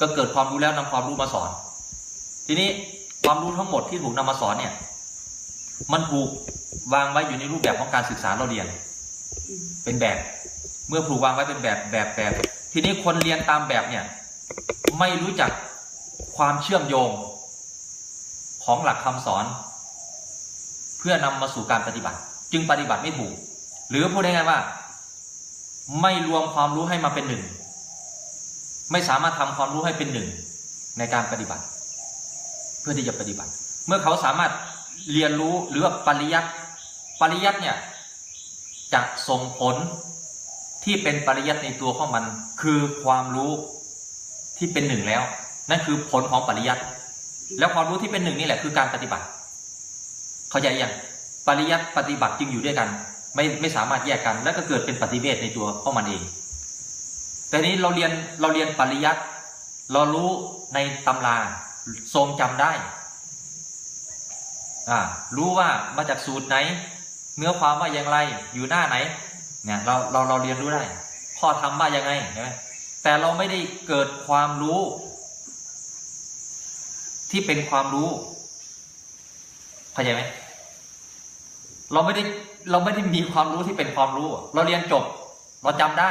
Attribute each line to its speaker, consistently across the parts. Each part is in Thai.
Speaker 1: ก็เกิดความรู้แล้วนำความรู้มาสอน ทีนี้ความรู้ทั้งหมดที่ถูกนำมาสอนเนี่ย มันถูกวางไว้อยู่ในรูปแบบของการศึกษาเราเรียน เป็นแบบ เมื่อถูกวางไว้เป็นแบบแบบแบบ ทีนี้คนเรียนตามแบบเนี่ย ไม่รู้จักความเชื่อมโยง ของหลักคำสอน เพื่อนำมาสู่การปฏิบัติ จึงปฏิบัติไม่ถูก หรือพูดง่ายๆว่า ไม่รวมความรู้ให้มาเป็นหนึ่ง ไม่สามารถทำความรู้ให้เป็นหนึ่งในการปฏิบัติ เพื่อที่จะปฏิบัติ เมื่อเขาสามารถเรียนรู้หรือว่าปริยัติปริยัติเนี่ยจะส่งผลที่เป็นปริยัติในตัวของมัน คือความรู้ที่เป็นหนึ่งแล้ว นั่นคือผลของปริยัติแล้วความรู้ที่เป็นหนึ่งนี่แหละคือการปฏิบัติ เข้าใจยังปริยัติปฏิบัติจึงอยู่ด้วยกัน ไม่ไม่สามารถแยกกัน แล้วก็เกิดเป็นปฏิเวทในตัวของมันเอง แต่นี้เราเรียนเราเรียนปริยัติเรารู้ในตำราทรงจำได้อ่ารู้ว่ามาจากสูตรไหน เนื้อความว่าอย่างไรอยู่หน้าไหนเนี่ยเราเราเราเรียนรู้ได้ข้อธรรมว่ายังไงใช่ไหมแต่เราไม่ได้เกิดความรู้ ที่เป็นความรู้เข้าใจไหมเราไม่ได้เราไม่ได้มีความรู้ที่เป็นความรู้ เราเรียนจบ เราจำได้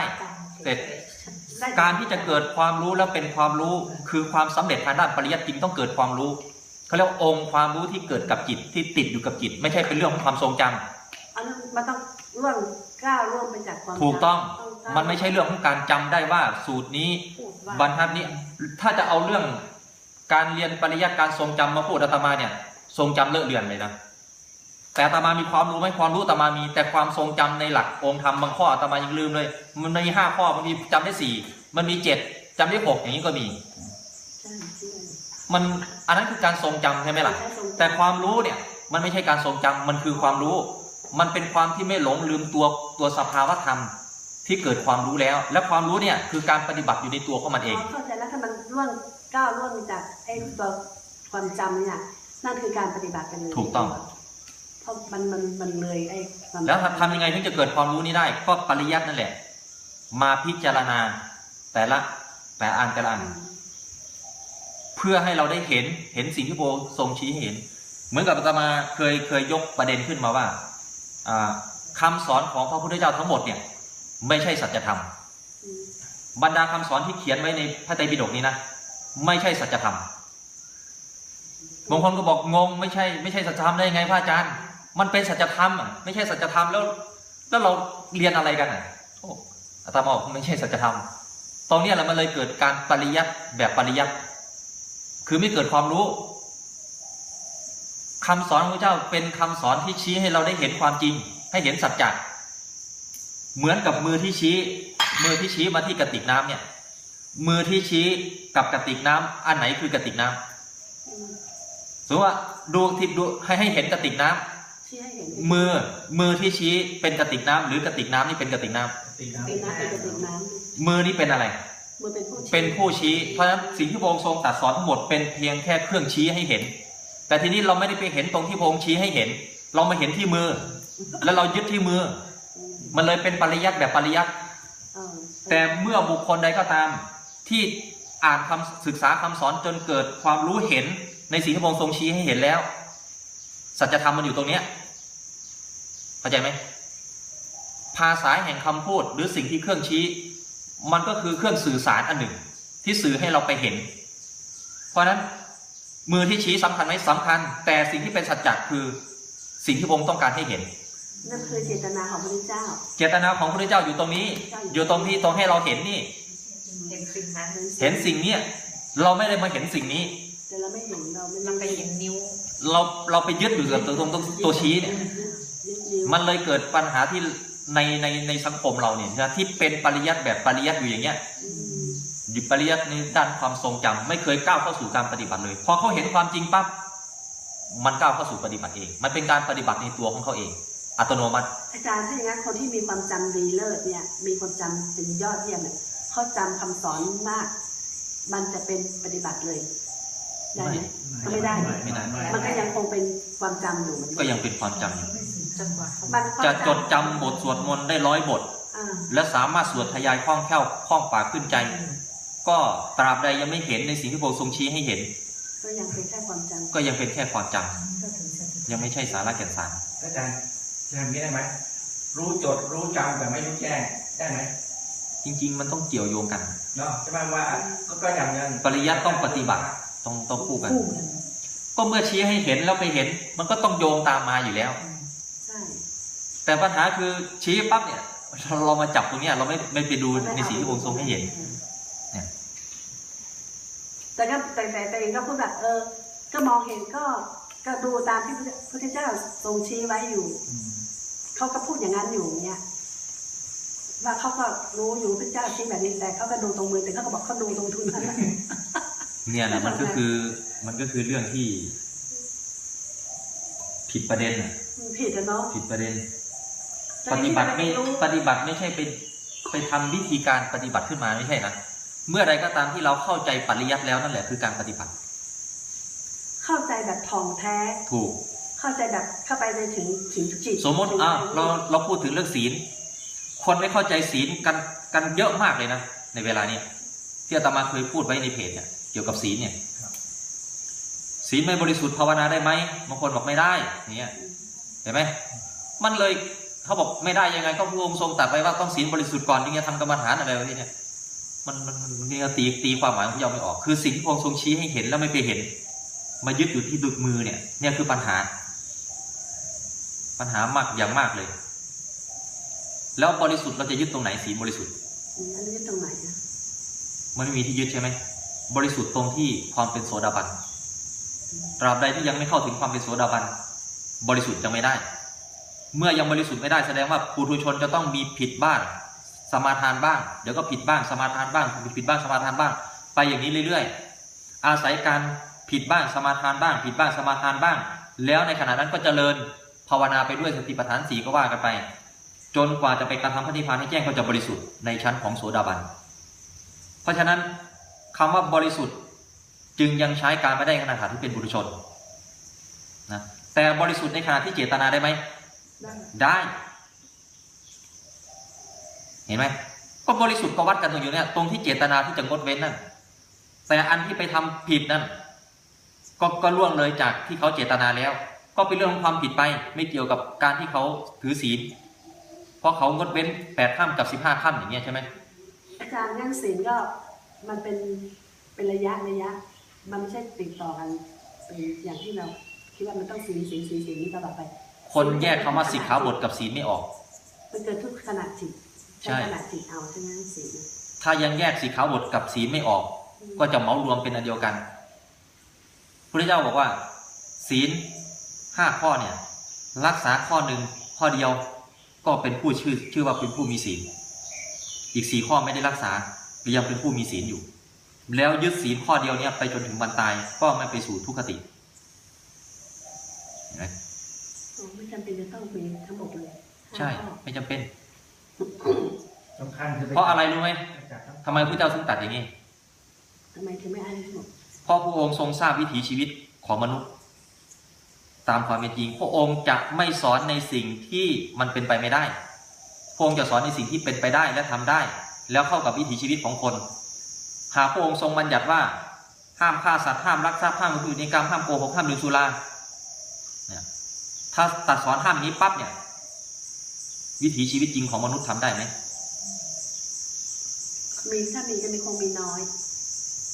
Speaker 1: เสร็จ การที่จะเกิดความรู้แล้วเป็นความรู้ คือความสำเร็จทางด้านปริยัติจริงต้องเกิดความรู้เขาเรียกว่าองค์ความรู้ที่เกิดกับจิตที่ติดอยู่กับจิต ไม่ใช่เป็นเรื่องของความทรงจำ
Speaker 2: อันนั้นมันต้องร่วงก้าวร่วงไปจากความ
Speaker 1: ถูกต้อง
Speaker 2: จำก้าว
Speaker 1: มันไม่ใช่เรื่องของการจำได้ว่าสูตรนี้
Speaker 2: พูดว่า
Speaker 1: บรรทัดนี้ถ้าจะเอาเรื่องการเรียนปริยัติการทรงจำมาพูดอาตมาเนี่ย ทรงจำเลอะเลือนเลยนะ แต่อาตมามีความรู้ไหมความรู้อาตมามี แต่ความทรงจำในหลักองค์ธรรมบางข้ออาตมายังลืมเลย มันมีห้าข้อบางทีจำได้สี่มันมีเจ็ดจำได้หกอย่างนี้ก็มี
Speaker 2: ใช่ใช่
Speaker 1: มันอันนั้นคือการทรงจำใช่ไหมล่ะ
Speaker 2: ใช่ทรงจำ
Speaker 1: แต่ความรู้เนี่ยมันไม่ใช่การทรงจำมันคือความรู้ มันเป็นความที่ไม่หลงลืมตัวตัวสภาวธรรมที่เกิดความรู้แล้ว และความรู้เนี่ยคือการปฏิบัติอยู่ในตัวของมันเอง
Speaker 2: เข้าใจแล้วถ้ามันร่วงก้าวร่วงจากไอ้ตัวความจำเนี่ยนั่นคือการปฏิบัติกันเลย
Speaker 1: ถูกต้อง
Speaker 2: เพราะมันมันมันเลยไอ้ความ
Speaker 1: แล้วทำยังไงถึงจะเกิดความรู้นี้ได้ ก็ปริยัตินั่นแหละ มาพิจารณา แต่ละ แต่อันแต่ละอันเพื่อให้เราได้เห็นเห็นสิ่งที่พระองค์ทรงชี้ให้เห็น เหมือนกับอาตมาเคยเคยยกประเด็นขึ้นมาว่าอ่าคำสอนของพระพุทธเจ้าทั้งหมดเนี่ย ไม่ใช่สัจธรรม บรรดาคำสอนที่เขียนไว้ในพระไตรปิฎกนี้นะไม่ใช่สัจธรรมบางคนก็บอกงง ไม่ใช่ไม่ใช่สัจธรรมได้ไงพระอาจารย์ มันเป็นสัจธรรมอะไม่ใช่สัจธรรมแล้ว แล้วเราเรียนอะไรกันอะโอ้อาตมาบอกไม่ใช่สัจธรรม ตรงนี้แหละมันเลยเกิดการปริยัติแบบปริยัติคือไม่เกิดความรู้คำสอนของพระเจ้าเป็นคำสอนที่ชี้ให้เราได้เห็นความจริง ให้เห็นสัจจะเหมือนกับมือที่ชี้ มือที่ชี้มาที่กระติกน้ำเนี่ย มือที่ชี้กับกระติกน้ำอันไหนคือกระติกน้ำ
Speaker 2: อืม
Speaker 1: สมมติว่าดูที่ดูให้ให้เห็นกระติกน้ำ
Speaker 2: ชี้ให้เห็น
Speaker 1: มือมือที่ชี้เป็นกระติกน้ำหรือกระติกน้ำนี่เป็นกระติกน้ำ
Speaker 2: ตีน้ำเป็นกระติกน้
Speaker 1: มือนี่เป็นอะไรำ
Speaker 2: มือเป็นผู้ชี้
Speaker 1: เป็นผู้ชี้ เพราะฉะนั้นสิ่งที่พระองค์ทรงตรัสสอนทั้งหมดเป็นเพียงแค่เครื่องชี้ให้เห็น แต่ทีนี้เราไม่ได้ไปเห็นตรงที่พระองค์ชี้ให้เห็น เรามาเห็นที่มือ แล้วเรายึดที่มือ
Speaker 2: อืม
Speaker 1: มันเลยเป็นปริยัติแบบปริยัติ
Speaker 2: เออ
Speaker 1: แต่เมื่อบุคคลใดก็ตาม ที่อ่านคำศึกษาคำสอนจนเกิดความรู้เห็นในสิ่งที่พระองค์ทรงชี้ให้เห็นแล้ว สัจธรรมมันอยู่ตรงเนี้ย เข้าใจไหมภาษาแห่งคำพูดหรือสิ่งที่เครื่องชี้ มันก็คือเครื่องสื่อสารอันหนึ่ง ที่สื่อให้เราไปเห็น เพราะฉะนั้นมือที่ชี้สำคัญไหมสำคัญ แต่สิ่งที่เป็นสัจจะคือสิ่งที่พระองค์ต้องการให้เห็น
Speaker 2: นั่นคือเจตนาของพระพุทธเจ้า
Speaker 1: เจตนาของพระพุทธเจ้าอยู่ตรงนี้ อยู่ตรงที่ตรงให้เราเห็นนี่
Speaker 3: เห็นสิ่งนั้น
Speaker 1: เห็นสิ่งเนี้ยเราไม่ได้มาเห็นสิ่งนี้
Speaker 2: แต่เราไม่เห็นเราไม่
Speaker 3: เราไปเห็นนิ้ว
Speaker 1: เราเราไปยึดอยู่กับตัวตรงตรงตัวชี้เนี่ย
Speaker 2: ยึดนิ้ว
Speaker 1: มันเลยเกิดปัญหาที่ในในในสังคมเราเนี่ยนะที่เป็นปริยัติแบบปริยัติอยู่อย่างเงี้ย
Speaker 2: อืม
Speaker 1: อยู่ปริยัติในด้านความทรงจำไม่เคยก้าวเข้าสู่การปฏิบัติเลย พอเขาเห็นความจริงปั๊บมันก้าวเข้าสู่ปฏิบัติเอง มันเป็นการปฏิบัติในตัวของเขาเอง อัตโนมัติ
Speaker 2: อาจารย์ถ้าอย่างนั้นคนที่มีความจำดีเลิศเนี่ย มีความจำเป็นยอดเยี่ยมเนี่ยเขาจำคำสอนมาก มันจะเป็นปฏิบัติเลยได้ไหมไม่ได้
Speaker 1: ไม่ได้
Speaker 2: มันก็ยังคงเป็นความจำอยู่เหมือน
Speaker 1: ก็ยังเป็นความจำอยู่
Speaker 3: จนกว่าเขา
Speaker 2: มันก็
Speaker 1: จะจดจำบทสวดมนต์ได้ร้อยบท
Speaker 2: อ่า
Speaker 1: และสามารถสวดทยายคล่องแคล่วคล่องปากขึ้นใจ ก็ตราบใดยังไม่เห็นในสิ่งที่พระองค์ทรงชี้ให้เห็น
Speaker 2: ก็ยังเป็นแค่ความจำ
Speaker 1: ก็ยังเป็นแค่ความจำ
Speaker 3: ก็ถึงสติ
Speaker 1: ยังไม่ใช่สาระแก่นสาร
Speaker 4: อาจารย์จะทำอย่างนี้ได้ไหมรู้จดรู้จำแต่ไม่รู้แจ้งได้ไหม
Speaker 1: จริง ๆ มันต้องเกี่ยวโยงกัน
Speaker 4: เนาะจะมาว่าก็ก็อย่างนั้น
Speaker 1: ปริยัติต้องปฏิบัติ ต้องต้องคู่กัน
Speaker 3: คู่กัน
Speaker 1: ก็เมื่อชี้ให้เห็นแล้วไปเห็น มันก็ต้องโยงตามมาอยู่แล้ว
Speaker 2: ใช่
Speaker 1: แต่ปัญหาคือชี้ปั๊บเนี่ยเราเรามาจับตรงเนี้ยเราไม่ไม่ไปดูในสิ่งที่พระองค์ทรงให้เห็นเนี่ย
Speaker 2: แต่ก็แต่แต่แต่เองก็พูดแบบเออ ก็มองเห็นก็ก็ดูตามที่พระพุทธเจ้าทรงชี้ไว้อยู่เขาก็พูดอย่างนั้นอยู่เนี่ยว่าเขาก็รู้อยู่พระเจ้าชี้แบบนี้แต่เขาก็ดูตรงมือแต่เขาก็บอกเขาดูตรงทุนนั้นน่ะ
Speaker 1: เนี่ยนะมันก็คือมันก็คือเรื่องที่ ผิดประเด็นน่ะ
Speaker 2: มันผิดอะเนาะ
Speaker 1: ผิดประเด็น
Speaker 2: แต่
Speaker 1: ปฏิบัติไม่
Speaker 2: รู้
Speaker 1: ปฏิบัติไม่ใช่ไปไปทำวิธีการปฏิบัติขึ้นมาไม่ใช่นะเมื่อใดก็ตามที่เราเข้าใจปริยัติแล้วนั่นแหละคือการปฏิบัติ
Speaker 2: เข้าใจแบบทองแท้
Speaker 1: ถูก
Speaker 2: เข้าใจแบบเข้าไปในถึงถึงจิต
Speaker 1: สมมติอะเราเราพูดถึงเรื่องศีล คนไม่เข้าใจศีลกันกันเยอะมากเลยนะในเวลาเนี้ยที่อาตมาเคยพูดไว้ในเพจเนี่ยเกี่ยวกับศีลเนี่ยศีลไม่บริสุทธิ์ภาวนาได้ไหมบางคนบอกไม่ได้เนี่ยเห็นไหมมันเลย เขาบอกไม่ได้ยังไงก็พระองค์ทรงตรัสไว้ว่าต้องศีลบริสุทธิ์ก่อนถึงจะทำกรรมฐานอะไรแบบนี้เนี่ยมันมันมันมันมันตีตีความหมายของพระเจ้าไม่ออก คือสิ่งที่พระองค์ทรงชี้ให้เห็นแล้วไม่ไปเห็น มายึดอยู่ที่ดุจมือเนี่ยเนี่ยคือปัญหา ปัญหามากอย่างมากเลย แล้วบริสุทธิ์เราจะยึดตรงไหนศีลบริสุทธิ์
Speaker 2: อืมอันนี้ตรงไหนอะ
Speaker 1: มันไม่มีที่ยึดใช่ไหมบริสุทธิ์ตรงที่ความเป็นโสดาบันตราบใดที่ยังไม่เข้าถึงความเป็นโสดาบัน บริสุทธิ์จะไม่ได้ เมื่อยังบริสุทธิ์ไม่ได้แสดงว่าปุถุชนจะต้องมีผิดบ้างสมาทานบ้าง เดี๋ยวก็ผิดบ้างสมาทานบ้างผิดบ้างสมาทานบ้าง ไปอย่างนี้เรื่อย ๆ อาศัยการผิดบ้างสมาทานบ้าง ผิดบ้างสมาทานบ้าง แล้วในขณะนั้นก็เจริญภาวนาไปด้วยสติปัฏฐานสีก็ว่ากันไป จนกว่าจะไปการทำพระนิพพานให้แจ้งก็จะบริสุทธิ์ในชั้นของโสดาบัน เพราะฉะนั้นคำว่าบริสุทธิ์จึงยังใช้การไม่ได้ขณะที่เป็นบุรุชนนะแต่บริสุทธิ์ในขณะที่เจตนาได้ไหม
Speaker 2: ได้
Speaker 1: เห็นไหมก็บริสุทธิ์ก็วัดกันตรงอยู่เนี่ยตรงที่เจตนาที่จะงดเว้นนั่นแต่อันที่ไปทำผิดนั่นก็ก็ล่วงเลยจากที่เขาเจตนาแล้ว ก็เป็นเรื่องของความผิดไป ไม่เกี่ยวกับการที่เขาถือศีลเพราะเขางดเว้นแปดข้ามกับสิบห้าข้ามอย่างเงี้ยใช่ไหม
Speaker 2: อาจารย์งั้นศีลก็มันเป็นเป็นระยะระยะ มันไม่ใช่ติดต่อกันเป็นอย่างที่เราคิดว่ามันต้องศีลศีลศีลศีลนี้ตลอดไป
Speaker 1: คนแยกคำว่าสิกขาบทกับศีลไม่ออก
Speaker 2: มันเกิดทุกขณะจิต
Speaker 1: ใช่
Speaker 2: ขณะจิตเอาใช่ไหมศีล
Speaker 1: ถ้ายังแยกสีขาวบทกับศีลไม่ออก ก็จะเหมารวมเป็นอันเดียวกันพระเจ้าบอกว่า ศีลห้าข้อเนี่ย รักษาข้อหนึ่งข้อเดียวก็เป็นผู้ชื่อชื่อว่าเป็นผู้มีศีล อีกสี่ข้อไม่ได้รักษาหรือยังเป็นผู้มีศีลอยู่ แล้วยึดศีลข้อเดียวเนี่ยไปจนถึงวันตายก็ไม่ไปสู่ทุกขติเห็น ไหม
Speaker 2: อ๋อไม่จำเป็นจะต้องมีทั้งหมดเลย
Speaker 1: ใช่
Speaker 2: ห้าข้อ
Speaker 1: ไม่จำเป็น
Speaker 4: สำคัญคือป
Speaker 1: เพราะอะไรรู้ไหม
Speaker 4: จากทั้ง
Speaker 1: ทำไมพระเจ้าถึงตัดอย่างนี้
Speaker 2: ทำไมถึงไม่อ่านทั้งหมด
Speaker 1: เพราะพระองค์ทรงทราบวิถีชีวิตของมนุษย์ ตามความเป็นจริง พระองค์จะไม่สอนในสิ่งที่มันเป็นไปไม่ได้ พระองค์จะสอนในสิ่งที่เป็นไปได้และทำได้ แล้วเข้ากับวิถีชีวิตของคน หากพระองค์ทรงบัญญัติว่า ห้ามฆ่าสัตว์ห้ามลักทรัพย์ห้ามพูดในกรรมห้ามโกหกห้ามดื่มสุราเนี่ย ถ้าตัดสอนห้ามนี้ปั๊บเนี่ย วิถีชีวิตจริงของมนุษย์ทำได้ไหม
Speaker 2: มีถ้ามีก็มีคงมีน้อย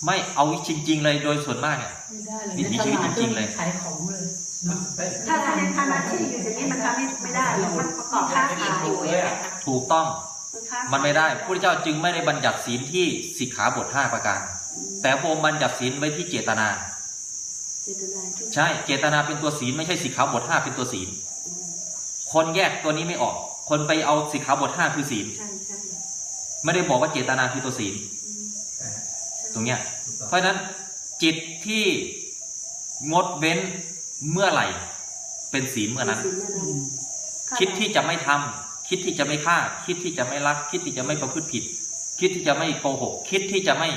Speaker 1: ไม่เอาจริง ๆ เลยโดยส่วนมากเนี่ย
Speaker 3: ไม่ได้เลย
Speaker 1: วิถีชีวิตจริงๆเลย
Speaker 3: ขายของเลยเนาะ
Speaker 2: ถ้าถ้ายังทำอาชีพอยู่อย่างนี้มันทำไม่ไม่ได้หรอกมันประกอบค้าขายอยู่
Speaker 4: เลยอะ
Speaker 1: ถูกต้อง
Speaker 2: มันค้าขาย
Speaker 1: มันไม่ได้พระพุทธเจ้าจึงไม่ได้บัญญัติศีลที่สิกขาบทห้าประการ แต่พระองค์บัญญัติศีลไว้ที่เจตนา
Speaker 2: เจตนาที่
Speaker 1: ใช่เจตนาเป็นตัวศีลไม่ใช่สิกขาบทห้าเป็นตัวศีล คนแยกตัวนี้ไม่ออก คนไปเอาสิกขาบทห้าคือศีล
Speaker 2: ใช่ใช่
Speaker 1: ไม่ได้บอกว่าเจตนาคือตัวศีล
Speaker 2: อืม
Speaker 1: ตรงเนี้ย
Speaker 4: ถูกต้อง
Speaker 1: เพราะฉะนั้นจิตที่งดเว้นเมื่อไหร่ เป็นศีลเมื่อนั้น
Speaker 2: ศีลเมื่อนั้น
Speaker 1: คิดที่จะไม่ทำคิดที่จะไม่ฆ่า คิดที่จะไม่ลัก คิดที่จะไม่ประพฤติผิด คิดที่จะไม่โกหก คิดที่จะไม่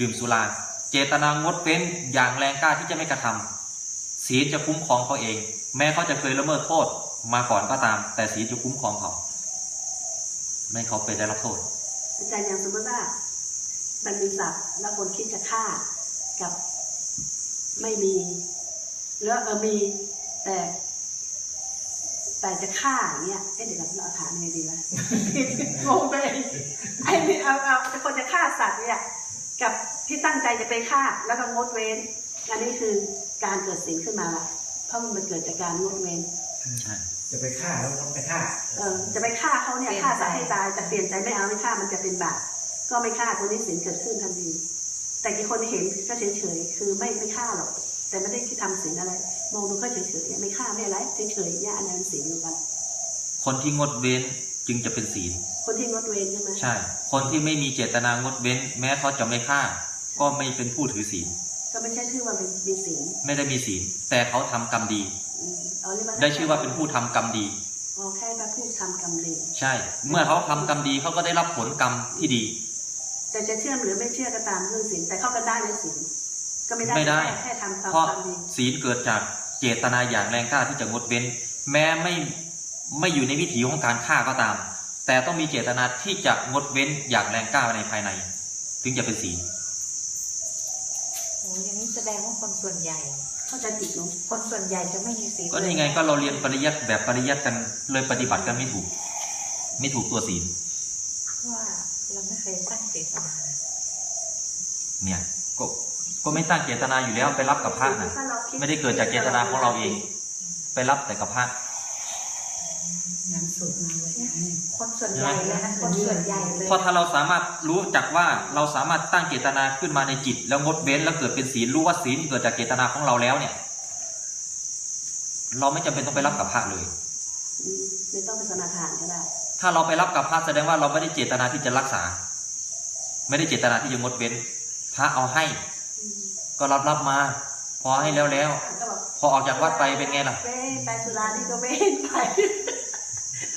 Speaker 1: ดื่มสุรา เจตนางดเว้นอย่างแรงกล้าที่จะไม่กระทำศีลจะคุ้มครองเขาเอง แม้เขาจะเคยละเมิดโทษมาก่อนก็ตาม แต่ศีลจะคุ้มครองเขาไม่เขาไปได้รับโทษ
Speaker 2: อาจารย์อย่างสมมติว่ามันมีศัพท์แล้วคนคิดจะฆ่ากับไม่มีหรือว่าเออมีแต่แต่จะฆ่าเงี้ยเอ๊ะเดี๋ยวเราเอาถามยังไงดีวะงงไปไอ้นี่เอาเอาคนจะฆ่าสัตว์เนี่ย กับที่ตั้งใจจะไปฆ่าแล้วก็งดเว้น อันนี้คือการเกิดสิ่งขึ้นมาละเพราะมันเกิดจากการงดเว้น
Speaker 1: ใช่
Speaker 4: จะไปฆ่าแล้วต้องไปฆ่า
Speaker 2: เออ จะไปฆ่าเขาเนี่ยฆ่าสัตว์ให้ตายจะเปลี่ยนใจไม่เอาไม่ฆ่ามันจะเป็นบาปก็ไม่ฆ่าตัวนี้สินเกิดขึ้นทันทีแต่กี่คนเห็นก็เฉยๆคือไม่ไม่ฆ่าหรอก แต่ไม่ได้คิดทำสินอะไร มองดูก็เฉยๆไม่ฆ่าไม่อะไรเฉยๆเนี่ยอันนั้นสินอยู่กัน
Speaker 1: คนที่งดเว้นจึงจะเป็นศีล
Speaker 2: คนที่งดเว้นใช่ไหม
Speaker 1: ใช่ คนที่ไม่มีเจตนางดเว้น แม้เขาจะไม่ฆ่า ก็ไม่เป็นผู้ถือศีล
Speaker 2: ก็ไม่ใช่ชื่อว่าเป็นมีสิน
Speaker 1: ไม่ได้มีศีลแต่เขาทำกรรมดี
Speaker 2: อืมเอาเรียกว่า
Speaker 1: ได้ชื่อว่าเป็นผู้ทำกรรมดี
Speaker 2: อ๋อแค่ว่าผู้ทำกรรมดี
Speaker 1: ใช่ เมื่อเขาทำกรรมดีเขาก็ได้รับผลกรรมที่ดี
Speaker 2: แต่จะเชื่อมหรือไม่เชื่อก็ตามเรื่องสินแต่เข้ากันได้ไหมสินก็ไม่ได้
Speaker 1: ไม่ได้
Speaker 2: แค่แค่ทำความ
Speaker 1: เพราะ
Speaker 2: กรรมดี
Speaker 1: ศีลเกิดจากเจตนาอย่างแรงกล้าที่จะงดเว้น แม้ไม่ไม่อยู่ในวิถีของการฆ่าก็ตาม แต่ต้องมีเจตนาที่จะงดเว้นอย่างแรงกล้าในภายใน ถึงจะเป็นศีล
Speaker 5: โอ้อย่างนี้แสดงว่าคนส่วนใหญ่
Speaker 2: เข้าใจผิดเนาะ
Speaker 5: คนส่วนใหญ่จะไม่มีศีล
Speaker 1: ก็นี่ไงก็เราเรียนปริยัติแบบปริยัติกันเลยปฏิบัติกันไม่ถูก ไม่ถูกตัวศีล
Speaker 5: เพราะว่าเราไม่เคยตั้งเจตนา
Speaker 1: เนี่ยก็ก็ไม่ตั้งเจตนาอยู่แล้วไปรับกับพระนะ
Speaker 2: ถ้าเราคิ
Speaker 1: ไม่ได้เกิดจากเจตนาของเราเอง ไปรับแต่กับพระ
Speaker 3: งานสุดมาเลยนะ
Speaker 5: คนส่วนใหญ่เลยนะคนส่วนใหญ่เลย
Speaker 1: เพราะถ้าเราสามารถรู้จักว่าเราสามารถตั้งเจตนาขึ้นมาในจิต แล้วงดเว้นแล้วเกิดเป็นศีลรู้ว่าศีลเกิดจากเจตนาของเราแล้วเนี่ย เราไม่จำเป็นต้องไปรับกับพระเลย
Speaker 2: อืมไม่ต้องไปสมาทานก็ได้
Speaker 1: ถ้าเราไปรับกับพระแสดงว่าเราไม่ได้เจตนาที่จะรักษา ไม่ได้เจตนาที่จะงดเว้น พระเอาให้
Speaker 2: อืม
Speaker 1: ก็รับรับมา พอให้แล้วแล้ว
Speaker 2: ก็บอก
Speaker 1: พอออกจากวัดไปเป็นไงล่ะ
Speaker 2: เว้นไปสุรานี่ก็เว้นไป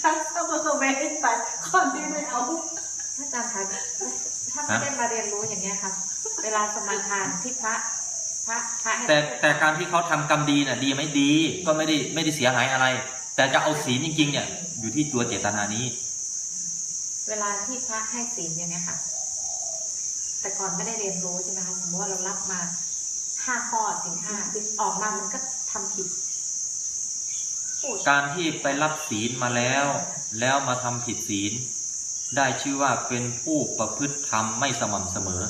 Speaker 2: ถ้าเข้ามาก็เว้นไปคนที่ไม่เอา
Speaker 5: ถ้าอาจารย์คะถ้าไม่ได้มาเรียนรู้อย่างเงี้ยครับเวลาสมาทานที่พระพระพระให้
Speaker 1: แต่แต่การที่เขาทำกรรมดีน่ะดีไหมดีก็ไม่ได้ไม่ได้เสียหายอะไร แต่จะเอาศีลจริง ๆ เนี่ย อยู่ที่ตัวเจตนานี้
Speaker 5: เวลาที่พระให้ศีลอย่างเงี้ยค่ะ แต่ก่อนไม่ได้เรียนรู้ใช่ไหมคะสมมติว่าเรารับมาห้าข้อศีลห้าออกมามันก็ทำผิดพูด
Speaker 1: การที่ไปรับศีลมาแล้ว แล้วมาทำผิดศีล ได้ชื่อว่าเป็นผู้ประพฤติธรรมไม่สม่ำเสมอ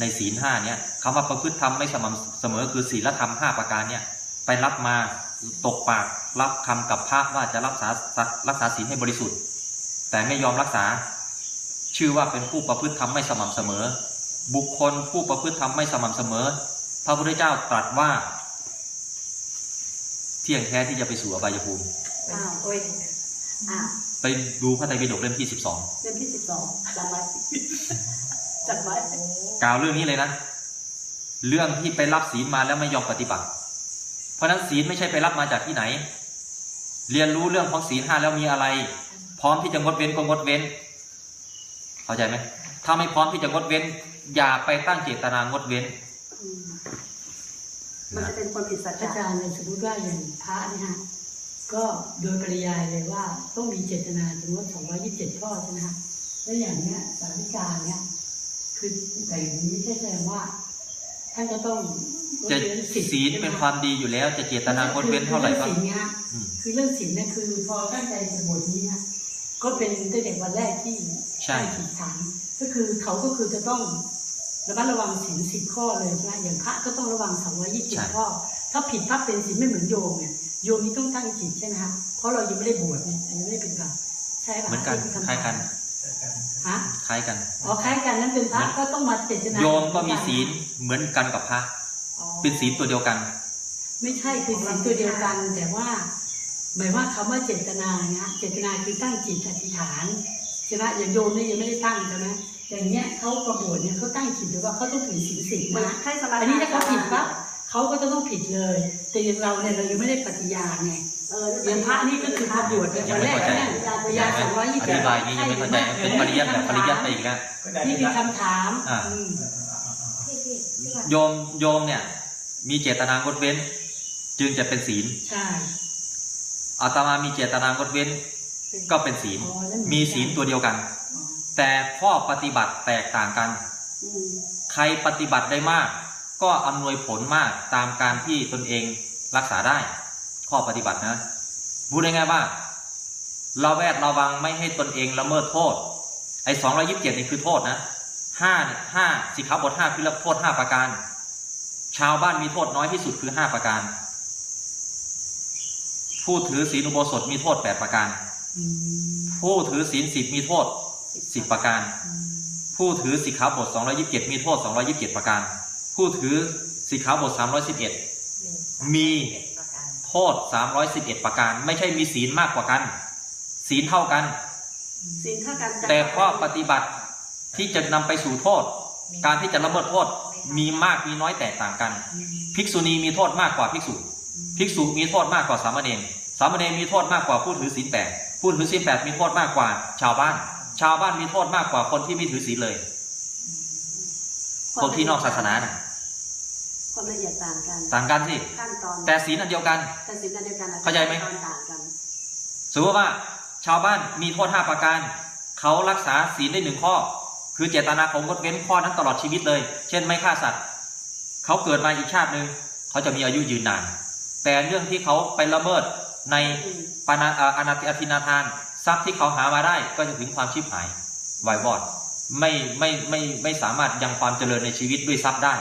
Speaker 1: ในศีลห้าเนี่ยคำว่าประพฤติธรรมไม่สม่ำเสมอ คือศีลธรรมห้าประการเนี่ย ไปรับมาตกปากรับคำกับพระว่าจะรักษารักษาศีลให้บริสุทธิ์ แต่ไม่ยอมรักษา ชื่อว่าเป็นผู้ประพฤติธรรมไม่สม่ำเสมอ บุคคลผู้ประพฤติธรรมไม่สม่ำเสมอ พระพุทธเจ้าตรัสว่า เที่ยงแท้ที่จะไปสู่อบายภูมิ
Speaker 2: อ้าว
Speaker 5: โอ้ย
Speaker 2: อ้าว
Speaker 1: ไปดูพระไตรปิฎกเล่มที่สิบสอง
Speaker 2: เล่มที่สิบสองจำไว้จำไว้
Speaker 1: กล่าวเรื่องนี้เลยนะ เรื่องที่ไปรับศีลมาแล้วไม่ยอมปฏิบัติ เพราะฉะนั้นศีลไม่ใช่ไปรับมาจากที่ไหน เรียนรู้เรื่องของศีลห้าแล้วมีอะไร พร้อมที่จะงดเว้นก็งดเว้น เข้าใจไหมถ้าไม่พร้อมที่จะงดเว้น อย่าไปตั้งเจตนางดเว้น
Speaker 2: อื มมันจะเป็นคนผิดสัจ
Speaker 3: อา
Speaker 2: จะ
Speaker 3: จารย์เนี่ยสมมติว่าอย่างพระเนี่ยฮะก็โดยปริยายเลยว่าต้องมีเจตนาจำนวน227 ข้อใช่ไหมฮะแล้วอย่างเนี้ยสาธิกาเนี่ยคือแต่อย่างนี้ไม่ใช่แสดงว่าท่านก็ต้องงด
Speaker 1: จะ
Speaker 3: เว้นสิทธิ์
Speaker 1: ศีลเป็นความดีอยู่แล้ว จะเจตนางดเว้นเท่าไหร่ก็
Speaker 3: คือเรื่องศีลเนี่ย
Speaker 1: อืม
Speaker 3: คือเรื่องศีลเนี่ยคือพอตั้งใจจะบวชนี้นะก็เป็นตั้งแต่วันแรกที่
Speaker 1: ใช่
Speaker 3: ตั้งจิตฐานก็คือเขาก็คือจะต้อง ระมัดระวังศีลสิบข้อเลยใช่ไหมอย่างพระก็ต้องระวังสองร้อยี่สิบข้อ ถ้าผิดปั๊บเป็นศีลไม่เหมือนโยมเนี่ยโยมนี่ต้องตั้งจิตใช่ไหมฮะเพราะเรายังไม่ได้บวชเนี่ยยังไม่ได้เป็นพระใช่ปะ
Speaker 1: เหมือนกัน
Speaker 3: ที่คำถ
Speaker 1: คล้ายกัน
Speaker 3: ฮะ
Speaker 1: คล้ายกัน
Speaker 3: อ๋อคล้ายกันนั้นเป็นพระ
Speaker 1: เหมือน
Speaker 3: ก็ต้องมาเจตนา
Speaker 1: โยมก็มีศีลเหมือนกันกับพระ
Speaker 5: อ๋อ
Speaker 1: เป็นศีลตัวเดียวกัน
Speaker 3: ไม่ใช่คือศีลตัวเดียวกัน แต่ว่าหมายว่าคำว่าเจตนาเนี่ยเจตนาคือตั้งจิตอธิษฐานใช่ไหมอย่างโยมเนี่ยยังไม่ได้ตั้งใช่ไหม อย่างเนี้ยเขาประบวชเนี่ยเขาตั้งจิตหรือว่าเขาต้องถือศีลสิบ
Speaker 2: เหมือน
Speaker 3: นะ
Speaker 2: ให้สมา
Speaker 3: อันนี้ถ้าเขาผิดปั๊บเขาก็จะต้องผิดเลย แต่อย่างเราเนี่ยเรายังไม่ได้ปฏิญาณไง
Speaker 2: เออ
Speaker 3: อย่างพระนี่ก็คือพอบวชเป็นวันแรกเนี่ยปฏิญาณสองร้อยยี่
Speaker 1: อ
Speaker 3: สิบ
Speaker 1: ธิบายอย่างนี้ยังไม่เข้าใจเป็นปริยัติแบบปริยัติไปอีกแล้ว
Speaker 3: นี่คือคำถาม
Speaker 1: อ่า
Speaker 3: อืม
Speaker 5: พี่พี่พี่ว่า
Speaker 1: โยมโยมเนี่ย มีเจตนางดเว้น จึงจะเป็นศีล
Speaker 3: ใช่
Speaker 1: อาตมามีเจตนางดเว้น ก็เป็นศีล
Speaker 3: อ๋อนั่นเหอน
Speaker 1: มีศีลตัวเดียวกัน
Speaker 3: อ๋อ
Speaker 1: แต่ข้อปฏิบัติแตกต่างกัน
Speaker 2: อืม
Speaker 1: ใครปฏิบัติได้มาก ก็อำนวยผลมากตามการที่ตนเองรักษาได้ ข้อปฏิบัตินะพูดได้ไงว่าเราแวดระวังไม่ให้ตนเองละเมิดโทษ ไอ้สองร้อยิบเจ็ดนี่คือโทษนะห้าห้าสิกขาบทห้าคือรับโทษห้าประการ ชาวบ้านมีโทษน้อยที่สุดคือห้าประการ ผู้ถือศีลอุโบสถมีโทษแปดประการ
Speaker 3: อืม
Speaker 1: ผู้ถือศีลสิบมีโทษ สิบประการ
Speaker 3: อืม
Speaker 1: ผู้ถือสิกขาบท227มีโทษ227ประการ ผู้ถือสิกขาบท311มี
Speaker 5: ประการ
Speaker 1: โทษ311ประการ ไม่ใช่มีศีลมากกว่ากัน ศีลเท่ากัน
Speaker 2: สิ่งเท่ากัน
Speaker 1: แต่ข้อปฏิบัติที่จะนำไปสู่โทษ การที่จะละเมิดโทษมีมากมีน้อยแตกต่างกัน
Speaker 3: อืม
Speaker 1: ภิกษุณีมีโทษมากกว่าภิกษุ ภิกษุมีโทษมากกว่าสามเณรสามเณรมีโทษมากกว่าผู้ถือศีลแปดผู้ถือศีลแปดมีโทษมากกว่าชาวบ้าน ชาวบ้านมีโทษมากกว่าคนที่ไม่ถือศีลเลย คนที่นอกศาสนาน่ะ
Speaker 2: ความละเอียดต่างกัน
Speaker 1: ต่างกันสิ
Speaker 2: ขั้นตอน
Speaker 1: แต่ศีลอันเดียวกัน
Speaker 2: แต่สิ่งอันเดียวกันอะ
Speaker 1: เข้าใจไหม
Speaker 2: ขั้นตอนต่างกัน
Speaker 1: สมมติว่า ชาวบ้านมีโทษห้าประการเขารักษาศีลได้หนึ่งข้อ คือเจตนาของงดเว้นข้อนั้นตลอดชีวิตเลย เช่นไม่ฆ่าสัตว์เขาเกิดมาอีกชาติหนึ่งเขาจะมีอายุยืนนาน แต่เรื่องที่เขาไปละเมิดใน
Speaker 2: อืม
Speaker 1: ปานาเอ่ออนาติอธินาทาน ทรัพย์ที่เขาหามาได้ก็จะถึงความชีพหายวายวอดไม่ไม่ไม่ไม่สามารถยังความเจริญในชีวิตด้วยทรัพย์ได้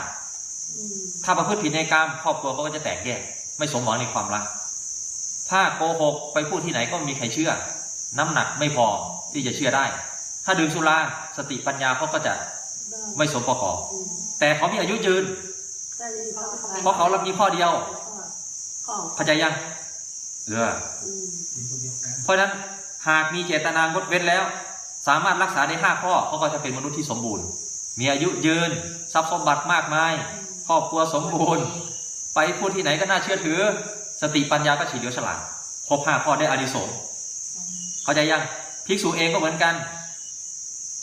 Speaker 2: อืม
Speaker 1: ถ้าประพฤติผิดในกามครอบครัวเขาก็จะแตกแยกไม่สมหวังในความรัก ถ้าโกหกไปพูดที่ไหนก็ไม่มีใครเชื่อ น้ำหนักไม่พอที่จะเชื่อได้ ถ้าดื่มสุราสติปัญญาเขาก็จะไม่สมประกอบ
Speaker 2: อืม
Speaker 1: แต่เขามีอายุยืน
Speaker 2: ได้ยินเขา
Speaker 1: เพราะเขารับมีข้อเดียว
Speaker 2: ข้อ
Speaker 1: เข้าใจยังเออ
Speaker 2: อืม
Speaker 4: สิ่งเดียวกัน
Speaker 1: เพราะฉะนั้น หากมีเจตนางดเว้นแล้ว สามารถรักษาได้ห้าข้อเขาก็จะเป็นมนุษย์ที่สมบูรณ์ มีอายุยืนทรัพย์สมบัติมากมายครอบครัวสมบูรณ์ ไปพูดที่ไหนก็น่าเชื่อถือ สติปัญญาก็เฉลียวฉลาดครบห้าข้อได้อานิสงส์เข้าใจยังภิกษุเองก็เหมือนกัน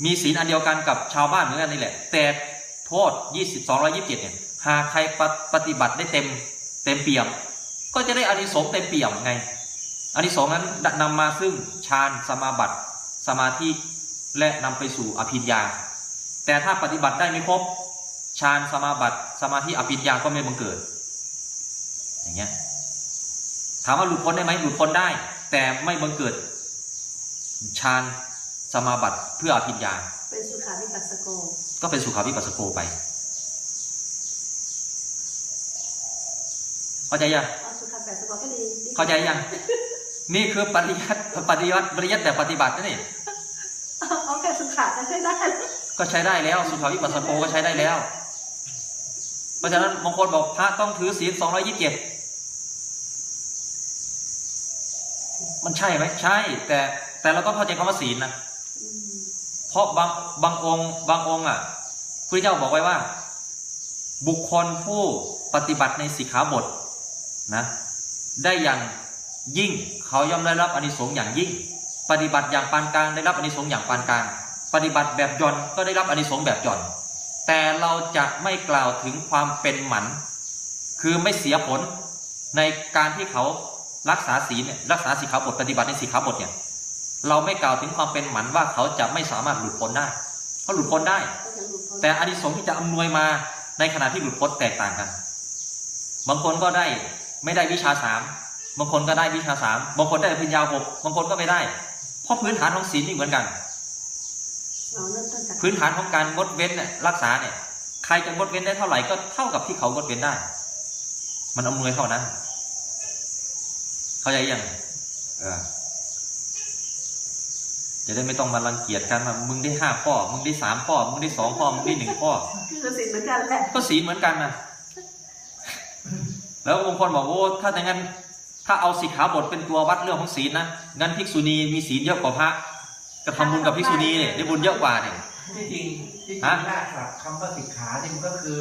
Speaker 1: มีศีลอันเดียวกันกับชาวบ้านเหมือนกันนี่แหละ แต่โทษยี่สิบสองร้อยี่สิบเจ็ดเนี่ยหากใครปฏิปฏิบัติได้เต็มเต็มเปี่ยม ก็จะได้อานิสงส์เต็มเปี่ยมไง อานิสงส์นั้นนำมาซึ่งฌานสมาบัติสมาธิและนำไปสู่อภิญญา แต่ถ้าปฏิบัติได้ไม่ครบฌานสมาบัติสมาธิอภิญญาก็ไม่บังเกิด อย่างเงี้ยถามว่าหลุดพ้นได้ไหมหลุดพ้นได้ แต่ไม่บังเกิดฌานสมาบัติเพื่ออภิญญา
Speaker 2: เป็นสุขาวิปัสสโก
Speaker 1: ก็เป็นสุขาวิปัสสโกไปเข้าใจยัง
Speaker 2: เอาสุขาวิปัสสโกก็ดีดี
Speaker 1: เข้าใจยัง นี่คือปริยัติปฏิวัติปริยัติแต่ปฏิบัตินะนี่
Speaker 2: เอาเอาแค่สุขาจะใช้ได้
Speaker 1: ก็ใช้ได้แล้ว สุขาวิปัสสโกก็ใช้ได้แล้ว เพราะฉะนั้นบางคนบอกพระต้องถือศีลสองร้อยี่สิบเจ็ดมันใช่ไหมใช่ แต่แต่เราต้องเข้าใจคำว่าศีลนะ
Speaker 2: อืม
Speaker 1: เพราะบางบางองค์บางองค์อะพระเจ้าบอกไว้ว่า บุคคลผู้ปฏิบัติในสิกขาบทนะ ได้อย่างยิ่ง เขาย่อมได้รับอานิสงส์อย่างยิ่ง ปฏิบัติอย่างปานกลางได้รับอานิสงส์อย่างปานกลาง ปฏิบัติแบบหย่อนก็ได้รับอานิสงส์แบบหย่อน แต่เราจะไม่กล่าวถึงความเป็นหมัน คือไม่เสียผลในการที่เขารักษาศีลเนี่ยรักษาสิกขาบทปฏิบัติในสิกขาบทเนี่ยเราไม่กล่าวถึงความเป็นหมันว่าเขาจะไม่สามารถหลุดพ้นได้เขาหลุดพ้นได้ แต่อานิสงส์ที่จะอำนวยมาในขณะที่หลุดพ้นแตกต่างกัน บางคนก็ได้ไม่ได้วิชาสาม บางคนก็ได้วิชาสามบางคนได้อภิญญาหกบางคนก็ไม่ได้ เพราะพื้นฐานของศีลนี่เหมือนกัน
Speaker 2: เราเริ่มต้นจาก
Speaker 1: พื้นฐานของการงดเว้นเนี่ยรักษาเนี่ย ใครจะงดเว้นได้เท่าไหร่ก็เท่ากับที่เขางดเว้นได้ มันอำนวยเท่านั้น เข้าใจยังเออจะได้ไม่ต้องมารังเกียจกันว่ามึงได้ห้าข้อ มึงได้สามข้อ มึงได้สองข้อ มึงได้หนึ่งข้อ
Speaker 2: คือสิ่งเหมือนกันแหละ
Speaker 1: ก็ศีลเหมือนกันนะแล้วบางคนบอกโอ้ถ้าอย่างนั้น ถ้าเอาสิกขาบทเป็นตัววัดเรื่องของศีลนะงั้นภิกษุณีมีศีลเยอะกว่าพระก็ทำบุญกับภิกษุณีเนี่ยได้บุญเยอะกว่าเนี่ย
Speaker 4: ที่จริงที่จริง
Speaker 1: ฮะ
Speaker 4: รากศัพท์คำว่าสิกขาเนี่ยมันก็คือ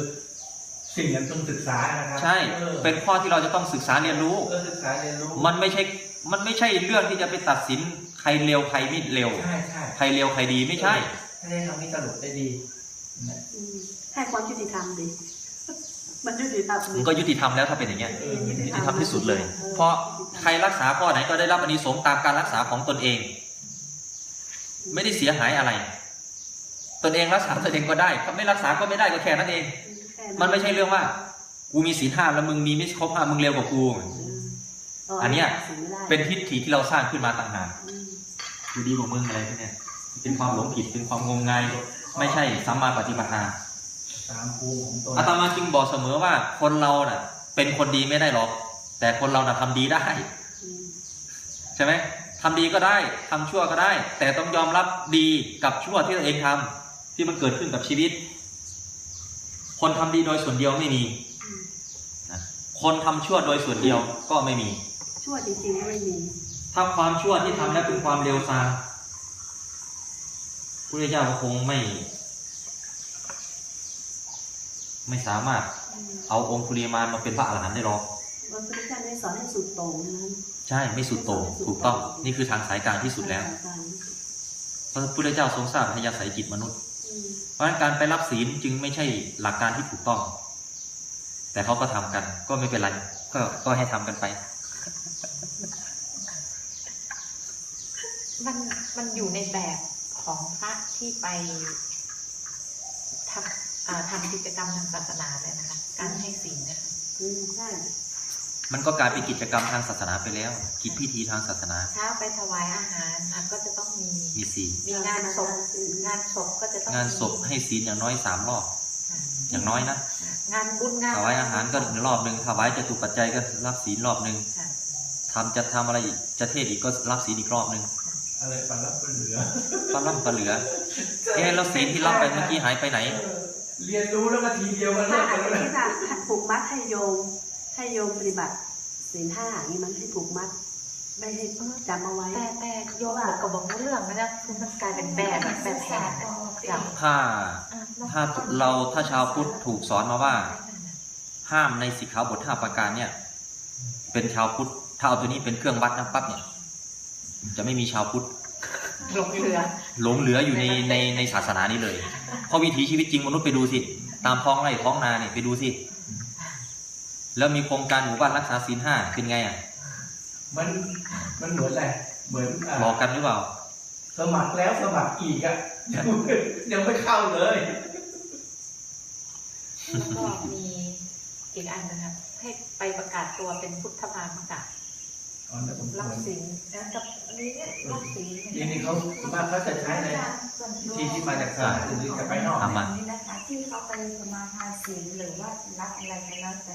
Speaker 4: สิ่งที่ต้องศึกษานะครั
Speaker 1: ใช่
Speaker 4: ออ
Speaker 1: เป็นข้อที่เราจะต้องศึกษาเรียนรู้
Speaker 4: เออศึกษาเรียนรู้
Speaker 1: มันไม่ใช่มันไม่ใช่เรื่องที่จะไปตัดสินใครเร็วใครไม่เร็ว
Speaker 4: ใช่ใช่
Speaker 1: ใครเร็วใครดีไม่ใช่
Speaker 4: ถ้าได้ทำนี้สรุปได้ดีนะ
Speaker 2: อืมให้ความยุติธรรมดี มันยุติธรรม
Speaker 1: มันก็ยุติธรรมแล้วถ้าเป็นอย่างเงี้ย
Speaker 2: เออ
Speaker 1: ยุติธรรมที่สุดเลย เพราะใครรักษาข้อไหนก็ได้รับอานิสงส์ตามการรักษาของตนเอง ไม่ได้เสียหายอะไร ตนเองรักษาตนเองก็ได้ถ้าไม่รักษาก็ไม่ได้ก็แค่นั้นเอง
Speaker 2: แค่
Speaker 1: มันไม่ใช่เรื่องว่ากูมีศีลห้าแล้วมึงมีไม่ครบห้ามึงเร็วกว่ากูอันเนี้ยเป็นทิฏฐิที่เราสร้างขึ้นมาต่างหาก
Speaker 2: อืม
Speaker 1: กูดีกว่ามึงอะไรพวกเนี่ยเป็นความหลงผิดเป็นความงมงาย ไม่ใช่สัมมาปฏิปทา
Speaker 4: ตามภูมิของตน
Speaker 1: อาตมาจึงบอกเสมอว่า คนเราน่ะ เป็นคนดีไม่ได้หรอก แต่คนเราน่ะทำดีได้
Speaker 2: อืม
Speaker 1: ใช่ไหมทำดีก็ได้ทำชั่วก็ได้ แต่ต้องยอมรับดีกับชั่วที่ตัวเองทำที่มันเกิดขึ้นกับชีวิต คนทำดีโดยส่วนเดียวไม่มี
Speaker 2: อืม
Speaker 1: นะคนทำชั่วโดยส่วนเดียวก็ไม่มี
Speaker 2: ชั่วจริงๆก็ไม่มี
Speaker 1: ถ้าความชั่วที่ทำแล้วเป็นความเร็วซามพระเจ้าก็คงไม่ ไม่สามารถ
Speaker 2: อืม
Speaker 1: เอาองคุลีมานมาเป็นพระอรหันต์ได้หรอก
Speaker 2: พระพุทธเจ้าได้สอนให้สุดโต่งนะ
Speaker 1: ใช่ไม่สุดโต่งถูกต้องนี่คือทางสายกลางที่สุดแล้วพระพุทธเจ้าทรงทราบพยาศัยจิตมนุษย์
Speaker 2: อืม
Speaker 1: เพราะฉะนั้นการไปรับศีลจึงไม่ใช่หลักการที่ถูกต้อง แต่เขาก็ทำกันก็ไม่เป็นไรก็ก็ให้ทำกันไป
Speaker 5: มันมันอยู่ในแบบของพระที่ไปทำอ่า ทำกิจกรรมทางศาสนาเลยนะคะ การให้ศีลนะคะ
Speaker 2: อืมใช่
Speaker 1: มันก็กลายเป็นกิจกรรมทางศาสนาไปแล้ว กิจพิธีทางศาสนา
Speaker 5: เช้าไปถวายอาหารอะก็จะต้องมี
Speaker 1: มีศีล
Speaker 5: มีงานศพงานศพก็จะต้อง
Speaker 1: งานศพ
Speaker 5: มี
Speaker 1: ให้ศีลอย่างน้อยสามรอบ
Speaker 5: ค่ะ
Speaker 1: อย่างน้อยนะ
Speaker 5: ค่ะงานบุญงาน
Speaker 1: ถวายอาหารก็รอบหนึ่งถวายจตุปัจจัยก็รับศีลรอบหนึ่ง
Speaker 5: ค่ะ
Speaker 1: ทำจะทำอะไรอีกจะเทศอีกก็รับศีลอีกรอบหนึ่ง
Speaker 4: อะไรปันรับปันเหลือ
Speaker 1: ก็รับก็เหลือเอ๊ะแล้วศีลที่รับไปเมื่อกี้หายไปไหน
Speaker 4: เออเรียนรู้แล้วก็ทีเดียวก็
Speaker 2: ถ้า
Speaker 4: เลิก
Speaker 2: อา
Speaker 4: กั
Speaker 2: จ
Speaker 4: น
Speaker 2: จะ
Speaker 4: แล้ว
Speaker 2: คิดว่าผูกมัดให้โยมให้โยมปฏิบัติศีลห้าอย่างนี้มันให้ผูกมัด ไม่ให้จำเอาไว้
Speaker 5: แต่แต่โยมบอกกับบอกว่าเรื่องนะนะคือมันกลายเป็นแบบแบบแบบแผนอย่าง
Speaker 1: ถ้า
Speaker 5: อะแล้ว
Speaker 1: ถ้าเราถ้าชาวพุทธถูกสอนมาว่า ห้ามในสิกขาบทห้าประการเนี่ย เป็นชาวพุทธถ้าเอาตัวนี้เป็นเครื่องวัดนะปั๊บเนี่ย จะไม่มีชาวพุทธ
Speaker 5: หลงเหลือ
Speaker 1: หลงเหลืออยู่ในในในศาสนานี้เลย เพราะวิถีชีวิตจริงมนุษย์ไปดูสิ ตามท้องไร่ท้องนาเนี่ยไปดูสิ แล้วมีโครงการหมู่บ้านรักษาศีลห้าเป็นไงอะ
Speaker 4: มันมันเหมือนอะไรเหมือนอะ
Speaker 1: หลอกกันหรือเปล่า
Speaker 4: สมัครแล้วสมัครอีกอะยังไม่ยังไม่เข้าเลย
Speaker 5: แล้วก็มีอีกอันนะครับให้ไปประกาศตัวเป็นพุทธพามกะ
Speaker 4: อ๋อน่าสมค
Speaker 5: รับ
Speaker 4: วร
Speaker 5: ศีลนะกับอันนี้เนี่ยรับศีล
Speaker 4: ทีนี้เขาบ้านเขาจะใช้ในที่ที่มาจากศาลหรือจะไปนอก
Speaker 1: ทำมา
Speaker 6: นี่นะคะ ที่เขาไปสมาทานศีลหรือว่ารับอะไรก็แล้วแต่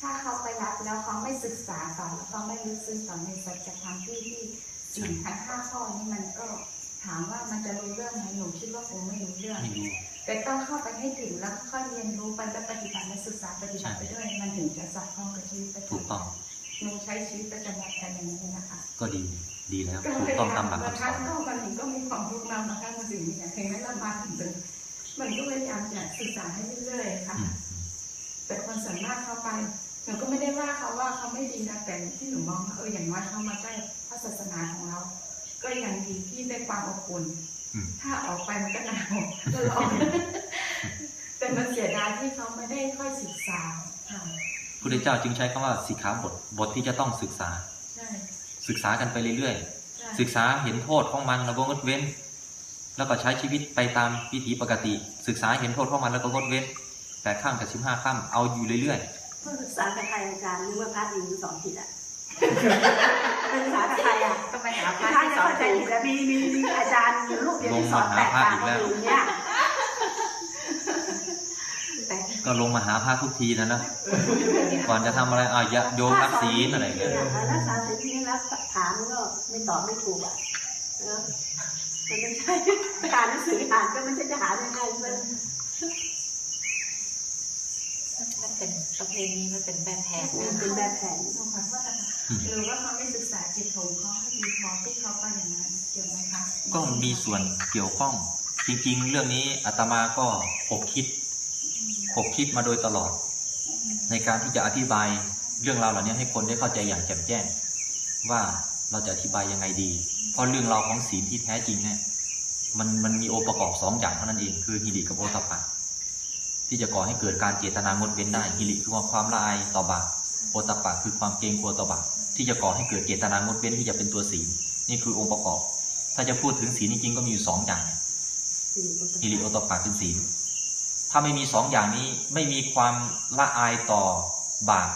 Speaker 6: ถ้าเขาไปรับแล้วเขาไม่ศึกษาก่อนแล้วเขาไม่รู้ซึ้งก่อนในสัจธรรมที่ที่ศีลทั้งห้าข้อนี้มันก็ถามว่ามันจะรู้เรื่องไหมหนูคิดว่าคงไม่รู้เรื่อง
Speaker 1: ไม่รู้
Speaker 6: แต่ต้องเข้าไปให้ถึงแล้วค่อยเรียนรู้ไปแล้วปฏิบัติและศึกษาปฏิบัติไปด้วยมันถึงจะสอดคล้องกับชีวิตประ
Speaker 1: ถูก
Speaker 6: จำ
Speaker 1: ต้
Speaker 6: วั
Speaker 1: อง
Speaker 6: น หนูใช้ชีวิตประจำวันกันอย่างนี้นะคะ
Speaker 1: ก็ดีดีแล้วถูกต้องตามหลัก
Speaker 6: บาง
Speaker 1: คำ
Speaker 6: ค
Speaker 1: ส
Speaker 6: รั้
Speaker 1: องน
Speaker 6: ก็มันถึงก็มีความทุกข์นำมาข้างมาสิ่งนี้เนี่ยถึงแม้เรามาถึงจุดมันก็พยายามจะศึกษาให้เรื่อยๆค่ะ
Speaker 1: อืม
Speaker 6: แต่คนส่วนมากเข้าไปหนูก็ไม่ได้ว่าเขาว่าเขาไม่ดีนะแต่ที่หนูมองว่าเอออย่างน้อยเขามาใกล้พระศาสนาของเรา ก็ยังดีที่ได้ความอบอุ่น
Speaker 1: อืม
Speaker 6: ถ้าออกไปมันก็หนาวร้อนแต่มันเสียดายที่เขาไม่ได้ค่อยศึกษาค่ะ
Speaker 1: พุทธเจ้าจึงใช้คำว่าสิกขาบทบทที่จะต้องศึกษา
Speaker 6: ใช่
Speaker 1: ศึกษากันไปเรื่อย
Speaker 6: ใช่
Speaker 1: ๆศึกษาเห็นโทษของมันแล้วก็งดเว้น แล้วก็ใช้ชีวิตไปตามวิถีปกติ ศึกษาเห็นโทษของมันแล้วก็งดเว้นแต่ข้ามกับสิบห้าข้ามเอาอยู่เรื่อย
Speaker 2: เพื่อศึกษากับใครอาจารย์นึกว่าพระอินทร์สอนผิดอะเป็นศึกษากับใครอะ
Speaker 5: ก็ไปหาพ
Speaker 2: พ
Speaker 5: ระ
Speaker 2: ระ
Speaker 5: ที่
Speaker 2: จะ
Speaker 5: สอน
Speaker 2: เข้าใจ
Speaker 5: ถู
Speaker 2: ผิ
Speaker 5: ก
Speaker 2: ดแล้วมีมีมีอาจารย์อยู่รูปเดียวที่สอนแตกต่างกันอย่างเงี้ย
Speaker 5: แต่
Speaker 1: ๆ ก็ลงมาหาพระทุกทีนะนะก่อนจะทำอะไรอะอย่าโยมรับศีลอะไรอย่างเงี้ย
Speaker 2: รักษาศีลที่นี่แล้วถามก็ไม่ตอบไม่ถูกอะเนอะมันไม่ใช่การหนังสืออ่านก็ไม่ใช่จะหาง่ายๆเลย
Speaker 5: มันเป็นประเพณีมันเป็นแบบแผน
Speaker 2: มันเป็นแบบแผน
Speaker 6: หนูขอโทษนะคะหรือว่าเขาไม่ศึกษาจิตของเขาให้ดีพอที่เขาไปอย่างนั้นเกี่ยวไหมคะ
Speaker 1: ก็มีส่วนเกี่ยวข้องจริง ๆ เรื่องนี้อาตมาก็ขบคิด ขบคิดมาโดยตลอด ในการที่จะอธิบายเรื่องราวเหล่านี้ให้คนได้เข้าใจอย่างแจ่มแจ้ง ว่าเราจะอธิบายยังไงดี เพราะเรื่องราวของศีลที่แท้จริงเนี่ยมันมันมีองค์ประกอบสองอย่างเท่านั้นเองคือฮิริกับโอตปปะที่จะก่อให้เกิดการเจตนางดเว้นได้ฮิริคือความละอายต่อบาปโอตปปะคือความเกรงกลัวต่อบาปที่จะก่อให้เกิดเจตนางดเว้นที่จะเป็นตัวศีลนี่คือองค์ประกอบ ถ้าจะพูดถึงศีลจริงๆก็มีอยู่สองอย่างเนี่ยฮิริโอตปาเป็นศีล ถ้าไม่มีสองอย่างนี้ไม่มีความละอายต่อบาป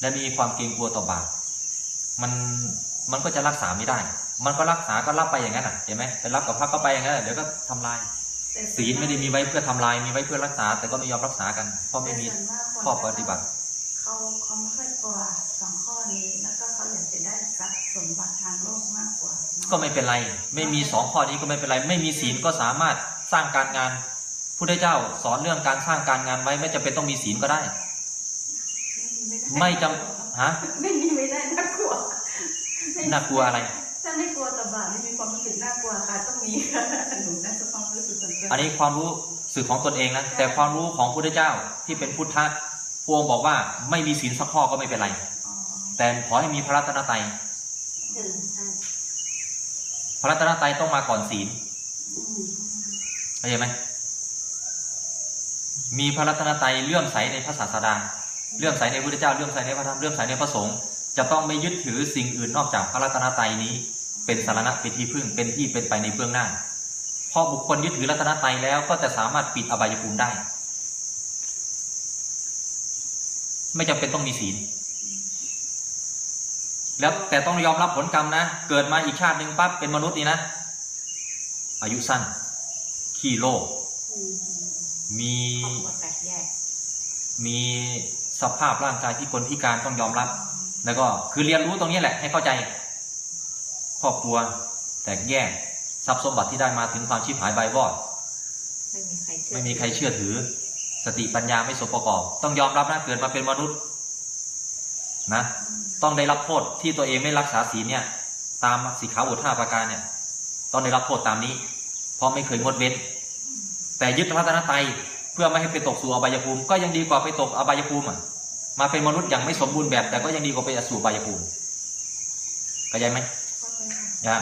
Speaker 1: และมีความเกรงกลัวต่อบาปมันมันก็จะรักษาไม่ได้ มันก็รักษาก็รับไปอย่างนั้นอะเห็นไหมไปรับกับพระก็ไปอย่างนั้นอะเดี๋ยวก็ทำลาย
Speaker 6: แต่
Speaker 1: ศีลไม่ได้มีไว้เพื่อทำลายมีไว้เพื่อรักษา แต่ก็ไม่ยอมรักษากัน เพราะไม่มี
Speaker 6: แต่ส่วนากคน
Speaker 1: ข้อปฏิบัติ
Speaker 6: เขาเขาไม่ค่อยกลัวสองข้อนี้แล้วก็เขาอยากจะได้ทรัพย์สมบัติทางโลกมากกว่าเนอะ
Speaker 1: ก็ไม่เป็นไร ไม่มีสองข้อนี้ก็ไม่เป็นไร ไม่มีศีลก็สามารถสร้างการงาน พุทธเจ้าสอนเรื่องการสร้างการงานไว้ ไม่จำเป็นต้องมีศีลก็ได้ ไม่จำฮะ
Speaker 6: ไม่มีไม่ได้น่ากลัว
Speaker 1: น่ากลัวอะไร
Speaker 6: ถ้าไม่กลัวต่อบาปไม่มีความรู้สึกน่ากลัวค่ะต้องมีค่ะหนูน่าจะความรู้สึกส่วนตัว
Speaker 1: อันนี้ความรู้สึกของตนเองนะแต่ความรู้ของพุทธเจ้าที่เป็นพุทธะพระองค์บอกว่าไม่มีศีลสักข้อก็ไม่เป็นไร
Speaker 6: อ๋อ
Speaker 1: แต่ขอให้มีพระรัตนตรัย
Speaker 2: เออใช่
Speaker 1: พระรัตนตรัยต้องมาก่อนศีล
Speaker 2: อืม
Speaker 1: เข้าใจไหม มีพระรัตนตรัยเลื่อมใสในพระศาสดาเลื่อมใสในพุทธเจ้าเลื่อมใสในพระธรรมเลื่อมใสในพระสงฆ์จะต้องไม่ยึดถือสิ่งอื่นนอกจากพระรัตนตรัยนี้ เป็นสารณะเป็นที่พึ่งเป็นที่เป็นไปในเบื้องหน้าพอบุคคลยึดถือรัตนตรัยแล้วก็จะสามารถปิดอบายภูมิได้ ไม่จำเป็นต้องมีศีล แล้วแต่ต้องยอมรับผลกรรมนะ เกิดมาอีกชาติหนึ่งปั๊บเป็นมนุษย์นี่นะ อายุสั้น ขี้โลภ
Speaker 2: มี
Speaker 5: ครอบครัวแตกแยก
Speaker 1: มีสภาพร่างกายที่คนพิการต้องยอมรับ แล้วก็คือเรียนรู้ตรงนี้แหละให้เข้าใจ ครอบครัวแตกแยกทรัพย์สมบัติที่ได้มาถึงความชิบหายใบวอด
Speaker 5: ไม่มีใครเชื่อ
Speaker 1: ไม่มีใครเชื่อถือ สติปัญญาไม่สมประกอบ ต้องยอมรับนะเกิดมาเป็นมนุษย์นะ ต้องได้รับโทษที่ตัวเองไม่รักษาศีลเนี่ย ตามสีขาวบทห้าประการเนี่ย ต้องได้รับโทษตามนี้ เพราะไม่เคยงดเว้น แต่ยึดพระตนตรัยเพื่อไม่ให้ไปตกสู่อบายภูมิ ก็ยังดีกว่าไปตกอบายภูมิอะมาเป็นมนุษย์อย่างไม่สมบูรณ์แบบ แต่ก็ยังดีกว่าไปสู่อบายภูมิเข้าใจไหมอย่า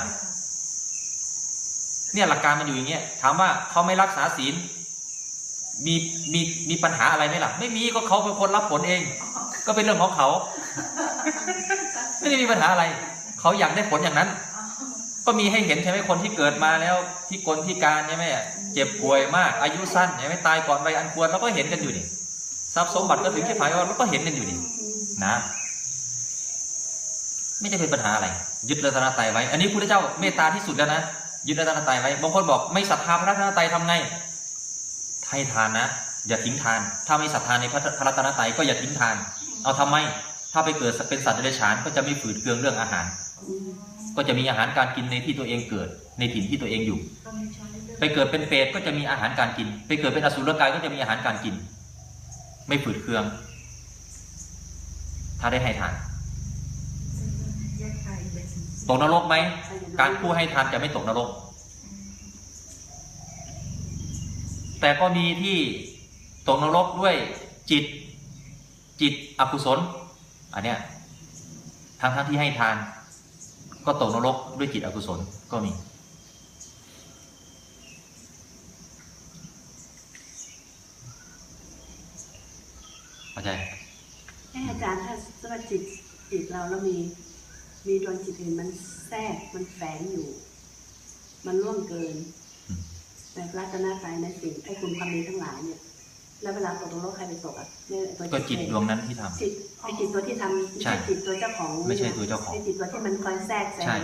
Speaker 1: เนี่ยหลักการมันอยู่อย่างเงี้ยถามว่าเขาไม่รักษาศีลมีมีมีปัญหาอะไรไหมล่ะ ไม่มีก็เขาเป็นคนรับผลเอง ก็เป็นเรื่องของเขา ไม่ได้มีปัญหาอะไร เขาอยากได้ผลอย่างนั้น ก็มีให้เห็นใช่ไหมคนที่เกิดมาแล้วที่กลที่การใช่ไหมเจ็บป่วยมาก อายุสั้นใช่ไหมตายก่อนวัยอันควรเราก็เห็นกันอยู่นี่ทรัพย์สมบัติก็ถึงที่ผายว่าเราก็เห็นกันอยู่นี่นะ ไม่ได้เป็นปัญหาอะไร ยึดรัตนตรัยไว้ อันนี้พระพุทธเจ้าเมตตาที่สุดแล้วนะยึดรัตนตรัยไว้บางคนบอกไม่ศรัทธาพระรัตนตรัยทำไงให้ทานนะอย่าทิ้งทาน ถ้าไม่ศรัทธาในพระพระรัตนตรัยก็อย่าทิ้งทาน เอาทำไม ถ้าไปเกิดเป็นสัตว์เดรัจฉานก็จะไม่ฝืดเคืองเรื่องอาหาร ก็จะมีอาหารการกินในที่ตัวเองเกิด ในถิ่นที่ตัวเองอยู่ ไปเกิดเป็นเปรตก็จะมีอาหารการกิน ไปเกิดเป็นอสุรกายก็จะมีอาหารการกิน ไม่ฝืดเคือง ถ้าได้ให้ทานตกนรกไหม การผู้ให้ทานจะไม่ตกนรก แต่ก็มีที่ตกนรกด้วยจิตจิตอกุศลอันเนี้ยทั้งทั้งที่ให้ทาน ก็ตกนรกด้วยจิตอกุศลก็มี เข้าใจ
Speaker 2: ให้อาจารย์ถ้าสมมติจิตจิตเราแล้วมีมีดวงจิตอื่นมันแทรกมันแฝงอยู่ มันล่วงเกิน
Speaker 1: อืม
Speaker 2: ในพระรัตนตรัยในสิ่งไอ้คุณความดีทั้งหลายเนี่ย แล้วเวลาตกนรกใครไปตกอะเนี่ยตัว
Speaker 1: ก็จิตดวงนั้นที่ทำ
Speaker 2: จิตไอ้จิตตัวที่ทำไม่
Speaker 1: ใช่
Speaker 2: ใช่จิตตัวเจ้าของ
Speaker 1: ไม่ใช่ตัวเจ้าของ
Speaker 2: ไอ้จิตตัวที่มันคอยแทรกแซ
Speaker 1: ใช่
Speaker 2: ง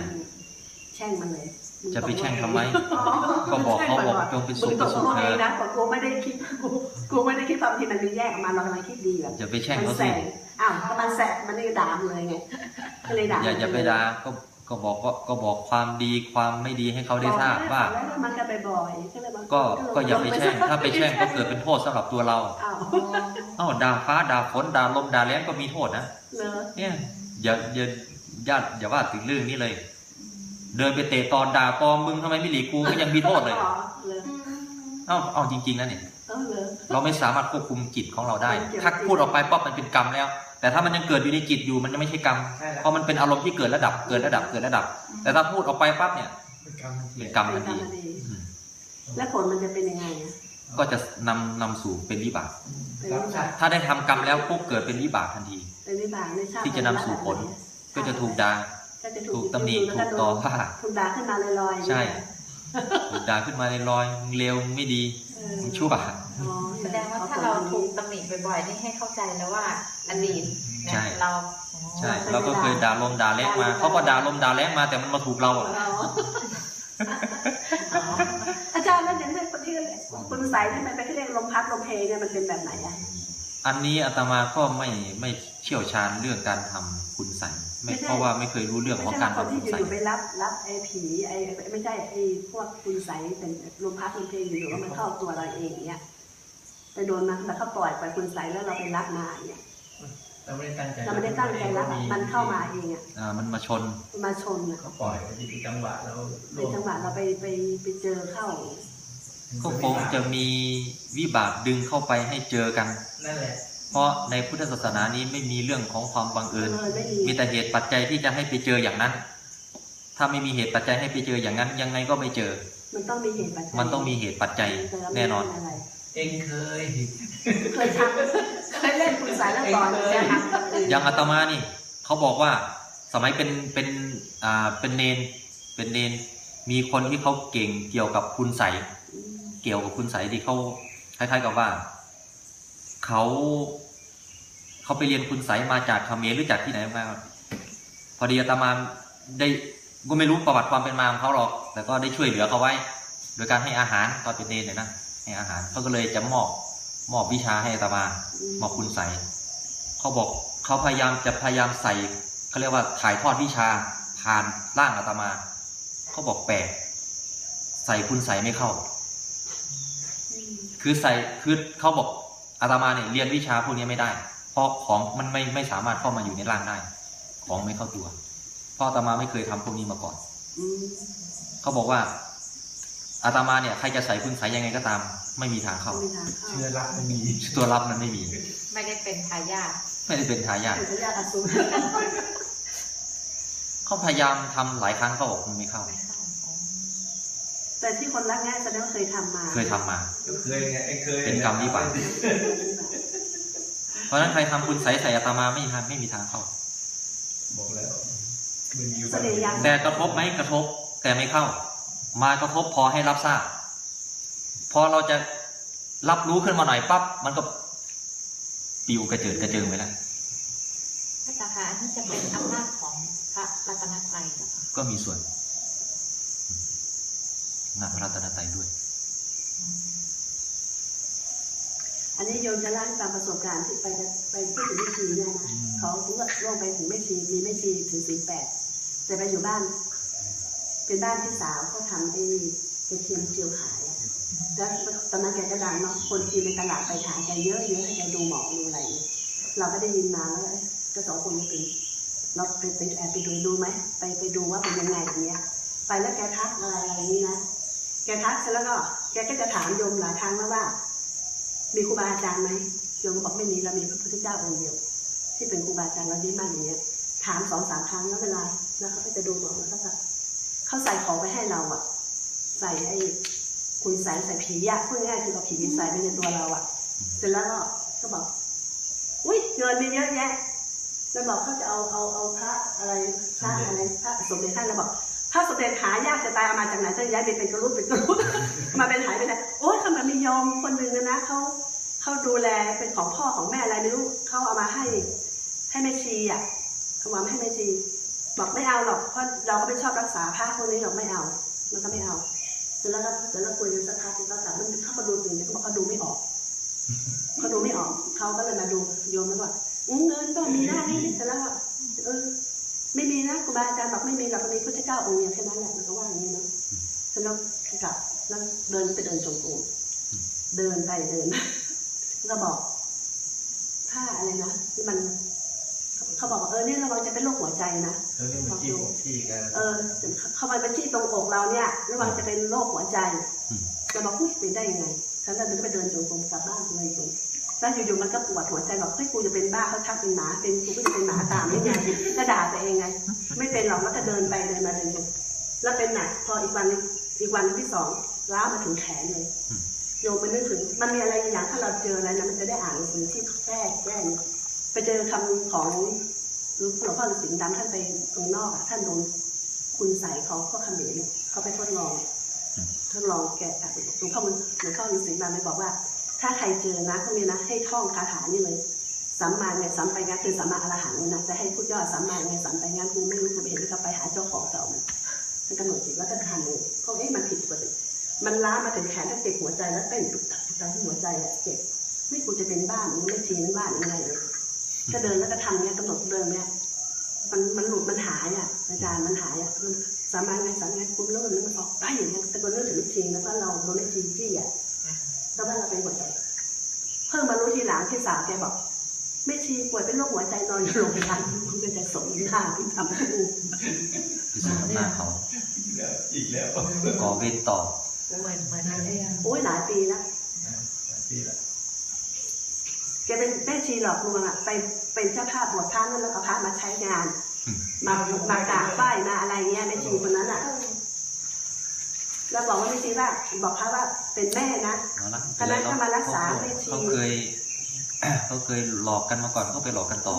Speaker 2: แช่งมันเลยมึ
Speaker 1: จะไปแช่งทำไม
Speaker 2: อ๋อ
Speaker 1: ก็บอกเขาบอกจงเป็นสุข
Speaker 2: มึงต
Speaker 1: เป็น
Speaker 2: ก
Speaker 1: สุข
Speaker 2: นรก
Speaker 1: เธ
Speaker 2: เอ
Speaker 1: อง
Speaker 2: นะแต่กูไม่ได้คิดกูกูไม่ได้คิดความที่มันเป็นแยกออกมาเรากำลังคิดดีแบบ
Speaker 1: อย่าไปแช่ง
Speaker 2: มั
Speaker 1: เขา
Speaker 2: แส
Speaker 1: สิ
Speaker 2: งอ้าวก็มันแสบมันนี่ด่ามันเลยไงก็เลยด่า
Speaker 1: อย่าอย่าไปด่าก็ ก็บอกก็ก็บอกความดีความไม่ดีให้เขาได้ทราบว่า
Speaker 2: บอกแล้วมันกันบ่อยๆก็เลยบอก
Speaker 1: ก็ก็อย่าไปแช่งถ้าไปแช่งก็เกิดเป็นโทษสำหรับตัวเรา
Speaker 2: อ้าว
Speaker 1: เอ้าด่าฟ้าด่าฝนด่าลมด่าแล้งก็มีโทษนะ
Speaker 2: เลอ
Speaker 1: เนี่ยอย่าอย่าอย่าอย่าว่าถึงเรื่องนี้เลย เดินไปเตะตอนด่าปอมึงทำไมไม่หลีกกูก็ยังมีโทษเลย
Speaker 2: อ๋อเลอ
Speaker 1: เอ้าเอาจริงๆนะเนี่ย
Speaker 2: เออเลอ
Speaker 1: เราไม่สามารถควบคุมจิตของเราได้
Speaker 2: มันเกี่ยว
Speaker 1: ถ้าพูดออกไปป๊อบมันเป็นกรรมแล้ว แต่ถ้ามันยังเกิดอยู่ในจิตอยู่มันยังไม่ใช่กรรม
Speaker 4: ใช่แล้ว
Speaker 1: เพราะมันเป็นอารมณ์ที่เกิดระดับเกิดระดับเกิดระดับ แต่ถ้าพูดออกไปปั๊บเนี่ย
Speaker 4: เป็นกรรมทันที
Speaker 1: เป็นกรรมทันที
Speaker 2: เป็นกรรมทันที
Speaker 1: อืม
Speaker 2: แล้วผลมันจะเป็นยังไงอะ
Speaker 1: ก็จะนำนำสู่เป็นวิบาก
Speaker 2: เป็น
Speaker 4: รับ
Speaker 2: วิ
Speaker 4: ใช่
Speaker 2: บาก
Speaker 1: ถ้าได้ทำกรรมแล้วปุ๊บเกิดเป็นวิบากทันที
Speaker 2: เป็นวิบากในชาติ
Speaker 1: ที่จะนำสู่ผลก็จะถูกด่า
Speaker 2: ก็จะ
Speaker 1: ถูกตำหนิถูกต่อว่า
Speaker 2: ถูกด่าขึ้นมาลอยๆ
Speaker 1: ใช่ถูกด่าขึ้นมาลอยๆมึงเลวมึงไม่ดี
Speaker 2: เออ
Speaker 1: มึงชั่ว
Speaker 2: อ๋อ
Speaker 5: แสดงว่าถ้าเราถูกตำหนิบ่อยๆนี่ให้เข้าใจแล้วว่าอดีตเนี่
Speaker 1: ใช่
Speaker 5: ยเราอ๋อ
Speaker 1: ใช่เราก็เคยด่าลมด่าแรงมาเขาก็ด่าลมด่าแรงมาแต่มันมาถูกเราอะ
Speaker 2: เรา
Speaker 5: อ๋อ
Speaker 2: อาจารย์แล้วอย่างเรื่องคนที่คุณใสทำไมไปที่เรียกลมพัดลมเพเนี่ยมันเป็นแบบไหนอะ
Speaker 1: อันนี้อาตมาก็ไม่ไม่เชี่ยวชาญเรื่องการทำคุณใสยไม่เพราะว่าไม่เคยรู้เรื่อง
Speaker 2: ไม่
Speaker 1: ของ
Speaker 2: ใช่
Speaker 1: การ
Speaker 2: ว่าคน
Speaker 1: ทำ
Speaker 2: ที่
Speaker 1: คุณใสย
Speaker 2: อยู่ๆไปรับรับไอ้ผีไอ้ไม่ใช่ไอ้พวกคุณใสเป็นลมพัดลมเพอยู่ๆว่ามันเข้าตัวเราเองเนี่ย ไปโดนมันแต่เขาปล่อยไปคุณใสแล้วเราไปรับมาเนี่ย
Speaker 4: เราไม่ได้ตั้งใจ
Speaker 2: เราไม่ได้ตั้งใจรับอะมันเข้ามาเองอะ
Speaker 1: อ่ามันมาชน
Speaker 2: มันมาชนอะ
Speaker 4: เขาปล่อยไปที่จังหวะแล้ว
Speaker 2: ในจังหวะเราไปไปไปเจอเข้า
Speaker 1: ก็คงจะมีวิบากดึงเข้าไปให้เจอกัน
Speaker 4: นั่นแหละ
Speaker 1: เพราะในพุทธศาสนานี้ไม่มีเรื่องของความบังเอิญ
Speaker 2: เลยไม่มี
Speaker 1: มีแต่เหตุปัจจัยที่จะให้ไปเจออย่างนั้น ถ้าไม่มีเหตุปัจจัยให้ไปเจออย่างนั้น ยังไงก็ไม่เจอ
Speaker 2: มันต้องมีเหตุปัจจัย
Speaker 1: มันต้องมีเหตุปัจจัย
Speaker 2: แต่เราไม่
Speaker 1: แน่นอน
Speaker 2: รู้อะไร
Speaker 4: เองเคย
Speaker 2: เคยทำเคยเล่นคุณสายแล้วก่อน
Speaker 4: เองเคย
Speaker 2: จะทำคนอื่น
Speaker 1: อย่างอาตมานี่เขาบอกว่าสมัยเป็นเป็นอ่าเป็นเนนเป็นเนนมีคนที่เขาเก่งเกี่ยวกับคุณใสยเกี่ยวกับคุณใสยที่เขาคล้ายๆกับว่าเขาเขาไปเรียนคุณใสยมาจากเขมรหรือจากที่ไหนมาพอดีอาตมาได้ก็ไม่รู้ประวัติความเป็นมาของเขาหรอก แต่ก็ได้ช่วยเหลือเขาไว้ โดยการให้อาหารตอนเป็นเนนเนี่ยนะ ให้อาหารเขาก็เลยจะมอบมอบวิชาให้อาตมามอบคุณใสยเขาบอกเขาพยายามจะพยายามใส่เขาเรียกว่าถ่ายทอดวิชาผ่านร่างอาตมาเขาบอกแปลกใส่คุณใสยไม่เข้า คือใส่คือเขาบอกอาตมาเนี่ยเรียนวิชาพวกนี้ไม่ได้ เพราะของมันไม่ไม่สามารถเข้ามาอยู่ในร่างได้ ของไม่เข้าตัวเพราะอาตมาไม่เคยทำพวกนี้มาก่อนเขาบอกว่า อาตมาเนี่ยใครจะใส่คุณใสยยังไงก็ตาม ไม่มีทางเข้า
Speaker 2: ไม่มีทางเข้า
Speaker 4: เชื่อรักไม่มี
Speaker 1: ตัวรับมันไม่มี
Speaker 5: ไม่ได้เป็นทายาท
Speaker 1: ไม่ได้เป็นทายาท
Speaker 2: เป็นพยาธิอสูร
Speaker 1: เขาพยายามทำหลายครั้งเขาบอกมันไม่เข้า
Speaker 5: ไม่เข้าอ๋อ
Speaker 2: แต่ที่คนรักง่ายแสดงว่าเคยทำมา
Speaker 1: เคยทำมา
Speaker 4: ก็เคยไงไอ้เคย
Speaker 1: เป็นกรรมวิบากเพราะฉะนั้นใครทำคุณใสยใส่อาตมาไม่มีทางไม่มีทางเข้า
Speaker 4: บอกแล้วมึงอยู่
Speaker 2: เสน่ห์ยัง
Speaker 1: แต่กระทบไหมกระทบ แต่ไม่เข้า มากระทบพอให้รับทราบ พอเราจะรับรู้ขึ้นมาหน่อยปั๊บมันก็ปิวกระเจิดกระเจิงไปแล้ว
Speaker 5: พระสาขาอันนี้จะเป็นอำนาจของพระรัตนตรัยเหรอคะ
Speaker 1: ก็มีส่วนงานพระรัตนตรัยด้วย
Speaker 2: อันนี้โยมจะเล่าให้ฟังประสบการณ์ที่ไปไปที่ถึงแม่ชีเนี่ยนะเขาถึงว่าล่วงไปถึงแม่ชีมีแม่ชีถึงสี่แปดแต่ไปอยู่บ้านเป็ นบ้านพี่สาวเขาทำไอ้กระเทียมเจียวขายอะแล้วตอนนั้นแกก็ดังเนาะคนจีนในตลาดไปหาแกเยอะเยอะให้แกดูหมอดูอะไรเงี้ยเราก็ได้ยินมาแล้วเอ้ยก็สองคนนี้เป็นเราไปไปแอบไปดูดูไหมไปไปดูว่าเป็นยังไงอย่างเงี้ย ไปแล้วแกทักอะไรอะไรอย่างนี้นะแกทักเสร็จแล้วก็แกก็จะถามโยมหลายครั้งแล้วว่า มีครูบาอาจารย์ไหมโยมก็บอกไม่มีเรามีพระพุทธเจ้าองค์เดียว ที่เป็นครูบาอาจารย์เราดีมากอย่างเงี้ยถามสองสามครั้งแล้วเวลาแล้วเขาก็จะดูบอกแล้วก็ เขาใส่ของไปให้เราอะใส่ไอ้คุณใส่ใส่ผีอะพูดง่ายๆคือเอาผีใส่ไปในตัวเราอะเสร็จแล้วก็ก็บอกอุ้ยเงินมีเยอะแยะแล้วบอกเขาจะเอาเอาเอาพระอะไรพระอะไรพระสมเด็จท่านแล้วบอกพระสมเด็จหายากจะตายเอามาจากไหนท่านย้ายไปเป็นกระลุกเป็นกระลุกมาเป็นหายไปไหนโอ้ยทำไมมีโยมคนหนึ่งนะนะเขาเขาดูแลเป็นของพ่อของแม่อะไรไม่รู้เขาเอามาให้ให้แม่ชีอะเขาวางให้แม่ชี บอกไม่เอาหรอกเพราะเราก็ไม่ชอบรักษาพระพวกนี้หรอกไม่เอา มันก็ไม่เอาเสร็จแล้วก็เสร็จแล้วคุยกันสักพักนึงก็กลับมันเขาก็ดูตื่นเขาบอกเขาดูไม่ออกเขาดูไม่ออกเขาก็เลยมาดูโยมแล้วว่าอืมเงินก็มีได้นี่เสร็จแล้วว่าเออไม่มีนะครูบาอาจารย์บอกไม่มีหรอกมีพระเจ้าองค์เดียวแค่นั้นแหละมันก็ว่าอย่างนี้เนาะเสร็จแล้วกลับแล้วเดินไปเดินจงกรมเดินไปเดินก็บอกถ้าอะไรนะที่มัน เขาบอกว่าเออเนี่ยระวังจะเป็นโรคหัวใจนะ
Speaker 4: เออนี่มันจี้อกจี้กัน
Speaker 2: เออเข้ามาเป็นที่ตรงอกเราเนี่ยระวังจะเป็นโรคหัวใจ
Speaker 1: อืม
Speaker 2: จะบอกอุ้ยเป็นได้ยังไงฉันเลยไปเดินจงกรมกลับบ้านเลยคุณแล้วอยู่ๆมันก็ปวดหัวใจบอกเฮ้ยกูจะเป็นบ้าเขาชักเป็นหมาเป็นกูก็จะเป็นหมาตามยังไงก็ด่าตัวเองไง ไม่เป็นหรอกแล้วก็เดินไปเดินมาเดินไปแล้วเป็นหนักพออีกวันหนึงอีกวันที่สองล้าวมาถึงแขนเลย
Speaker 1: อืม
Speaker 2: โยมมันนึกถึงมันมีอะไรอย่างถ้าเราเจออะไรนะมันจะได้อ่านหนังสือที่แก้แก้เนี่ย ไปเจอคำของหลวงพ่อฤาษีดำท่านไปตรงนอกท่านโดนคุณใส่เขาก็เขมรเขาไปทดลองทดลองแกะหลวงพ่อมันหลวงพ่อฤาษีมาเลยบอกว่า ถ้าใครเจอนะพวกนี้นะ ให้ท่องคาถานี่เลยสัมมาไงสัมไปงานคือสัมมาอรหังนะจะให้พูดย่อสัมมาไงสัมไปงานกูไม่รู้กูไม่เห็นก็ไปหาเจ้าของเก่ามันท่านกำหนดจิตว่าท่านทานเลยเพราะเอ๊ะมันผิดปกติมันล้ามาถึงแขนถ้าเจ็บหัวใจแล้วเต้นตุกตักตุกตักที่หัวใจอะเจ็บไม่กูจะเป็นบ้านไม่ชีนบ้านยังไงเลย ก็เดินแล้วก็ทำเนี้ยกำหนดเดินเนี้ยมันมันหลุดมันหายอะอาจารย์มันหายอะมันสามารถไงสามารถไงคุณแล้วมันมันออกไปอย่างเงี้ยแต่ก็เรื่องถึงไม่จริงแล้วก็เราโดนไม่จริงจี้อะแล้วว่าเราเป็นหัวใจเพิ่งมารู้ทีหลังพี่สาวแกบอกแม่ชีป่วยเป็นโรคหัวใจนอนอยู่โรงพยาบาลมันก็จะสมหน้าที่ทำให้ดู
Speaker 1: คือสมหน้าเขา
Speaker 4: อีกแล้ว
Speaker 1: ก่อเวรต่อ
Speaker 5: เหมือนเหมือน
Speaker 3: นานได้ยัง
Speaker 2: โอ้ยหลายปีแล้ว
Speaker 4: ปีละ
Speaker 2: แกเป็นแม่ชีหลอกลวงอะไปเป็นเจ้าภาพบวชพระนั่นแล้วเอาพระมาใช้งาน
Speaker 1: อืม
Speaker 2: มามากราบป้ายมาอะไรเงี้ยแม่ชีคนนั้นอะแล้วบอกว่าแม่ชีว่าบอกพระว่าเป็นแม่นะ
Speaker 1: เอาละ
Speaker 2: คณะเข้ามารักษา
Speaker 1: เขา
Speaker 2: แม่ชี
Speaker 1: เขาเคยเขาเคยหลอกกันมาก่อนก็ไปหลอกกันต่อ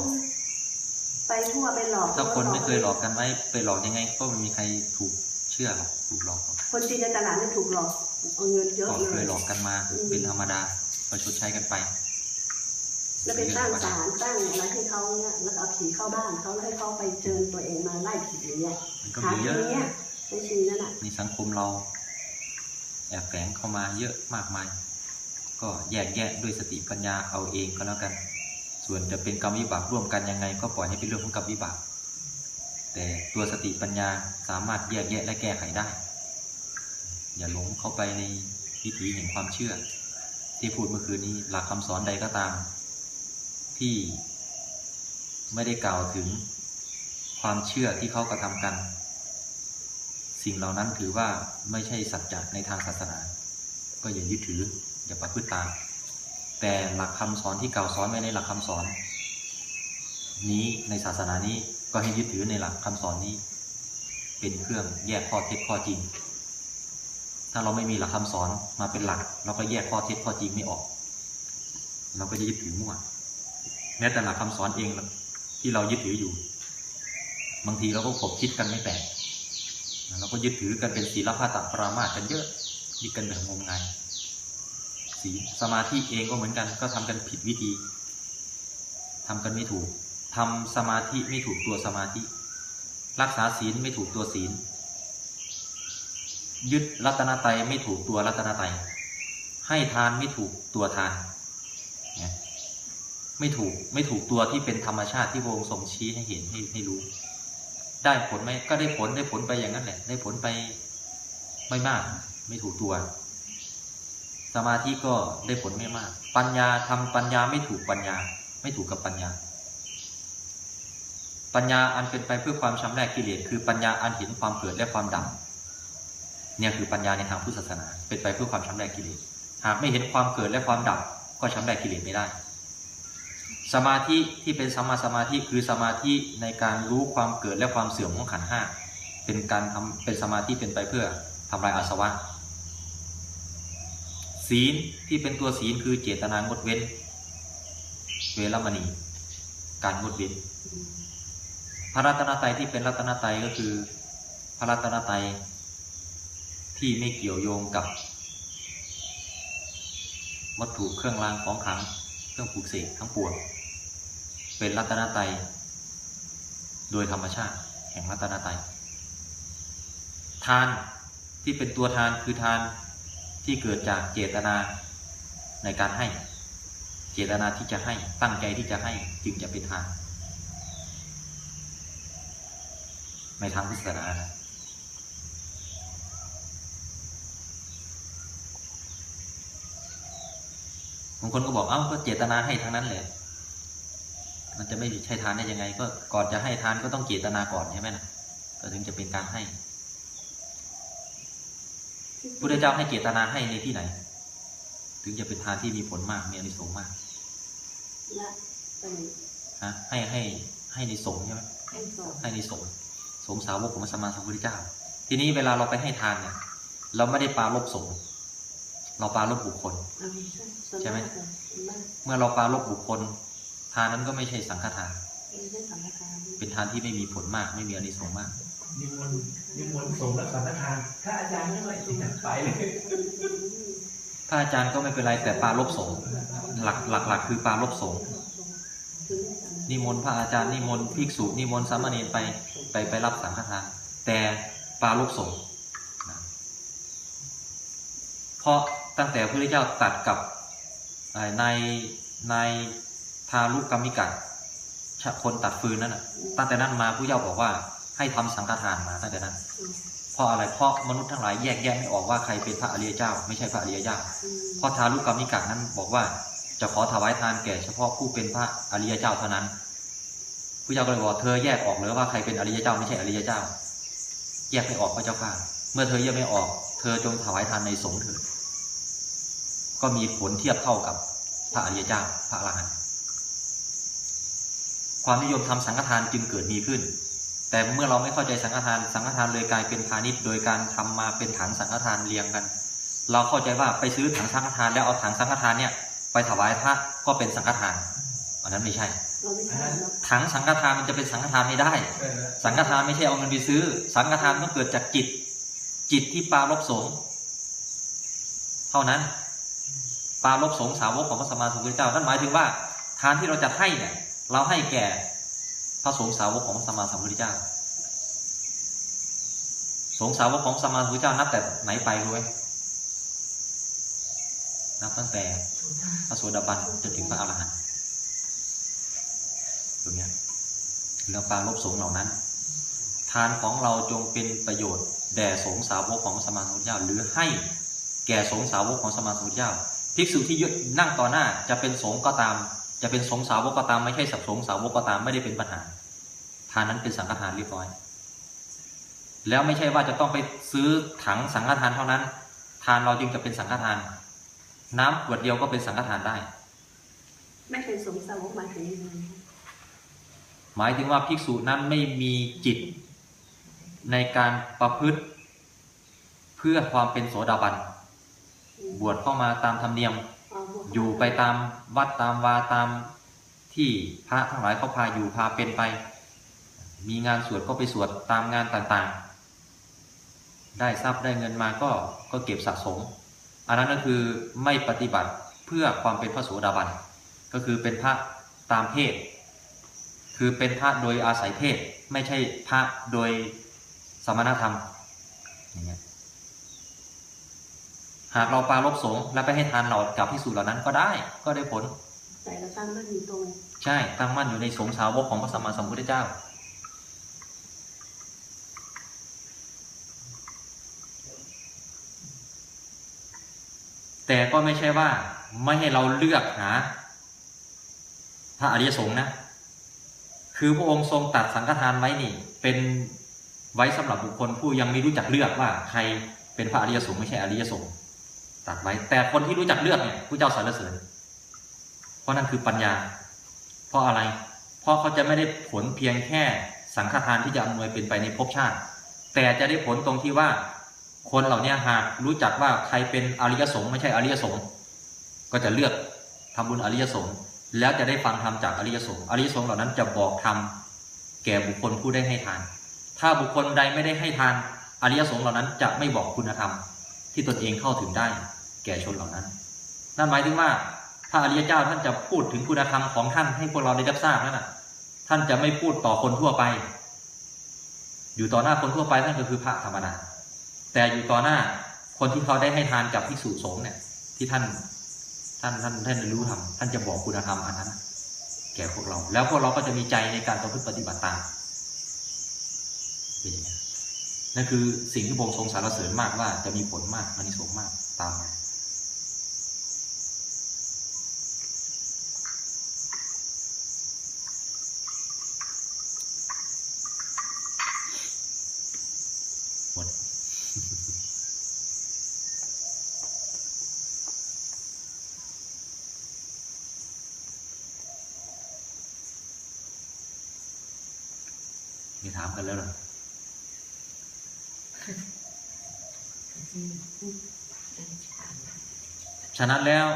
Speaker 2: ไปทั่วไปหลอก
Speaker 1: ถ้าคนไม่เคยหลอกกันไว้ไปหลอกยังไง ก็ไม่มีใครถูกเชื่อหรอกถูกหลอกหรอก
Speaker 2: คนจีนในตลาดเนี่ยถูกหลอกเอาเงินเยอะ
Speaker 1: ก็
Speaker 2: เล
Speaker 1: เคย
Speaker 2: ย
Speaker 1: หลอกกันมาเป็นธรรมดาก็ชดใช้กันไป
Speaker 2: แล้วไปตั้งศาลตั้งอะไรให้เขาเนี่ยแล้วก็เอาผีเข้าบ้านเขาแล้วให้เขาไปเชิญตัวเองมาไล่ผีเนี่ย
Speaker 1: มันก็
Speaker 2: หา
Speaker 1: มี
Speaker 2: ที
Speaker 1: เยอะ
Speaker 2: เนี่ยในชีนั่นน่ะ
Speaker 1: ในสังคมเราแอบแฝงเข้ามาเยอะมากมาย ก็แยกแยะด้วยสติปัญญาเอาเองก็แล้วกัน ส่วนจะเป็นกรรมวิบากร่วมกันยังไง ก็ปล่อยให้เป็นเรื่องของกรรมวิบาก แต่ตัวสติปัญญาสามารถแยกแยะและแก้ไขได้ อย่าหลงเข้าไปในวิถีแห่งความเชื่อ ที่พูดเมื่อคืนนี้หลักคำสอนใดก็ตาม ที่ไม่ได้กล่าวถึงความเชื่อที่เขากระทำกัน สิ่งเหล่านั้นถือว่าไม่ใช่สัจจะในทางศาสนา ก็อย่ายึดถืออย่าประพฤติตาม แต่หลักคำสอนที่กล่าวสอนไว้ในหลักคำสอน นี้ในศาสนานี้ก็ให้ยึดถือในหลักคำสอนนี้ เป็นเครื่องแยกข้อเท็จข้อจริง ถ้าเราไม่มีหลักคำสอนมาเป็นหลัก เราก็แยกข้อเท็จข้อจริงไม่ออก เราก็จะยึดถือมั่ว ม้แต่หลักคำสอนเองที่เรายึดถืออยู่ บางทีเราก็ขบคิดกันไม่แตกเราก็ยึดถือกันเป็นศีลพัตตปรามาสกันเยอะยึดกันแบบงมงายสีสมาธิเองก็เหมือนกัน ก็ทำกันผิดวิธีทำกันไม่ถูกทำสมาธิไม่ถูกตัวสมาธิ รักษาศีลไม่ถูกตัวศีล ยึดรัตนตรัยไม่ถูกตัวรัตนตรัยให้ทานไม่ถูกตัวทานนะ ไม่ถูกไม่ถูกตัวที่เป็นธรรมชาติที่พระองค์ทรงชี้ให้เห็นให้ให้รู้ ได้ผลไหมก็ได้ผลได้ผลไปอย่างนั้นแหละ ได้ผลไปไม่มาก ไม่ถูกตัว สมาธิก็ได้ผลไม่มาก ปัญญาทำปัญญาไม่ถูกปัญญา ไม่ถูกกับปัญญา ปัญญาอันเป็นไปเพื่อความชำระกิเลสคือปัญญาอันเห็นความเกิดและความดับเนี่ยคือปัญญาในทางพุทธศาสนา เป็นไปเพื่อความชำระกิเลสหากไม่เห็นความเกิดและความดับก็ชำระกิเลสไม่ได้ สมาธิที่เป็นสมมาสมาธิคือสมาธิในการรู้ความเกิดและความเสื่อมของขันห้าเป็นการทำเป็นสมาธิเป็นไปเพื่อทำลายอาสวะศีลที่เป็นตัวศีลคือเจตนางดเว้น เวรมณี การงดเว้น พระรัตนตรัยที่เป็นรัตนตรัยก็คือ พระรัตนตรัยที่ไม่เกี่ยวโยงกับ วัตถุเครื่องรางของขลัง เครื่องปลูกเสกทั้งปวงเป็นรัตนตรัยโดยธรรมชาติแห่งรัตนตรัยทานที่เป็นตัวทานคือทานที่เกิดจากเจตนาในการให้ เจตนาที่จะให้ตั้งใจที่จะให้จึงจะเป็นทานในทางพุทธศาสนา บางคนก็บอกเอ้าก็เจตนาให้ทั้งนั้นเลยมันจะไม่ใช่ทานได้ยังไง ก็ก่อนจะให้ทานก็ต้องเจตนาก่อนใช่ไหมนะก็ถึงจะเป็นการให้พุทธเจ้าให้เจตนาให้ในที่ไหน ถึงจะเป็นทานที่มีผลมากมีอานิสงส์มาก
Speaker 2: และเป็น
Speaker 1: ฮะให้ให้ให้ในสงฆ์ใช่ไหม
Speaker 2: ให้สอน
Speaker 1: ให้ในสงฆ์สงฆ์สาวกของพระสัมมาสัมพุทธเจ้า ทีนี้เวลาเราไปให้ทานเนี่ย เราไม่ได้ปราลบสงฆ์ เราปราลบบุคคล
Speaker 2: เอาส่วน
Speaker 1: ใช่ไหมา
Speaker 2: กเลยส่วนมาก
Speaker 1: เมื่อเราปราลบบุคคล ทานนั้นก็ไม่ใช่สังฆทาน
Speaker 2: ไม่ใช่สังฆทาน
Speaker 1: เป็นทานที่ไม่มีผลมาก ไม่มีอานิสงส์มาก
Speaker 2: อ
Speaker 4: นิมนต์นิมนต์สงฆ์และสังฆทานถ้าอาจารย์ไม่ไหวไปเลย
Speaker 1: พระอาจารย์ก็ไม่เป็นไรแต่ปรารบสงฆ์หลักหลักหลักคือปรารบสงฆ์นิมนต์พระอาจารย์นิมนต์ภิกษุนิมนต์สามเณรไปไปไปรับสังฆทาน แต่ปรารบสงฆ์นะเพราะ ตั้งแต่พระพุทธเจ้าตัดกับในในทารุกรรมิกัดคนตัดฟืนนั่นน่ะตั้งแต่นั้นมาพระเจ้าบอกว่าให้ทำสังฆทานมาตั้งแต่นั้น เพราะอะไรเพราะมนุษย์ทั้งหลายแยกแยะไม่ออกว่าใครเป็นพระอริยเจ้า ไม่ใช่พระอริยเจ้าเพราะทารุกรรมิกะนั้นบอกว่าจะขอถวายทานแก่เฉพาะผู้เป็นพระอริยเจ้าเท่านั้นพระเจ้าก็เลยบอกเธอแยกออกเลยว่าใครเป็นอริยเจ้าไม่ใช่อริยเจ้า แยกไม่ออกพระเจ้าค่ะ เมื่อเธอแยกไม่ออก เธอจงถวายทานในสงฆ์เถิด ก็มีผลเทียบเท่ากับพระอริยเจ้าพระอรหันต์ความนิยมทำสังฆทานจึงเกิดมีขึ้น แต่เมื่อเราไม่เข้าใจสังฆทาน สังฆทานเลยกลายเป็นพาณิชย์ โดยการทำมาเป็นถังสังฆทานเรียงกัน เราเข้าใจว่าไปซื้อถังสังฆทานแล้วเอาถังสังฆทานเนี่ยไปถวายพระก็เป็นสังฆทานอันนั้นไม่ใช่ถังสังฆทานมันจะเป็นสังฆทานไม่ได้ สังฆทานไม่ใช่เอาเงินไปซื้อ สังฆทานต้องเกิดจากจิต จิตที่ปรารบสงฆ์เท่านั้น ปารบสงสาวกของพระสัมมาสัมพุทธเจ้า นั่นหมายถึงว่า ทานที่เราจะให้เนี่ยเราให้แก่พระสงฆ์สาวกของพระสัมมาสัมพุทธเจ้า สงฆ์สาวกของสัมมาสัมพุทธเจ้านับแต่ไหนไปรู้ไหมนับตั้งแต่พระโสดาบันจนถึงพระอรหันต์ตรงเนี้ยเรื่องปารบสงเหล่านั้น ทานของเราจงเป็นประโยชน์แด่สงสาวกของสมมาสมุทเจ้า หรือให้แก่สงสาวกของสมมาสมุทเจ้า ภิกษุที่ยืนนั่งต่อหน้าจะเป็นสงฆ์ก็ตาม จะเป็นสงฆ์สาวกก็ตามไม่ใช่สับสงฆ์สาวกก็ตามไม่ได้เป็นปัญหาทานนั้นเป็นสังฆทานเรียบร้อย แล้วไม่ใช่ว่าจะต้องไปซื้อถังสังฆทานเท่านั้น ทานเราจึงจะเป็นสังฆทาน น้ำขวดเดียวก็เป็นสังฆทานได้
Speaker 2: ไม่เป็นสงสาวกหมายถึงยังไง
Speaker 1: หมายถึงว่าภิกษุนั้นไม่มีจิตในการประพฤติ เพื่อความเป็นโสดาบัน บวชเข้ามาตามธรรมเนียม อยู่ไปตามวัดตามวาตามที่พระทั้งหลายเขาพาอยู่พาเป็นไป มีงานสวดก็ไปสวดตามงานต่างๆ ได้ทรัพย์ได้เงินมาก็ก็เก็บสะสม อันนั้นก็คือไม่ปฏิบัติเพื่อความเป็นพระโสดาบัน ก็คือเป็นพระตามเพศ คือเป็นพระโดยอาศัยเพศ ไม่ใช่พระโดยสมณธรรมอย่างเงี้ย หากเราปรารบสงฆ์แล้วไปให้ทานเรากับพิสูจน์เหล่านั้นก็ได้ก็ได้ผล
Speaker 2: แต่เราตั้งมั่นอยู่ตรง
Speaker 1: ใช่ตั้งมั่นอยู่ในสงฆ์สาวกของพระสัมมาสัมพุทธเจ้าแต่ก็ไม่ใช่ว่าไม่ให้เราเลือกหาพระอริยสงฆ์นะ คือพระองค์ทรงตัดสังฆทานไว้นี่ เป็นไว้สำหรับบุคคลผู้ยังไม่รู้จักเลือกว่าใครเป็นพระอริยสงฆ์ไม่ใช่อริยสงฆ์ ตัดไว้ แต่คนที่รู้จักเลือกเนี่ยผู้เจ้าสรรเสริญ เพราะนั่นคือปัญญา เพราะอะไร เพราะเขาจะไม่ได้ผลเพียงแค่สังฆทานที่จะอำนวยเป็นไปในภพชาติ แต่จะได้ผลตรงที่ว่า คนเหล่านี้หากรู้จักว่าใครเป็นอริยสงฆ์ไม่ใช่อริยสงฆ์ก็จะเลือกทำบุญอริยสงฆ์แล้วจะได้ฟังธรรมจากอริยสงฆ์อริยสงฆ์เหล่านั้นจะบอกธรรมแก่บุคคลผู้ได้ให้ทาน ถ้าบุคคลใดไม่ได้ให้ทาน อริยสงฆ์เหล่านั้นจะไม่บอกคุณธรรม ที่ตนเองเข้าถึงได้ แก่ชนเหล่านั้น นั่นหมายถึงว่าพระอริยเจ้าท่านจะพูดถึงคุณธรรมของท่านให้พวกเราได้รับทราบนั่นน่ะ ท่านจะไม่พูดต่อคนทั่วไป อยู่ต่อหน้าคนทั่วไปท่านก็คือพระธรรมดาแต่อยู่ต่อหน้าคนที่เขาได้ให้ทานกับภิกษุสงฆ์เนี่ย ที่ท่านท่านท่านท่านรู้ธรรมท่านจะบอกคุณธรรมอันนั้น แก่พวกเรา แล้วพวกเราก็จะมีใจในการประพฤติปฏิบัติตามเป็นอย่างนี้นั่นคือสิ่งที่พระองค์ทรงสรรเสริญมากว่าจะมีผลมากอานิสงส์มากตามมา กันแล้วเหรอฉะนั้นแล้ว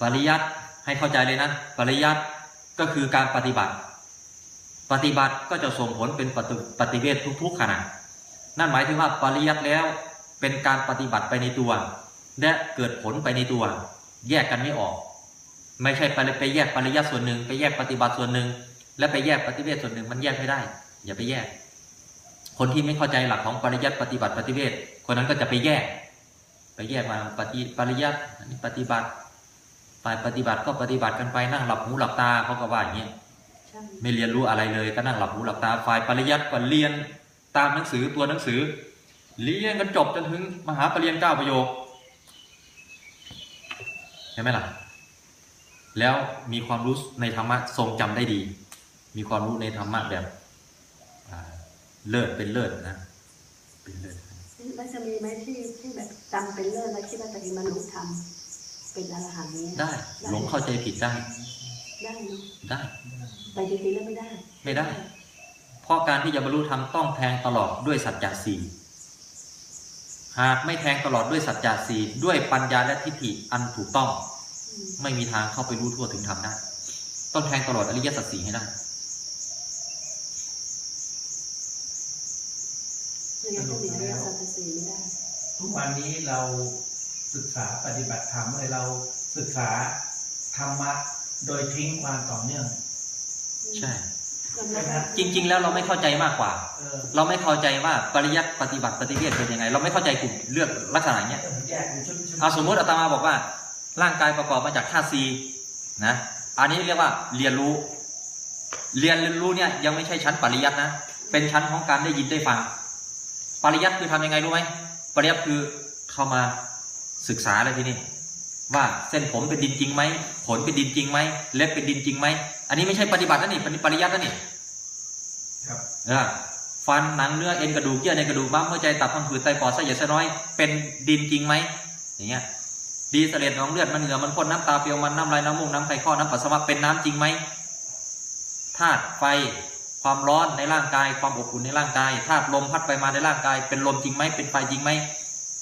Speaker 1: ปริยัติให้เข้าใจเลยนะ ปริยัติก็คือการปฏิบัติ ปฏิบัติก็จะส่งผลเป็นปฏิปฏิเวททุกๆขณะนั่นหมายถึงว่าปริยัติแล้วเป็นการปฏิบัติไปในตัว และเกิดผลไปในตัว แยกกันไม่ออก ไม่ใช่ไปไปแยกปริยัติส่วนหนึ่ง ไปแยกปฏิบัติส่วนหนึ่ง และไปแยกปฏิเวทส่วนหนึ่งมันแยกไม่ได้ อย่าไปแยก คนที่ไม่เข้าใจหลักของปริยัติปฏิบัติปฏิเวทคนนั้นก็จะไปแยก ไปแยกมาปฏิปริยัติอันนี้ปฏิบัติฝ่ายปฏิบัติก็ปฏิบัติกันไปนั่งหลับหูหลับตาเขาก็ว่าอย่างนี้
Speaker 2: ใช่
Speaker 1: ไม่เรียนรู้อะไรเลยก็นั่งหลับหูหลับตาฝ่ายปริยัติก็เรียนตามหนังสือตัวหนังสือเรียนกันจบจนถึงมหาปรริญญาเก้าประโยคเห็นไหมล่ะ แล้วมีความรู้ในธรรมะทรงจำได้ดี มีความรู้ในธรรมะแบบอ่า เลิศเป็นเลิศนะ เป็นเลิศ
Speaker 2: แล้วจะมีไหมที่ที่แบบจำเป็นเลิศแล้วคิดว่าตัวเองบรรลุธรรมเป็นอรหันต์นี้
Speaker 1: ได้หลงเข้าใจผิดได้
Speaker 2: ได้เนอะ
Speaker 1: ได้
Speaker 2: แต่จริงๆแล้วไม่ได้
Speaker 1: ไม่ได้ เพราะการที่จะบรรลุธรรมต้องแทงตลอดด้วยสัจจะสี่หากไม่แทงตลอดด้วยสัจจะสี่ด้วยปัญญาและทิฏฐิอันถูกต้อง
Speaker 2: อืม
Speaker 1: ไม่มีทางเข้าไปรู้ทั่วถึงธรรมได้ ต้องแทงตลอดอริยสัจสี่ให้ได้
Speaker 2: ไม่งั้นก็หนีอริยสัจสี่ไม่ได้
Speaker 4: ทุกวันนี้เราศึกษาปฏิบัติธรรมเลยเราศึกษาธรรมะโดยทิ้งความต่อเนื่อง
Speaker 1: ใช่ จริง ๆ แล้วเราไม่เข้าใจมากกว่า
Speaker 4: เรา
Speaker 1: ไม่เข้าใจว่าปริยัติปฏิบัติปฏิเวทเป็นยังไง เราไม่เข้าใจกลุ่มเรื่องลักษณะอย่างเนี้ย
Speaker 4: เอา
Speaker 1: สมมติอาตมาบอกว่า ร่างกายประกอบมาจากธาตุซีนะ อันนี้เรียกว่าเรียนรู้ เรียนรู้เนี่ยยังไม่ใช่ชั้นปริยัตินะ เป็นชั้นของการได้ยินได้ฟัง ปริยัติคือทำยังไงรู้ไหมปริยัติคือเข้ามาศึกษาเลยทีนี้ว่าเส้นผมเป็นดินจริงไหมขนเป็นดินจริงไหมเล็บเป็นดินจริงไหมอันนี้ไม่ใช่ปฏิบัตินะนี่เป็นปริยัตินะนี่
Speaker 4: ครับ
Speaker 1: เออฟันหนังเนื้อเอ็นกระดูกเยื่อในกระดูกม้ามหัวใจตับพังผืดไตปอดไส้ใหญ่ไส้น้อยเป็นดินจริงไหมอย่างเงี้ยดีเสลดหนองเลือดมันเหงื่อมันพ่นน้ำตาเปรียวมันน้ำลายน้ำมูกน้ำไข่ข้อน้ำปัสสาวะเป็นน้ำจริงไหมธาตุไฟ ความร้อนในร่างกาย ความอบอุ่นในร่างกายธาตุลมพัดไปมาในร่างกาย เป็นลมจริงไหมเป็นไฟจริงไหม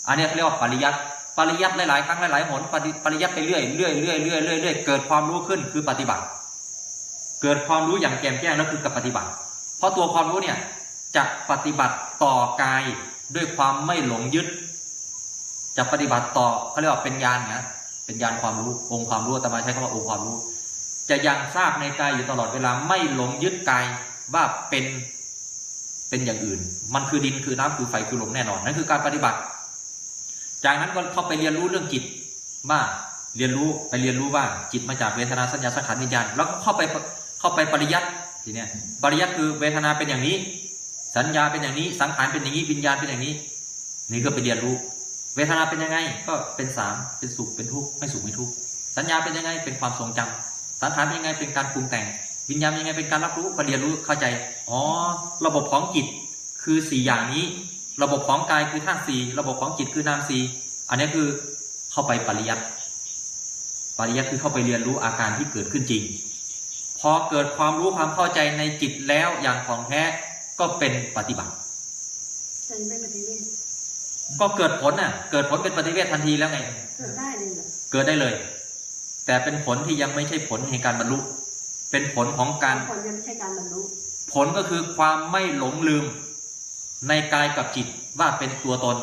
Speaker 1: อันนี้เขาเรียกว่าปริยัติปริยัติหลายๆครั้งหลายๆหนปฏิปริยัติไปเรื่อยเรื่อยเรื่อยเรื่อยเรื่อยเรื่อยเกิดความรู้ขึ้นคือปฏิบัติ เกิดความรู้อย่างแจ่มแจ้งแล้วคือกับปฏิบัติ เพราะตัวความรู้เนี่ยจะปฏิบัติต่อกายด้วยความไม่หลงยึด จะปฏิบัติต่อเขาเรียกว่าเป็นญาณนะเป็นญาณความรู้องค์ความรู้อาตมาใช้คำว่าองค์ความรู้ จะยังทราบในกายอยู่ตลอดเวลาไม่หลงยึดกาย ว่าเป็นเป็นอย่างอื่น มันคือดินคือน้ำคือไฟคือลมแน่นอนนั่นคือการปฏิบัติ จากนั้นก็เข้าไปเรียนรู้เรื่องจิตว่าเรียนรู้ไปเรียนรู้ว่าจิตมาจากเวทนาสัญญาสังขารวิญญาณแล้วก็เข้าไปเข้าไปปริยัติทีเนี้ยปริยัติคือเวทนาเป็นอย่างนี้ สัญญาเป็นอย่างนี้สังขารเป็นอย่างนี้วิญญาณเป็นอย่างนี้ นี่ก็ไปเรียนรู้ เวทนาเป็นยังไงก็เป็นสามเป็นสุขเป็นทุกข์ไม่สุขไม่ทุกข์สัญญาเป็นยังไงเป็นความทรงจำสังขารเป็นยังไงเป็นการปรุงแต่ง วิญญาณเป็นยังไงเป็นการรับรู้ก็เรียนรู้เข้าใจ อ๋อ ระบบของจิตคือสี่อย่างนี้ ระบบของกายคือธาตุสี่ระบบของจิตคือนามสี่อันนี้คือเข้าไปปริยัติปริยัติคือเข้าไปเรียนรู้อาการที่เกิดขึ้นจริง พอเกิดความรู้ความเข้าใจในจิตแล้วอย่างของแท้ก็เป็นปฏิบัติ
Speaker 2: แต่ไม่ปฏิเวท
Speaker 1: ก็เกิดผลน่ะ เกิดผลเป็นปฏิเวททันทีแล้วไง
Speaker 2: เกิดได้เลยเหรอ
Speaker 1: เกิดได้เลย แต่เป็นผลที่ยังไม่ใช่ผลแห่งการบรรลุ เป็นผลของการ
Speaker 2: ผลยังไม่ใช่การบรรลุ
Speaker 1: ผลก็คือความไม่หลงลืม ในกายกับจิตว่าเป็นตัวตน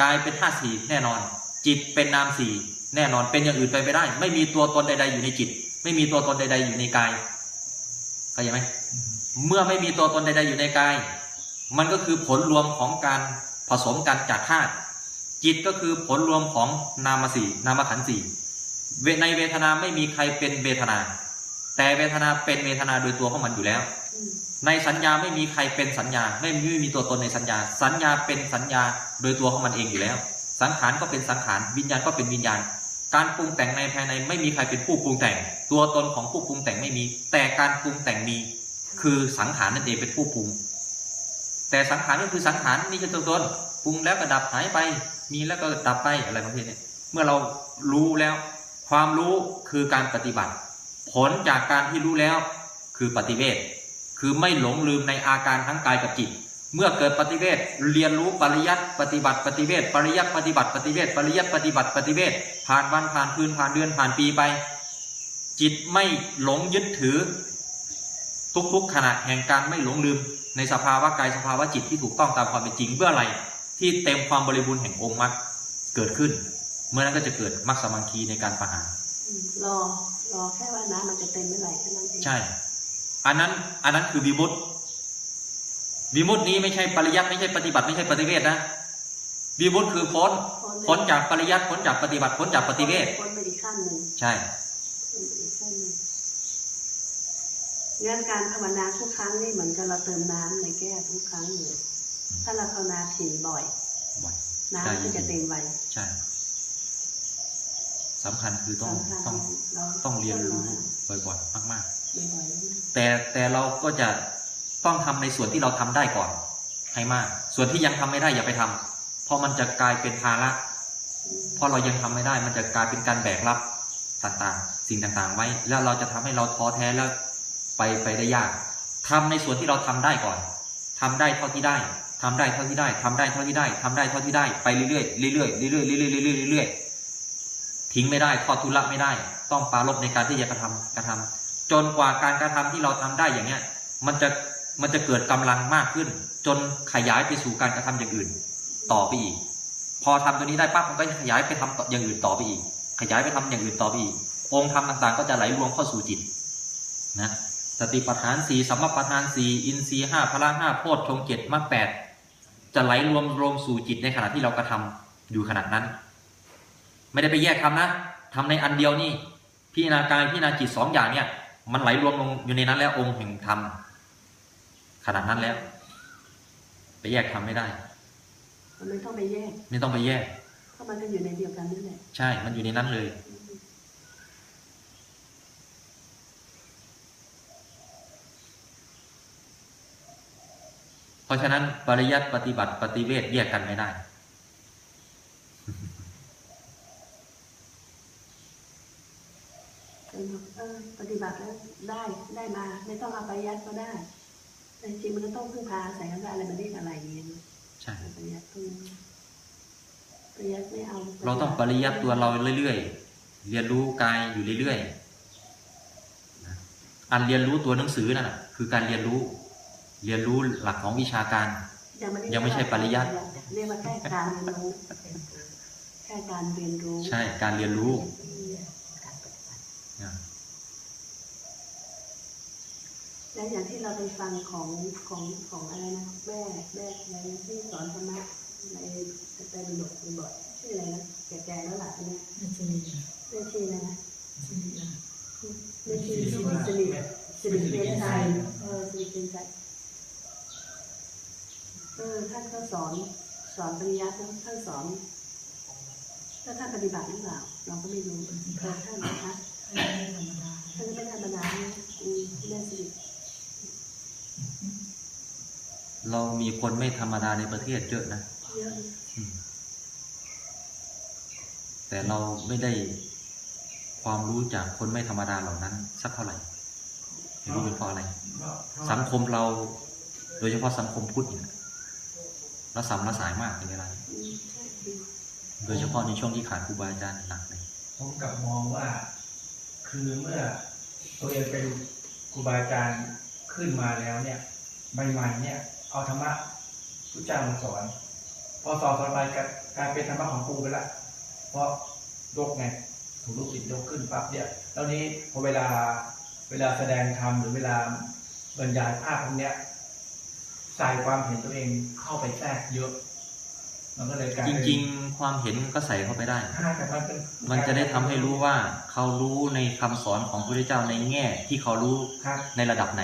Speaker 1: กายเป็นธาตุสี่แน่นอน จิตเป็นนามสี่แน่นอนเป็นอย่างอื่นไปไม่ได้ ไม่มีตัวตนใด ๆ อยู่ในจิต ไม่มีตัวตนใด ๆ อยู่ในกายเข้าใจไหมเมื่อไม่มีตัวตนใด ๆ อยู่ในกาย มันก็คือผลรวมของการผสมกันจากธาตุจิตก็คือผลรวมของนามสี่นามขันธ์สี่เวในเวทนาไม่มีใครเป็นเวทนา แต่เวทนาเป็นเวทนาโดยตัวของมันอยู่แล้ว
Speaker 2: อืม
Speaker 1: ในสัญญาไม่มีใครเป็นสัญญา ไม่มีไม่มีตัวตนในสัญญา สัญญาเป็นสัญญาโดยตัวของมันเองอยู่แล้ว สังขารก็เป็นสังขารวิญญาณก็เป็นวิญญาณ การปรุงแต่งในภายในไม่มีใครเป็นผู้ปรุงแต่ง ตัวตนของผู้ปรุงแต่งไม่มี แต่การปรุงแต่งมี คือสังขารนั่นเองเป็นผู้ปรุง แต่สังขารก็คือสังขารนี่คือตัวตนปรุงแล้วก็ดับหายไป มีแล้วก็ดับไปอะไรประเภทนี้เมื่อเรารู้แล้ว ความรู้คือการปฏิบัติ ผลจากการที่รู้แล้วคือปฏิเวทคือไม่หลงลืมในอาการทั้งกายกับจิต เมื่อเกิดปฏิเวทเรียนรู้ปริยัติปฏิบัติปฏิเวทปริยัติปฏิบัติปฏิเวทปริยัติปฏิบัติปฏิเวทผ่านวันผ่านคืนผ่านเดือนผ่านปีไป จิตไม่หลงยึดถือ ทุกๆขณะแห่งการไม่หลงลืม ในสภาวะกายสภาวะจิตที่ถูกต้องตามความเป็นจริงเมื่อไรที่เต็มความบริบูรณ์แห่งองค์มรรคเกิดขึ้น เมื่อนั้นก็จะเกิดมรรคสมังคีในการประหาร
Speaker 2: รอ รอแค่ว่าน้ำมันจะเต็มเมื่อไหร่แค่นั้นเอง
Speaker 1: ใช่ อันนั้น อันนั้นคือวิมุตติวิมุตตินี้ไม่ใช่ปริยัติไม่ใช่ปฏิบัติไม่ใช่ปฏิเวทนะวิมุตติคือพ้นพ้นจากปริยัติพ้นจากปฏิบัติพ้นจากปฏิเวท
Speaker 2: พ้นไปอีกขั้นหนึ่ง
Speaker 1: ใช่
Speaker 2: พ้นไปอีกขั้นหนึ่งงั้นการภาวนาทุกครั้งนี่เหมือนกับเราเติมน้ำในแก้วทุกครั้งเลยถ้าเราภาวนาถี่บ่อย
Speaker 1: บ่อย
Speaker 2: น้ำก็จะเต็มไว
Speaker 1: ใช่ สำคัญคือต้อง
Speaker 2: สำคัญ
Speaker 1: ต้อง
Speaker 2: เรา
Speaker 1: ต้องเรียนรู้บ่อยๆมาก
Speaker 2: บ่อยๆ
Speaker 1: ๆแต่แต่เราก็จะต้องทำในส่วนที่เราทำได้ก่อน ให้มาก ส่วนที่ยังทำไม่ได้อย่าไปทำเพราะมันจะกลายเป็นภาระเพราะเรายังทำไม่ได้มันจะกลายเป็นการแบกรับต่างๆ สิ่งต่างๆ ไว้ แล้วเราจะทำให้เราท้อแท้แล้วไปไปได้ยากทำในส่วนที่เราทำได้ก่อนทำได้เท่าที่ได้ทำได้เท่าที่ได้ทำได้เท่าที่ได้ทำได้เท่าที่ได้ไปเรื่อยๆเรื่อยๆเรื่อยๆเรื่อยๆเรื่อยๆเรื่อยๆ ทิ้งไม่ได้ทอดทุละไม่ได้ ต้องปรารบในการที่จะกระทำกระทำจนกว่าการกระทำที่เราทำได้อย่างเงี้ยมันจะมันจะเกิดกำลังมากขึ้น จนขยายไปสู่การกระทำอย่างอื่น ต่อไปอีก พอทำตัวนี้ได้ปั๊บมันก็จะขยายไปทำต่อย่างอื่นต่อไปอีก ขยายไปทำอย่างอื่นต่อไปอีก องค์ธรรมต่างๆ ก็จะไหลรวมเข้าสู่จิตนะสติปัฏฐานสี่สัมมาปัฏฐานสี่อินทรีห้าพละห้าโพชฌงเจ็ดมรรคแปดจะไหลรวมรวมสู่จิตในขณะที่เรากระทำอยู่ขณะนั้น ไม่ได้ไปแยกทำนะทำในอันเดียวนี่พิจารณากายพิจารณาจิตสองอย่างเนี่ย มันไหลรวมลงอยู่ในนั้นแล้วองค์แห่งธรรมขนาดนั้นแล้ว ไปแยกทำไม่ได้
Speaker 2: มันไม่ต้องไปแยก
Speaker 1: ไม่ต้องไปแยก
Speaker 2: เพราะมันก็อยู่ในเดียวกันนี่แหละ
Speaker 1: ใช่ มันอยู่ในนั้นเลยเพราะฉะนั้นปริยัติปฏิบัติปฏิเวทแยกกันไม่ได้
Speaker 2: เออเออปฏิบัติแล้วได้ได้มา ไม่ต้องเอาไปยัดก็ได้แต่จริงมันก็ต้องพึ่งพาอาศัยกันได้อะไรมันเรียกอะไรอย่างเงี้ย
Speaker 1: ใช่
Speaker 2: ปริยัติพึ่งปริยัติไม่เอา
Speaker 1: เราต้องปริยัติตัวเราเรื่อยๆเรียนรู้กายอยู่เรื่อยๆนะอันเรียนรู้ตัวหนังสือนั่นน่ะ คือการเรียนรู้ เรียนรู้หลักของวิชาการ
Speaker 2: ยังไม่ได้
Speaker 1: ยังไม่ใช่ปริยัติ
Speaker 2: เรียกว่าแค่การเรียนรู้แค่การเรียนรู้
Speaker 1: ใช่การเรียนรู้นะ
Speaker 2: แล้วอย่างที่เราไปฟังของของของอะไรนะแม่แม่อะไรนะที่สอนธรรมะในในบิดกบ่อยๆชื่ออะไรนะแก่ๆแล้วหล่ะเนี่ย
Speaker 3: ไม่ใช่ไม่ใช่
Speaker 2: ไม่ชีนะนะ
Speaker 3: ไม่ใช่
Speaker 2: ไม่ชีสิริสิริสิริเพียรชัยเออสิริเพียรชัยเออท่านก็สอนสอนปริยัตินะท่านสอนถ้าท่านปฏิบัติหรือเปล่าเราก็ไม่รู้เออท่านนะคะ
Speaker 3: ไม่ธรรมดา
Speaker 2: ท่านก็ไม่ธรรมดานะอืมแม่สิริ
Speaker 1: เรามีคนไม่ธรรมดาในประเทศเยอะนะ
Speaker 2: เยอะ
Speaker 1: อืมแต่เราไม่ได้ความรู้จากคนไม่ธรรมดาเหล่านั้น สักเท่าไหร่ไม่รู้เป็นเพราะอะไร สังคมเรา โดยเฉพาะสังคมพุทธเนี่ยเราสัมละสายมากเป็นเวลา
Speaker 2: อืมใช่จริง
Speaker 1: โดยเฉพาะในช่วงที่ขาดครูบาอาจารย์หนักเลย
Speaker 4: ผมกลับมองว่า คือเมื่อตัวเองเป็นครูบาอาจารย์ขึ้นมาแล้วเนี่ยใหม่ๆเนี่ย เอาธรรมะพุทธเจ้ามาสอน พอสอนสอนไปกกลายเป็นธรรมะของครูไปละเพราะยกไงถูกลูกศิษย์ยกขึ้นปั๊บเนี่ยแล้วนี้พอเวลาเวลาแสดงธรรมหรือเวลาบรรยายภาพพวกเนี้ยใส่ความเห็นตัวเองเข้าไปแทรกเยอะ มันก็เลยกลาย
Speaker 1: จ
Speaker 4: เป็น
Speaker 1: ริง ๆ ความเห็นก็ใส่เข้าไปได้
Speaker 4: ถ้าแต่มันเป็น
Speaker 1: มันจะได้ทำให้รู้ว่าเขารู้ในคำสอนของพระพุทธเจ้าในแง่ที่เขารู้
Speaker 4: ครับ
Speaker 1: ในระดับไหน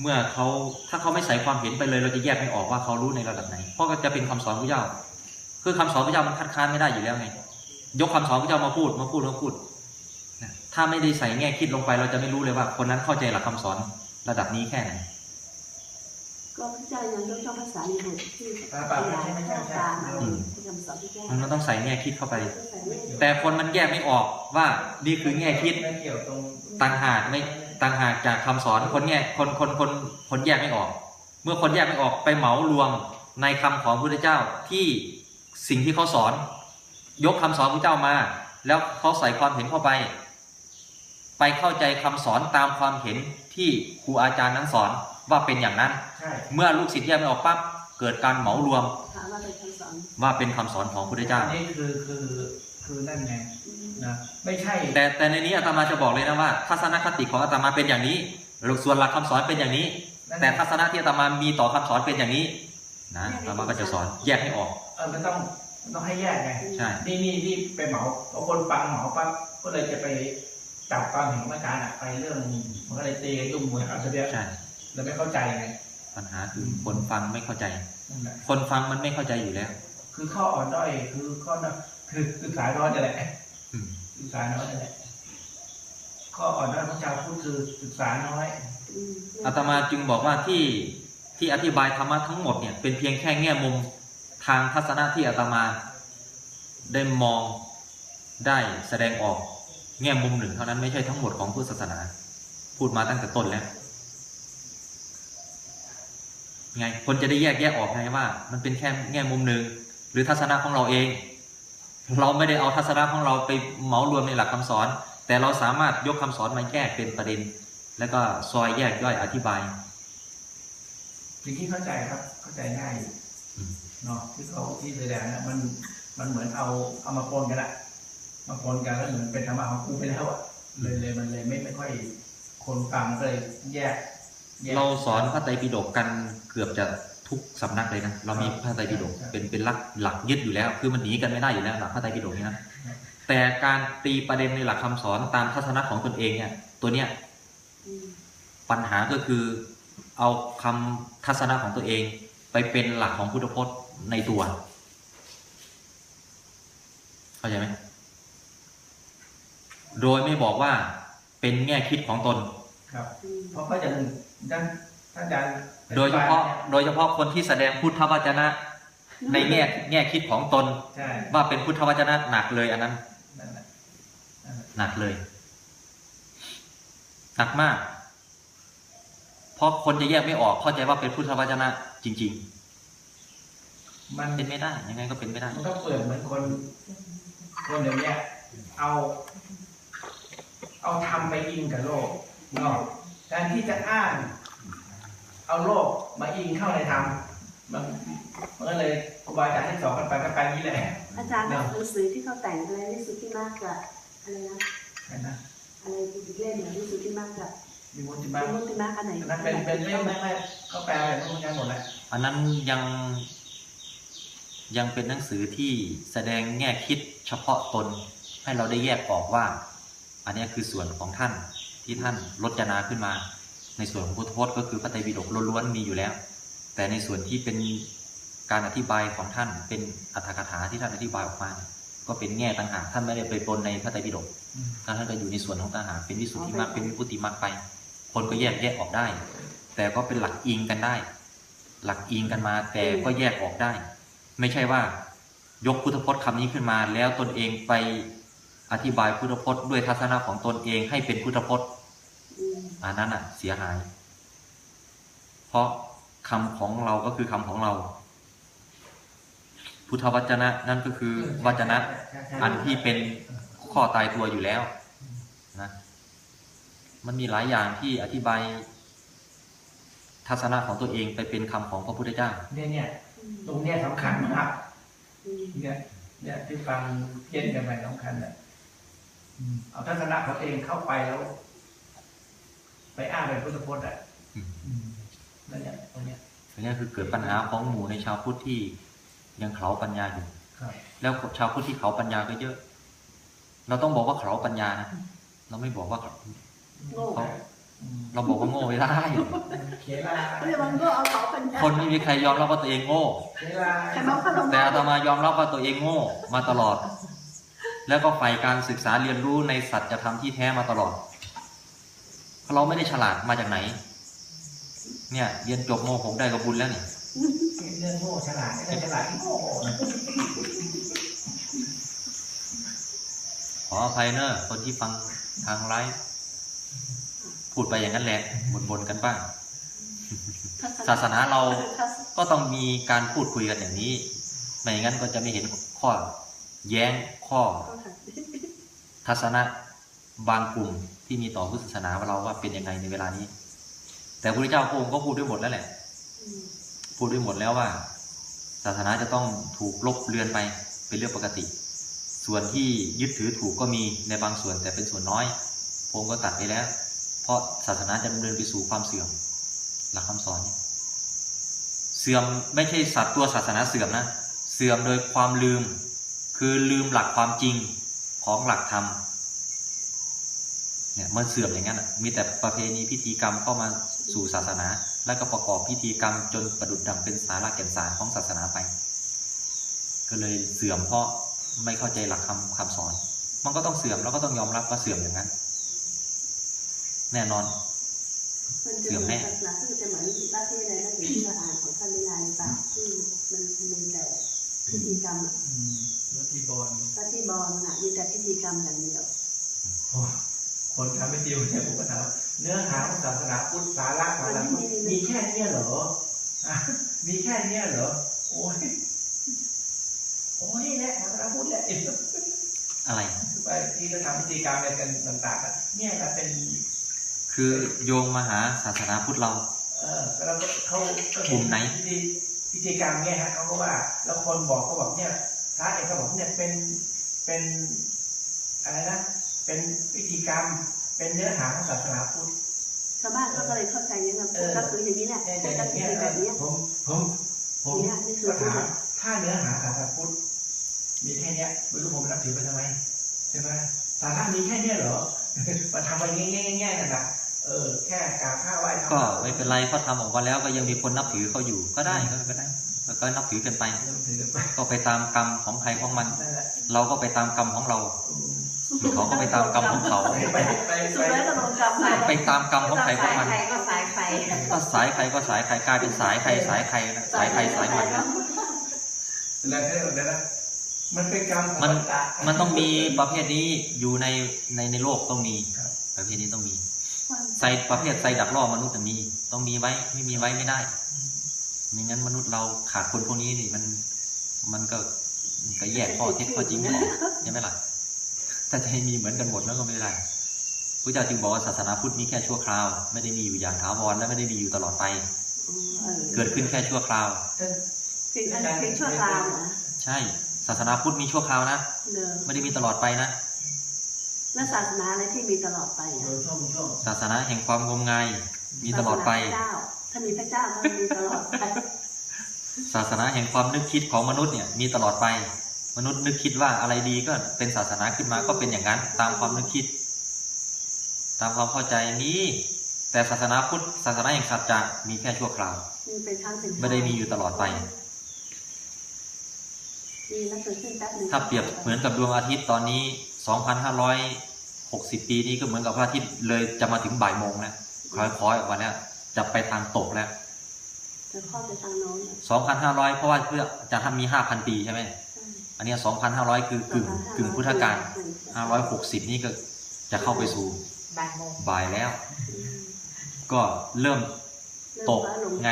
Speaker 4: เออ
Speaker 1: เมื่อเขาถ้าเขาไม่ใส่ความเห็นไปเลยเราจะแยกไม่ออกว่าเขารู้ในระดับไหน เพราะก็จะเป็นคำสอนพระเจ้า คือคำสอนพระเจ้ามันคัดค้านไม่ได้อยู่แล้วไง ยกคำสอนพระเจ้ามาพูดมาพูดมาพูดนะถ้าไม่ได้ใส่แง่คิดลงไปเราจะไม่รู้เลยว่า คนนั้นเข้าใจหลักคำสอนระดับนี้แค่ไหน
Speaker 2: ก็พระเจ้ายังยกย่องภาษาในบทที่
Speaker 4: อ่าปากไม่ใช่ไม่ใช่ไม่ใช่
Speaker 2: ตามอะไรที่คำสอนที่แก้
Speaker 1: มันต้องใส่แง่คิดเข้าไป
Speaker 2: ก็ใส่ไม่
Speaker 1: แต่คนมันแยกไม่ออกว่านี่คือแง่คิด
Speaker 4: ไม่เกี่ยวตรง
Speaker 1: ต่างหากไม่ ต่างหากจากคำสอนคนแง่คนคนคนคนแยกไม่ออก เมื่อคนแยกไม่ออกไปเหมารวมในคำของพระพุทธเจ้าที่สิ่งที่เขาสอน ยกคำสอนพระเจ้ามา แล้วเขาใส่ความเห็นเข้าไป ไปเข้าใจคำสอนตามความเห็นที่ครูอาจารย์นั้นสอนว่าเป็นอย่างนั้น
Speaker 4: ใช่
Speaker 1: เมื่อลูกศิษย์แยกไม่ออกปั๊บเกิดการเหมารวม
Speaker 2: ถามว่าเป็นคำสอน
Speaker 1: ว่าเป็นคำสอนของพระพุทธเจ้า
Speaker 4: อันนี้คือคือ คือนั่นไงนะไม่ใช่
Speaker 1: แต่แต่ในนี้อาตมาจะบอกเลยนะว่าทัศนคติของอาตมาเป็นอย่างนี้ส่วนหลักคำสอนเป็นอย่างนี้ แต่ทัศนะที่อาตมามีต่อคำสอนเป็นอย่างนี้นะอาตมาก็จะสอนแยกให้ออก
Speaker 4: เออมันต้องมันต้องให้แยกไง
Speaker 1: ใช่
Speaker 4: นี่นี่นี่ไปเหมาบางคนฟังเหมาปั๊บก็เลยจะไปจับความเห็นของอาจารย์อะไปเรื่องมันก็เลยตีกันยุ่งหมดครับเดียว
Speaker 1: ใช่
Speaker 4: เราไม่เข้าใจไง
Speaker 1: ปัญหาคือคนฟังไม่เข้าใจ
Speaker 4: นั่นแหละ
Speaker 1: คนฟังมันไม่เข้าใจอยู่แล้ว
Speaker 4: คือข้ออ่อนด้อยคือข้อด้อคือศึกษาน้อยนั่นแหละ
Speaker 1: อืม
Speaker 4: ศึกษาน้อยนั่นแหละข้ออ่อนด้อยของชาวพุทธคือศึกษาน้อย
Speaker 2: อืม
Speaker 1: อาตมาจึงบอกว่าที่ที่อธิบายธรรมะทั้งหมดเนี่ยเป็นเพียงแค่แง่มุมทางทัศนะที่อาตมา ได้มองได้แสดงออกแง่มุมหนึ่งเท่านั้นไม่ใช่ทั้งหมดของพุทธศาสนา พูดมาตั้งแต่ต้นแล้วไงคนจะได้แยกแยกออกไงว่า มันเป็นแค่แง่มุมหนึ่ง หรือทัศนะของเราเอง เราไม่ได้เอาทัศนะของเราไปเหมารวมในหลักคำสอน แต่เราสามารถยกคำสอนมาแยกเป็นประเด็น แล้วก็ซอยแยกย่อยอธิบาย
Speaker 4: จริงๆเข้าใจครับเข้าใจง่ายอยู่
Speaker 1: อืม
Speaker 4: เนาะที่เขาที่แสดงนะมันมันเหมือนเอาเอามาปนกันอะมาปนกันแล้วเหมือนเป็นธรรมะของกูไปแล้วอะเลยเลยมันเลยไม่ไม่ค่อยคนฟังก็เลยแยกแยก
Speaker 1: เราสอนพระไตรปิฎกกันเกือบจะ ทุกสำนักเลยนะเรามีพระไตรปิฎก
Speaker 4: ครับ
Speaker 1: เป็นเป็นหลักหลักยึดอยู่แล้ว คือมันหนีกันไม่ได้อยู่แล้วหลักพระไตรปิฎกนี้นะแต่การตีประเด็นในหลักคำสอนตามทัศนะของตนเองเนี่ย ตัวเนี้ย
Speaker 2: อืม
Speaker 1: ปัญหาก็คือเอาคำทัศนะของตัวเอง ไปเป็นหลักของพุทธพจน์ในตัวเข้าใจไหมโดยไม่บอกว่าเป็นแง่คิดของตน
Speaker 4: ครับ
Speaker 2: อืม
Speaker 4: เพราะก็อย่างด้านท่านอาจารย์
Speaker 1: โดยเฉพาะโดยเฉพาะคนที่แสดงพุทธวจนะ ในแง่แง่คิดของตน
Speaker 4: ใช่
Speaker 1: ว่าเป็นพุทธวจนะหนักเลยอันนั้น
Speaker 4: นั่นแหละนั่นแหละ
Speaker 1: หนักเลยหนักมาก เพราะคนจะแยกไม่ออกเข้าใจว่าเป็นพุทธวจนะ จริง
Speaker 4: มัน
Speaker 1: ๆเป็นไม่ได้ ยังไงก็เป็นไม่ได้
Speaker 4: มันก็เปลือกเหมือนคนคนเดี๋ยวเนี้ยเอา เอาทำไปอิงกับโลกเนาะแทนที่จะอ้าง เอาโลกมาอิงเข้าในธรรมมันมันก็เลยครูบาอาจารย์ที่สอนกันไปก็ไปนี้แหละ
Speaker 2: อาจารย์บอกหนังสือที่เขาแต่งอะไรนี่สุดที่มากกับอะไรนะ
Speaker 4: เห็นนะ
Speaker 2: อะไรอีกเล่มหนึ่งที่สุดที่มากกับ
Speaker 4: มีมุติ
Speaker 2: เป็
Speaker 4: มาน
Speaker 2: มุติมากอันไหน
Speaker 4: อันนั้นเป็นเป็นเล่มแรกๆก็แปลอะไรพวกนี้หมดแล้ว
Speaker 1: อันนั้นยังยังเป็นหนังสือที่แสดงแง่คิดเฉพาะตนให้เราได้แยกออกว่า อันเนี้ยคือส่วนของท่านที่ท่านรจนาขึ้นมา ในส่วนของพุทธพจน์ก็คือพระไตรปิฎกล้วนๆมีอยู่แล้ว แต่ในส่วนที่เป็นการอธิบายของท่านเป็นอัตถกถาที่ท่านอธิบายออกมา ก็เป็นแง่ต่างหากท่านไม่ได้ไปปนในพระไตรปิฎก
Speaker 4: อืม
Speaker 1: ท่านก็อยู่ในส่วนของต่างหากเป็นวิสุทธิมรรคเป็นวิพุติมรรคไป คนก็แยกแยกออกได้ แต่ก็เป็นหลักอิงกันได้ หลักอิงกันมาแต่ก็แยกออกได้ ไม่ใช่ว่ายกพุทธพจน์คำนี้ขึ้นมา แล้วตนเองไปอธิบายพุทธพจน์ด้วยทัศนะของตนเองให้เป็นพุทธพจน์
Speaker 2: อืม
Speaker 1: อันนั้นอะ เสียหาย เพราะคำของเราก็คือคำของเรา พุทธวจนะ นั่นก็คือวจนะ อันที่เป็นข้อตายตัวอยู่แล้วนะมันมีหลายอย่างที่อธิบายทัศนะของตัวเองไปเป็นคำของพระพุทธเจ้า
Speaker 4: เนี่ยเนี่ย
Speaker 2: อืม
Speaker 4: ตรงเนี้ยสำคัญมาก
Speaker 2: อืม
Speaker 4: เนี่ยเนี่ยที่ฟังเย็นกันไปสำคัญเนี่ยอืมเอาทัศนะของตัวเองเข้าไปแล้ว ไปอ้างเป็นพุทธพจน์อะ
Speaker 1: อืม
Speaker 4: อืมนั่นเนี่ยตรงเนี้ย
Speaker 1: อันนี้คือเกิดปัญหาของหมู่ในชาวพุทธที่ยังเขาปัญญาอยู่
Speaker 4: ครับ
Speaker 1: แล้วชาวพุทธที่เขาปัญญาก็เยอะ เราต้องบอกว่าเขาปัญญานะเราไม่บอกว่าเขา
Speaker 2: โง่
Speaker 1: เขา
Speaker 4: อืม
Speaker 1: เราบอกว่าโง่ไม่ได้
Speaker 4: เคลา
Speaker 2: เรียกว่าโง่เอาเขาเป็น
Speaker 1: คนไม่มีใครยอมรับว่าตัวเองโง่
Speaker 4: เคลา
Speaker 2: ใครบอกเขาลง
Speaker 1: แต่อาตมายอมรับว่าตัวเองโง่มาตลอด แล้วก็ใฝ่การศึกษาเรียนรู้ในสัจธรรมที่แท้มาตลอด เราไม่ได้ฉลาดมาจากไหน เนี่ยเรียนจบโมหกได้ก็บุญแล้วนี่
Speaker 4: เรื่องโง่ฉลาดไม่ได้ฉลาดที่โง่นะ
Speaker 1: ขออภัยเนอะคนที่ฟังทางไลฟ์พูดไปอย่างนั้นแหละบนๆกันบ้าง ศาสนาเราก็ต้องมีการพูดคุยกันอย่างนี้ไม่อย่างนั้นก็จะไม่เห็นข้อ แย้งข้อ ทัศนะบางกลุ่ม ที่มีต่อพุทธศาสนาเราว่าเป็นยังไงในเวลานี้ แต่พระเจ้าพระองค์ก็พูดด้วยหมดแล้วแหละพูดด้วยหมดแล้วว่า ศาสนาจะต้องถูกลบเลือนไปเป็นเรื่องปกติ ส่วนที่ยึดถือถูกก็มีในบางส่วนแต่เป็นส่วนน้อยพระองค์ก็ตัดไปแล้ว เพราะศาสนาจะดำเนินไปสู่ความเสื่อม หลักคำสอนนี่ยเสื่อมไม่ใช่สัตว์ตัวศาสนาเสื่อมนะ เสื่อมโดยความลืม คือลืมหลักความจริงของหลักธรรม เนี่ยมันเสื่อมอย่างนั้นอะมีแต่ประเพณีพิธีกรรมเข้ามาสู่ศาสนา แล้วก็ประกอบพิธีกรรมจนประดุดดังเป็นสาระแก่นสารของศาสนาไป ก็เลยเสื่อมเพราะไม่เข้าใจหลักคำคำสอน มันก็ต้องเสื่อมแล้วก็ต้องยอมรับว่าเสื่อมอย่างนั้น แน่นอน
Speaker 2: มันจะ
Speaker 1: เสื่อมแน่
Speaker 2: หลักที่จะเหมือนว่าที่อะไรนะที่เราอ่านของท่านนิยายป่ะที่มันมีแต่พิธีกรรมอะ
Speaker 4: อืมรถที่บอล
Speaker 2: ว่าที่บอลน่ะมีแต่พิธีกรรมอย่างเดียว
Speaker 4: โอ้ คนทำไม่ดีเนี่ยผมก็ถามว่าเนื้อหาของศาสนาพุทธสาระสาระพุทธมีแค่เนี้ยเหรออะมีแค่เนี้ยเหรอโอ้ยโอ้ยนี่แหละศาสนาพุทธแหละ
Speaker 1: อะไร
Speaker 4: ไปที่จะทำพิธีกรรมอะไรกันต่างๆอะเนี่ยแหละเป็น
Speaker 1: คือโยงมาหาศาสนาพุทธเรา
Speaker 4: เออแล้วก็เขาก็
Speaker 1: กลุ่มไหน
Speaker 4: พิธีพิธีกรรมเนี่ยฮะเขาก็ว่า แล้วคนบอกเขาบอกเนี่ยพระเอกเขาบอกเนี่ยเป็นเป็นอะไรนะ เป็นพิธีกรรม เป็นเนื้อหาของศาสนาพุทธ
Speaker 2: ชาวบ้านเขาก็เลยเข้าใจอย่างนั้น
Speaker 4: เออ
Speaker 2: ก็คืออย่างนี้แหละ
Speaker 4: แต่
Speaker 2: ก็
Speaker 4: แต่
Speaker 2: คือ
Speaker 4: เนี่ย
Speaker 2: แบบเนี้ย
Speaker 4: ผมผมผม
Speaker 2: เนี่ยนี่คือ
Speaker 4: ก็ถามถ้าเนื้อหาศาสนาพุทธมีแค่เนี้ยไม่รู้ผมนับถือไปทำไมใช่ไหมสาระมีแค่เนี้ยเหรอมาทำอะไรง่ายๆๆนั่นนะเออแค่กราบข้าวไหว้ทำ
Speaker 1: ก็ไม่เป็นไรเขาทำออกมาแล้วก็ยังมีคนนับถือเขาอยู่ก็ได้ก็ไม่ได้แล้วก็นับถือกันไป
Speaker 4: นับถือกันไป
Speaker 1: ก็ไปตามกรรมของใครของมัน
Speaker 4: นั่นแหละ
Speaker 1: เราก็ไปตามกรรมของเรา
Speaker 4: อืม
Speaker 1: เขาก็ไปตามกรรมของเขา
Speaker 4: ไปไปไป
Speaker 2: สุ
Speaker 4: ไป
Speaker 2: ดแล้วก็โดนกรรมไป
Speaker 1: ไปตามกรรมของใครของมัน
Speaker 5: สายใครก็สายใคร
Speaker 1: ถ้าสายใครก็สายใครกลายเป็นสายใครสายใครนะสายใครสายมันนะ
Speaker 4: แล้วให้หมดเลยนะมันเป็นกรรมของ
Speaker 1: มัน
Speaker 4: ตา
Speaker 1: มันต้องมีประเภทนี้อยู่ในในในโลกต้องมี
Speaker 4: ครับ
Speaker 1: ประเภทนี้ต้องมีใส่ประเภทใส่ดักล่อมนุษย์น่ะมี ต้องมีไว้ไม่มีไว้ไม่ได้ไม่งั้นมนุษย์เราขาดคนพวกนี้นี่มันมันก็มันก็แยกข้อเท็จข้อจริงไม่ออกใช่ไหมล่ะ ถ้าจะให้มีเหมือนกันหมดแล้วก็ไม่ได้พระเจ้าจึงบอกว่าศาสนาพุทธมีแค่ชั่วคราว ไม่ได้มีอยู่อย่างถาวรและไม่ได้มีอยู่ตลอดไป
Speaker 2: อืมเออ
Speaker 1: เกิดขึ้นแค่ชั่วคราว
Speaker 4: ท่าน
Speaker 2: เพียงอันเพียงชั่วคราวนะ
Speaker 1: ใช่ศาสนาพุทธมีชั่วคราวนะ
Speaker 2: เดิม
Speaker 1: ไม่ได้มีตลอดไปนะ
Speaker 2: แล้วศาสนาอะไรที่มีตลอดไป
Speaker 4: โด
Speaker 2: อะ
Speaker 4: ยช่วงช่วง
Speaker 1: ศาสนาแห่งความงมงายมีตลอดไป
Speaker 2: ศาสนาพระเจ้าถ้ามีพระเจ้าก็มีตลอดไป
Speaker 1: ศาสนาแห่งความนึกคิดของมนุษย์เนี่ยมีตลอดไป มนุษย์นึกคิดว่าอะไรดีก็เป็นศาสนาขึ้นมาก็เป็นอย่างนั้น ตามความนึกคิด ตามความเข้าใจมีแต่ศาสนาพุทธศาสนาแห่งสัจจะมีแค่ชั่วคราว
Speaker 2: มีเป็นครั้งเป็นคราว
Speaker 1: ไม่ได้มีอยู่ตลอดไป
Speaker 2: มีแล้วเกิดขึ้นแป๊บหนึง
Speaker 1: ถ้าเปรียบเหมือนกับดวงอาทิตย์ตอนนี้ 2,560 ปีนี้ก็เหมือนกับพระอาทิตย์เลยจะมาถึงบ่ายโมงแล้วคอยคอยออกมาแล้วจะไปทางตกแล้ว
Speaker 2: จะคลอดไปทางโน้น
Speaker 1: 2,500 เพราะว่าเพื่อจะทำมี 5,000 ปีใช่ไหม อันเนี้ย2,500คือกึ่งกึ่งพุทธกาล560นี่ก็จะเข้าไปสู่
Speaker 5: บ่ายโมง
Speaker 1: บ่ายแล้ว ก็เริ่มตกไง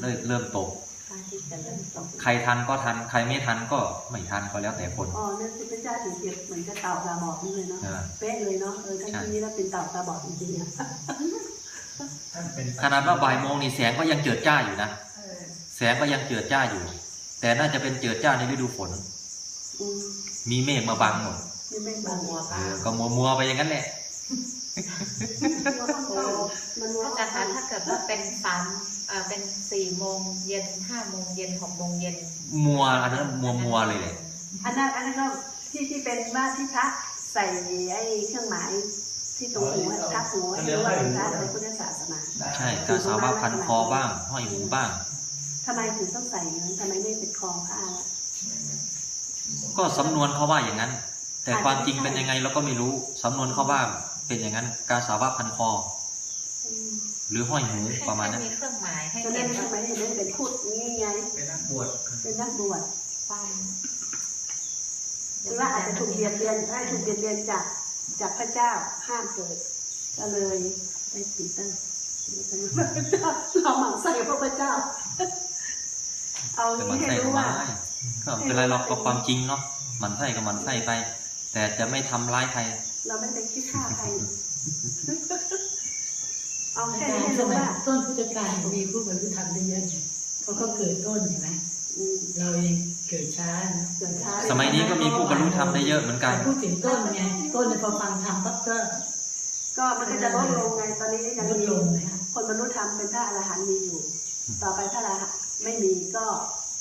Speaker 1: เริ่มเริ่มตก
Speaker 2: พระอาทิตย์จะเริ่มตก
Speaker 1: ใครทันก็ทัน ใครไม่ทันก็ไม่ทันก็แล้วแต่คน
Speaker 2: อ๋อนั่นคือพระเจ้าถึงเปรียบเหมือนกับเต่าตาบอดนี่เลยเนาะ
Speaker 1: เออ
Speaker 2: เป๊ะเลยเนาะเออทั้งที่นี้เราเป็นเต่าตาบอดจริงๆอะ
Speaker 4: ท่านเป็น
Speaker 1: ขนาดว่าบ่ายโมงนี่แสงก็ยังเจิดจ้าอยู่นะ
Speaker 5: เออ
Speaker 1: แสงก็ยังเจิดจ้าอยู่ แต่น่าจะเป็นเจิดจ้าในฤดูฝน
Speaker 2: อื ม
Speaker 1: มีเมฆมาบังหมด
Speaker 2: นี่ไม่
Speaker 5: มั
Speaker 2: บานง
Speaker 5: มัว
Speaker 1: เอ
Speaker 5: บ้า
Speaker 1: อก็มัวมัวๆไปอย่างนั้นแหละ
Speaker 2: มันว่า
Speaker 5: อาจารย์คะถ้าเกิดว่าเป็นสามเอ่อเป็นสี่โมงเย็นห้าโมงเย็นหกโมงเย็น
Speaker 1: มัวอันนั้นมัวมัวๆเลยแหละ
Speaker 2: อันนั้นอันนั้นก็ที่ที่เป็นว่าที่พระใส่ไอ้เครื่องหมายที่ตรงหัวทับหัวให้รู้ว่าเป็นพระในพุทธศาสนา
Speaker 1: ใช่กาสาวะพันคอบ้างห้อยหูบ้าง
Speaker 2: ทำไมถึงต้องใส่อย่างนั้นทำไมไม่เป็นคลองผ้าล่ะ
Speaker 1: ก็สำนวนเขาว่าอย่างนั้น แต่ความจริงเป็นยังไงเราก็ไม่รู้สำนวนเขาว่าเป็นอย่างนั้น กาสาวะพันคอ
Speaker 2: อืม
Speaker 1: หรือห้อยหูประมาณนั้น
Speaker 5: ให้มีเครื่องหมายให้
Speaker 2: จะ
Speaker 5: เห็
Speaker 2: เล่
Speaker 5: น
Speaker 2: นทำไม
Speaker 5: ว่า
Speaker 2: ถึงไม่เป็นพูดนี่ไง
Speaker 4: เป็นนักบวช
Speaker 2: เป็นนักบวช
Speaker 5: ความ
Speaker 2: หรือว่าอาจจะถูกเบียดเบียนได้ถูกเบียดเบียนจากจากพระเจ้าห้ามเกิด ก็เลยได้ปีเตอร์เราหมั่นใส่พระพระเจ้า เอา
Speaker 1: แต่
Speaker 2: นี้
Speaker 1: มัน
Speaker 2: ให้
Speaker 1: ไส้ก็
Speaker 2: รู้
Speaker 1: ไม้
Speaker 2: ว่า
Speaker 1: ก็เป็นไรหรอกก็ความจริงเนาะมันไส้ก็มันไส้ไป แต่จะไม่ทำร้ายใคร
Speaker 2: เราไม่ไปคิดฆ่าใครเอา
Speaker 3: อา
Speaker 2: แค่
Speaker 3: จาร
Speaker 2: นี้ให้
Speaker 3: ย์ส
Speaker 2: รู้
Speaker 3: มัย
Speaker 2: ว่า
Speaker 3: ต้นพุทธกาลมีผู้บรรลุธรรมได้เยอะไงเขาก็เกิดต้นเห็นไหม
Speaker 2: อืม
Speaker 3: เราเองเกิดช้านะ
Speaker 2: เกิดช้า
Speaker 1: สมัยนี้ก็มีผู้บรรลุธรรมได้เยอะเหมือนกัน
Speaker 3: แต่พูดถึงต้นไงต้นในยพอฟังธรรมปั๊บก็
Speaker 2: ก็มันก็จะลดลงไงตอนนี้ยัง
Speaker 3: ลด
Speaker 2: มี
Speaker 3: ลงนะคะ
Speaker 2: คนบรรลุธรรมเป็นพระอรหันต์มีอยู่ ต่อไปพระอรหันต์ไม่มีก็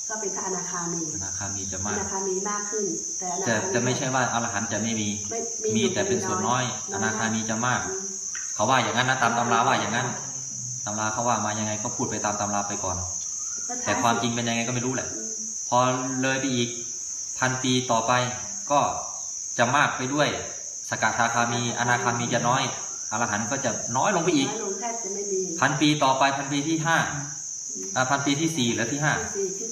Speaker 2: ก็เป็นพระอนาคามี
Speaker 1: อนาคามีจะ
Speaker 2: อ
Speaker 1: มาก
Speaker 2: นาคามีมากขึ้น แต่อนา
Speaker 1: แต่
Speaker 2: คา
Speaker 1: แต่ไม่ใช่ว่าอรหันต์จะไม่มี
Speaker 2: ไม่
Speaker 1: มี
Speaker 2: อยู่
Speaker 1: แต่เป็นส่วนน้อย อนาคามีจะมาก
Speaker 2: อืม
Speaker 1: เขาว่าอย่างนั้นนะตามตำราว่าอย่างนั้นตำราเขาว่ามายังไงก็พูดไปตามตำราไปก่อน
Speaker 2: ก็ท้
Speaker 1: แต่ความจริงเป็นยังไงก็ไม่รู้แหละ
Speaker 2: อืม
Speaker 1: พอเลยไปอีกพันปีต่อไปก็จะมากไปด้วย สกทาคามีอนาคามีจะน้อยอรหันต์ก็จะน้อยลงไปอีก
Speaker 2: น้อยลงแทบจะไม่มี
Speaker 1: พันปีต่อไปพันปีที่ห้าอ่าพันปีที่สี่หรือที่ห้า
Speaker 2: ที่สี่ที่สี่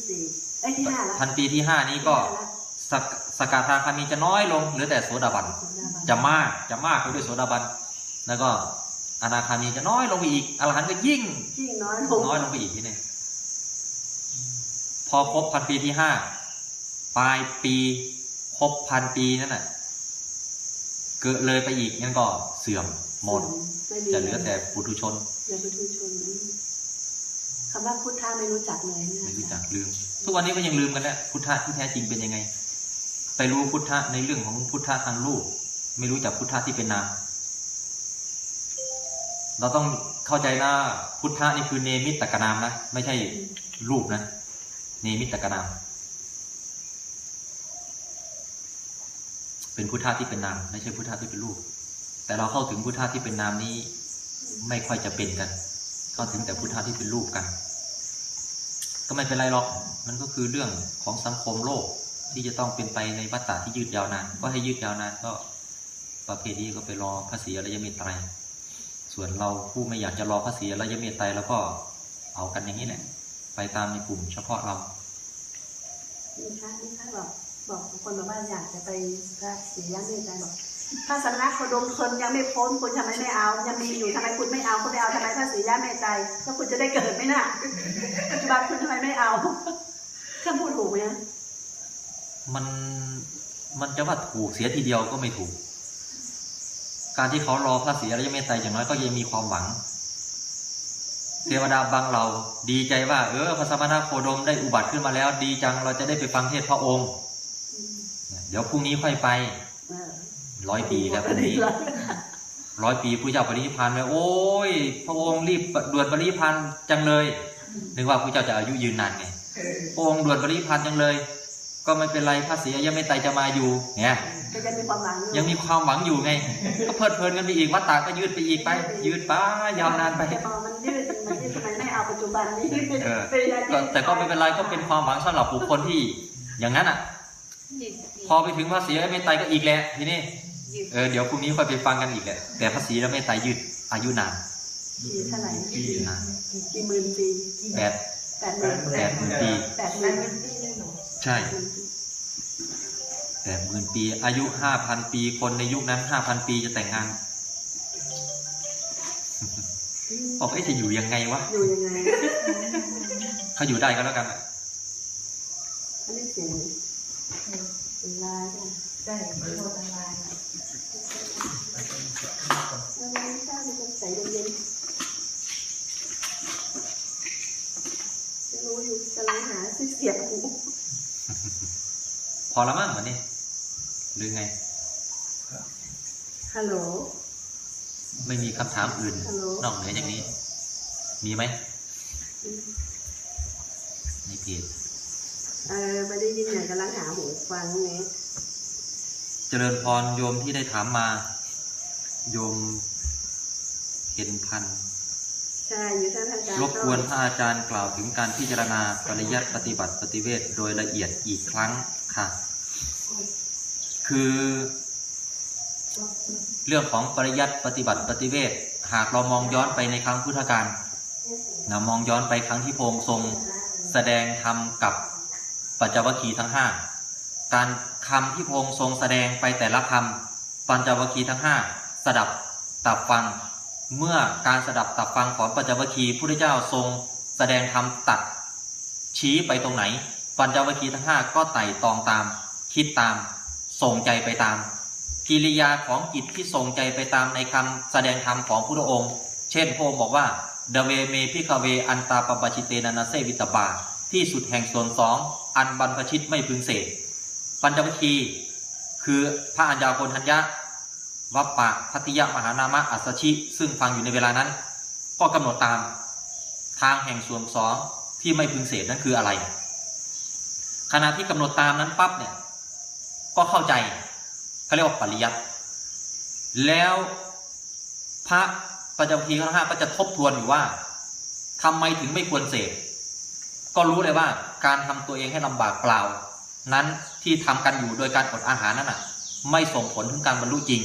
Speaker 2: ไอ้ยที่ห้าละ
Speaker 1: พันปีที่ห้านี้ก็สกสกทาคามีจะน้อยลงเหลือแต่โสดาบันจะมากจะมากไปด้วยโสดาบันแล้วก็อนาคามีจะน้อยลงไปอีกอรหันต์ก็ยิ่ง
Speaker 2: ยิ่งน้อยลง
Speaker 1: น้อยลงไปอีกทีหนึงพอครบพันปีที่ห้าปลายปีครบพันปีนั่นน่ะเกิดเลยไปอีกงั้นก็เสื่อมหมด
Speaker 2: ไม่มี
Speaker 1: จะเหลือแต่ปุถุชน
Speaker 2: อย่าไปทุชนคำว่าพุทธะไม่รู้จักเลยนะ
Speaker 1: ไม่รู้จักลืม ทุกวันนี้ก็ยังลืมกันแหละพุทธะที่แท้จริงเป็นยังไง ไปรู้พุทธะในเรื่องของพุทธะทางรูป ไม่รู้จักพุทธะที่เป็นนามเราต้องเข้าใจนะพุทธะนี่คือเนมิตตกนามนะไม่ใช่รูปนะเนมิตตกนาม เป็นพุทธะที่เป็นนาม ไม่ใช่พุทธะที่เป็นรูป แต่เราเข้าถึงพุทธะที่เป็นนามนี้ ไม่ค่อยจะเป็นกัน เข้าถึงแต่พุทธะที่เป็นรูปกัน ก็ไม่เป็นไรหรอก มันก็คือเรื่องของสังคมโลกที่จะต้องเป็นไปในวัฏฏะที่ยืดยาวนาน ก็ให้ยืดยาวนานก็ประเภทนี้ก็ไปรอพระศรีอริยเมตไตร ส่วนเราผู้ไม่อยากจะรอพระศรีอริยเมตไตรแล้วก็เอากันอย่างนี้แหละ ไปตามในกลุ่มเฉพาะเรา
Speaker 2: นี่คะนี่ะบอกบอกคนบอกว่าอยากจะไปพระศรีอริยเมตไตรบอก ถ้าสำนักโคดมคนยังไม่พ้นคุณทำไมไม่เอา ยังมีอยู่ทำไมคุณไม่เอาคุณไม่เอาทำไมพระศรีอริยเมตไตรแล้วคุณจะได้เกิดไหมน่ะปัจจุบันคุณทำไมไม่เอาเครื่องพูดถูกไหม
Speaker 1: มันมันจะว่าถูกเสียทีเดียวก็ไม่ถูก การที่เขารอพระศรีอริยเมตไตรอย่างน้อยก็ยังมีความหวัง เทวดาบางเราดีใจว่า เออพระสมณโคดมได้อุบัติขึ้นมาแล้ว ดีจังเราจะได้ไปฟังเทศพระองค์ เดี๋ยวพรุ่งนี้ค่อยไป ร้อยปีแล้วพรุ่งนี้ร้อยปีพระเจ้าปรินิพพานไปโอ้ย พระองค์รีบด่วนปรินิพพานจังเลยนึกว่าพระเจ้าจะอายุยืนนานไงพระองค์ด่วนปรินิพพานจังเลย ก็ไม่เป็นไรพระศรีอริยเมตไตรจะมาอยู่เนี่ย
Speaker 2: ก็จะมีความหวังอ
Speaker 1: ยังมีความหวังอยู่ไง ก็เพลิดเพลินกันไปอีกวัดตาก็ยืดไปอีกไป ยืดไปยาวนานไป
Speaker 2: แต่พอมันยืดมันยืดทำไมไม่เอาปัจจุบันนี้
Speaker 1: เออ
Speaker 2: เป็นอย่าง
Speaker 1: ก็
Speaker 2: นี้
Speaker 1: แต่ก็ไม่เป็นไรก็เป็นความหวังสำหรับบุคคลที่ อย่างนั้นอะ
Speaker 5: ยืด
Speaker 1: พอไปถึงพระศรีอริยเมตไตรก็อีกแหละทีนี้
Speaker 5: ยืด
Speaker 1: เออเดี๋ยวพรุ่งนี้ค่อยไปฟังกันอีกแหละแต่พระศรีอริยเมตไตรยืดอายุนาน
Speaker 2: ปีเท่าไหร่
Speaker 4: ปี
Speaker 1: นาน
Speaker 2: กี่หมื่นปี
Speaker 1: แปด
Speaker 2: แปดหมื่น
Speaker 1: แปดหมื่นปี
Speaker 2: แปดหมื่น
Speaker 1: ใช่แปดหมื่นปี อายุห้าพันปีคนในยุคนั้นห้าพันปีจะแต่งงานบอกเอ๊ะจะอยู่ยังไงวะ
Speaker 2: อยู่ยังไง
Speaker 1: ถ้าอยู่ได้ก็แล้วกันอะ
Speaker 2: อันนี้เสียงเวลาจ้ะ
Speaker 6: ใช่โทษอะไรนะ
Speaker 2: แล้วมันไม่ทราบมันจะใส่เย็นๆจะรู้อยู่กำลังหาซื้อเสียบหู
Speaker 1: พอละมั้งวันนี้หรือไง
Speaker 2: ฮัลโหล
Speaker 1: ไม่มีคำถามอื่น
Speaker 2: ฮัลโหล
Speaker 1: นอกเหนือจากนี้ มีไหมในเพจ
Speaker 2: เออไม่ได้ยินอย่างกำลังหาหูฟังไง
Speaker 1: เจริญพรโยมที่ได้ถามมา โยมเห็นพันธุ์
Speaker 2: ใช่อยู่ท่านอาจารย์
Speaker 1: รบกวนพระอาจารย์กล่าวถึงการพิจารณาปริยัติปฏิบัติปฏิเวทโดยละเอียดอีกครั้งค่ะ คือ เรื่องของปริยัติปฏิบัติปฏิเวทหากเรามองย้อนไปในครั้งพุทธกาลนะมองย้อนไปครั้งที่พระองค์ทรงแสดงธรรมกับปัญจวัคคีย์ทั้งห้าการ คำที่พระองทรงแสดงไปแต่ละคำปัญจวัคคีย์ทั้งห้าสดับตับฟัง เมื่อการสดับตับฟังของปัญจวัคคีย์พุทธเจ้าทรงแสดงธรรมตัด ชี้ไปตรงไหน ปัญจวัคคีย์ทั้งห้าก็ไต่ตองตาม คิดตามส่งใจไปตาม กิริยาของจิตที่ส่งใจไปตามในคำแสดงธรรมของพระองค์ เช่นพระองค์บอกว่าเทฺวเม ภิกฺขเว อนฺตาปพฺพชิเตน น เสวิตพฺพาที่สุดแห่งส่วนสองอันบรรพชิตไม่พึงเสพ ปัญจวัคคีย์คือพระอัญญาโกณฑัญญะวัปปะภัททิยะมหานามะอัสชิ ซึ่งฟังอยู่ในเวลานั้น ก็กำหนดตามทางแห่งส่วนสองที่ไม่พึงเสพนั่นคืออะไร ขณะที่กำหนดตามนั้นปั๊บเนี่ยก็เข้าใจเขาเรียกว่าปริยัติแล้วพระปัญจวัคคีย์ทั้งห้าก็จะทบทวนอยู่ว่าทำไมถึงไม่ควรเสพก็รู้เลยว่าการทำตัวเองให้ลำบากเปล่า นั้นที่ทำกันอยู่โดยการอดอาหารนั่นน่ะ ไม่ส่งผลถึงการบรรลุจริง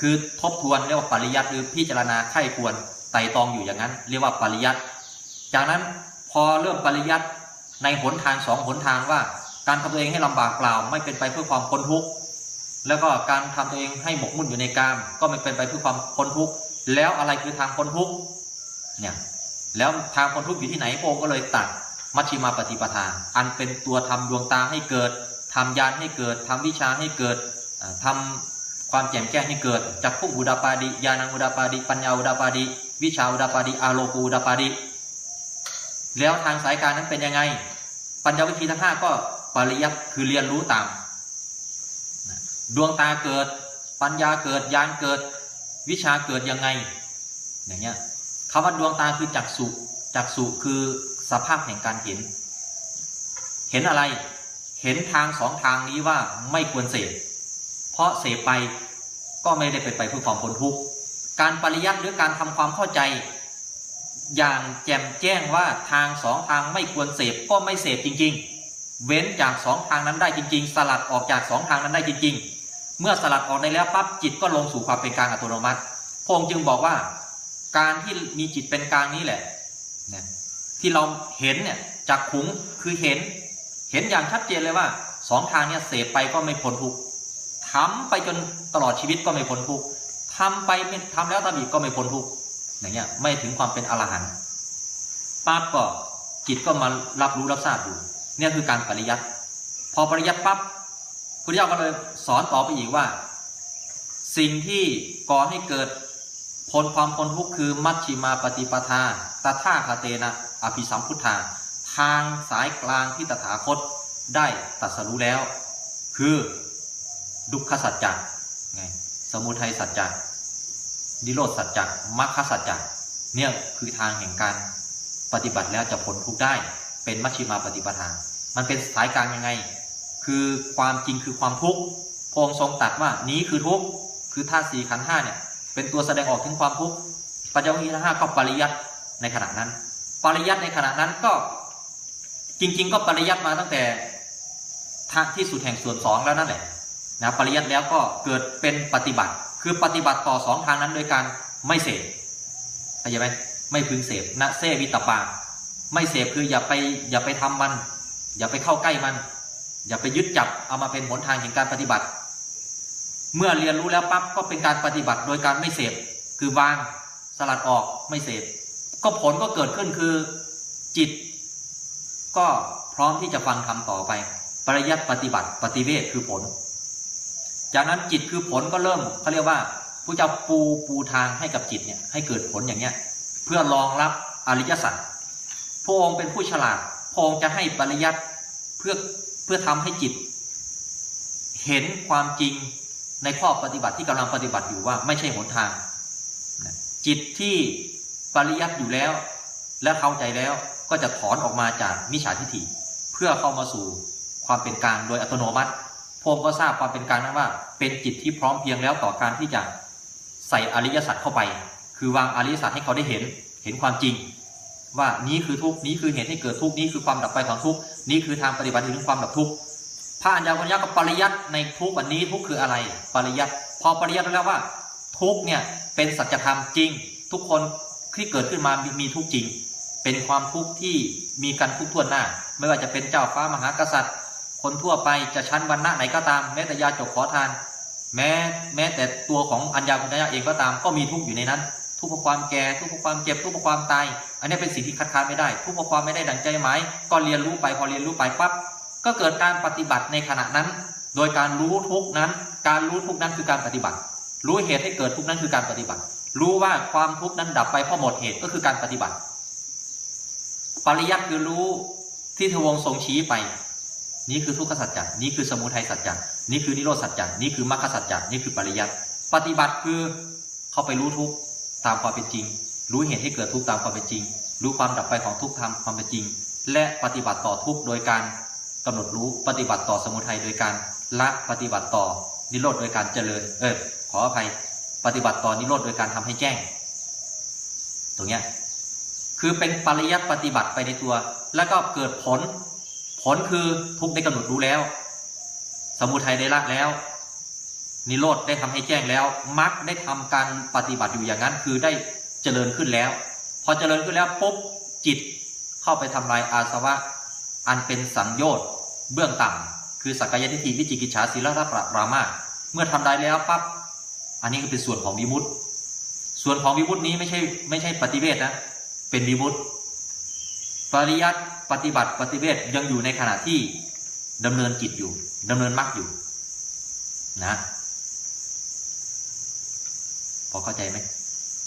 Speaker 1: คือทบทวนเรียกว่าปริยัติหรือพิจารณาไข้ควรไต่ตองอยู่อย่างนั้น เรียกว่าปริยัติจากนั้นพอเริ่มปริยัติในหนทางสองหนทางว่า การทำตัวเองให้ลำบากเปล่า ไม่เป็นไปเพื่อความพ้นทุกข์แล้วก็การทำตัวเองให้หมกมุ่นอยู่ในกามก็ไม่เป็นไปเพื่อความพ้นทุกข์แล้วอะไรคือทางพ้นทุกข์เนี่ยแล้วทางพ้นทุกข์อยู่ที่ไหนพระองค์ก็เลยตัด มัชฌิมาปฏิปทา อันเป็นตัวทำดวงตาให้เกิดทำญาณให้เกิดทำวิชาให้เกิดอ่าทำความแจ่มแจ้งให้เกิดจากพุอุดาปาดิญาณังอุดาปาดิปัญญาอุดาปาดิวิชาอุดาปาดิอาโลกูอุดาปาดิแล้วทางสายการนั้นเป็นยังไง ปัญญาวิธีทั้งห้าก็ปริยัติคือเรียนรู้ตาม ดวงตาเกิด ปัญญาเกิดญาณเกิด วิชาเกิดยังไง อย่างเงี้ยคำว่าดวงตาคือจักสุจักสุคือ สภาพแห่งการเห็น เห็นอะไร เห็นทางสองทางนี้ว่าไม่ควรเสพ เพราะเสพไปก็ไม่ได้เป็นไปเพื่อความพ้นทุกข์ การปริยัติหรือการทำความเข้าใจ อย่างแจ่มแจ้งว่าทางสองทางไม่ควรเสพก็ไม่เสพจริง ๆ เว้นจากสองทางนั้นได้จริง ๆ สลัดออกจากสองทางนั้นได้จริง ๆ เมื่อสลัดออกได้แล้วปั๊บจิตก็ลงสู่ความเป็นกลางอัตโนมัติพระองค์จึงบอกว่า การที่มีจิตเป็นกลางนี้แหละนะ ที่เราเห็นเนี่ยจากขุงคือเห็น เห็นอย่างชัดเจนเลยว่าสองทางเนี่ยเสพไปก็ไม่พ้นทุกทำไปจนตลอดชีวิตก็ไม่พ้นทุกทำไปไม่ทำแล้วทำอีกก็ไม่พ้นทุกอย่างเงี้ยไม่ถึงความเป็นอรหันต์ปั๊บก็จิตก็มารับรู้รับทราบอยู่เนี่ยคือการปริยัติพอปริยัติปั๊บพุทธเจ้าก็เลยสอนต่อไปอีกว่า สิ่งที่ก่อให้เกิดผลความพ้นทุกข์คือมัชชิมาปฏิปทาตถาคาเตนะ อภิสัมพุทธาทางสายกลางที่ตถาคตได้ตรัสรู้แล้ว คือดุขสัจจะไงสมุทัยสัจจะนิโรธสัจจะมรรคสัจจะเนี่ยคือทางแห่งการปฏิบัติแล้วจะพ้นทุกได้ เป็นมัชชิมาปฏิปทา มันเป็นสายกลางยังไง คือความจริงคือความทุกข์พงทรงตรัสว่านี้คือทุกข์คือธาตุสี่ขันธ์ห้าเนี่ยเป็นตัวแสดงออกถึงความทุกข์ปัญจวัคคีย์ทั้งห้าก็ปริยัติในขณะนั้น ปริยัติในขณะนั้นก็จริง ๆ ก็ปริยัติมาตั้งแต่ทางที่สุดแห่งส่วนสองแล้วนั่นแหละนะปริยัติแล้วก็เกิดเป็นปฏิบัติ คือปฏิบัติต่อสองทางนั้นโดยการไม่เสพเข้าใจไหมไม่พึงเสพนะเซวิตปาไม่เสพคืออย่าไปอย่าไปทำมัน อย่าไปเข้าใกล้มัน อย่าไปยึดจับเอามาเป็นหนทางแห่งการปฏิบัติ เมื่อเรียนรู้แล้วปั๊บก็เป็นการปฏิบัติโดยการไม่เสพคือวางสลัดออกไม่เสพ ก็ผลก็เกิดขึ้นคือจิต ก็พร้อมที่จะฟังธรรมต่อไป ปริยัติปฏิบัติปฏิเวทคือผล จากนั้นจิตคือผลก็เริ่มเขาเรียกว่าผู้เจ้าปูปูทางให้กับจิตเนี่ยให้เกิดผลอย่างเนี้ยเพื่อรองรับอริยสัจพระองค์เป็นผู้ฉลาดพระองค์จะให้ปริยัติเพื่อเพื่อทำให้จิต เห็นความจริงในข้อปฏิบัติที่กำลังปฏิบัติอยู่ว่าไม่ใช่หนทาง จิตที่ ปริยัติอยู่แล้ว และเข้าใจแล้วก็จะถอนออกมาจากมิจฉาทิฏฐิเพื่อเข้ามาสู่ความเป็นกลางโดยอัตโนมัติพระองก็ทราบความเป็นกลางนั้นว่า เป็นจิตที่พร้อมเพียงแล้วต่อการที่จะใส่อริยสัจเข้าไป คือวางอริยสัจให้เขาได้เห็นเห็นความจริง ว่านี้คือทุกนี้คือเหตุให้เกิดทุกนี้คือความดับไปของทุกนี้คือทางปฏิบัติถึงความดับทุกพระอัญญาวัญญาก็ปริยัติในทุกข์อันนี้ทุกคืออะไร ปริยัติพอปริยัติแล้วว่า ทุกเนี่ยเป็นสัจธรรมจริง ทุกคน ที่เกิดขึ้นมามีมีทุกจริง เป็นความทุกข์ที่มีกันทุกทั่วหน้า ไม่ว่าจะเป็นเจ้าฟ้ามหากษัตริย์ คนทั่วไปจะชั้นวรรณะไหนก็ตาม แม้แต่ยาจกขอทาน แม้แม้แต่ตัวของอัญญาคุณญาเองก็ตามก็มีทุกข์อยู่ในนั้น ทุกข์เพราะความแก่ทุกข์เพราะความเจ็บทุกข์เพราะความตาย อันนี้เป็นสิ่งที่คัดค้านไม่ได้ ทุกข์เพราะความไม่ได้ดังใจหมายก็เรียนรู้ไปพอเรียนรู้ไปปั๊บก็เกิดการปฏิบัติในขณะนั้น โดยการรู้ทุกข์นั้น การรู้ทุกข์นั้นคือการปฏิบัติ รู้เหตุให้เกิดทุกข์นั้นคือการปฏิบัติ รู้ว่าความทุกข์นั้นดับไปเพราะหมดเหตุก็คือการปฏิบัติ ปริยัติคือรู้ที่ทวงทรงชี้ไป นี่คือทุกขสัจจะนี่คือสมุทัยสัจจะนี่คือนิโรธสัจจะนี่คือมรรคสัจจะนี่คือปริยัติปฏิบัติคือเข้าไปรู้ทุกข์ตามความเป็นจริง รู้เหตุให้เกิดทุกข์ตามความเป็นจริง รู้ความดับไปของทุกข์ตามความเป็นจริง และปฏิบัติต่อทุกข์โดยการกำหนดรู้ปฏิบัติต่อสมุทัยโดยการละปฏิบัติต่อนิโรธโดยการเจริญ เออขออภัย ปฏิบัติต่อนิโรธโดยการทำให้แจ้ง ตรงเนี้ยคือเป็นปริยัติปฏิบัติไปในตัว แล้วก็เกิดผล ผลคือทุกได้กำหนดรู้แล้ว สมุทัยได้ละแล้ว นิโรธได้ทำให้แจ้งแล้วมรรคได้ทำการปฏิบัติอยู่อย่างนั้น คือได้เจริญขึ้นแล้ว พอเจริญขึ้นแล้วปุ๊บจิตเข้าไปทำลายอาสวะ อันเป็นสังโยชน์เบื้องต่ำคือสักกายทิฏฐิวิจิกิจฉาศีลรัตปรามา เมื่อทำได้แล้วปั๊บ อันนี้ก็เป็นส่วนของวิมุตติส่วนของวิมุตตินี้ไม่ใช่ไม่ใช่ปฏิเวทนะ เป็นวิมุตติปริยัติปฏิบัติปฏิเวทยังอยู่ในขณะที่ดำเนินจิตอยู่ดำเนินมรรคอยู่นะพอเข้าใจไหม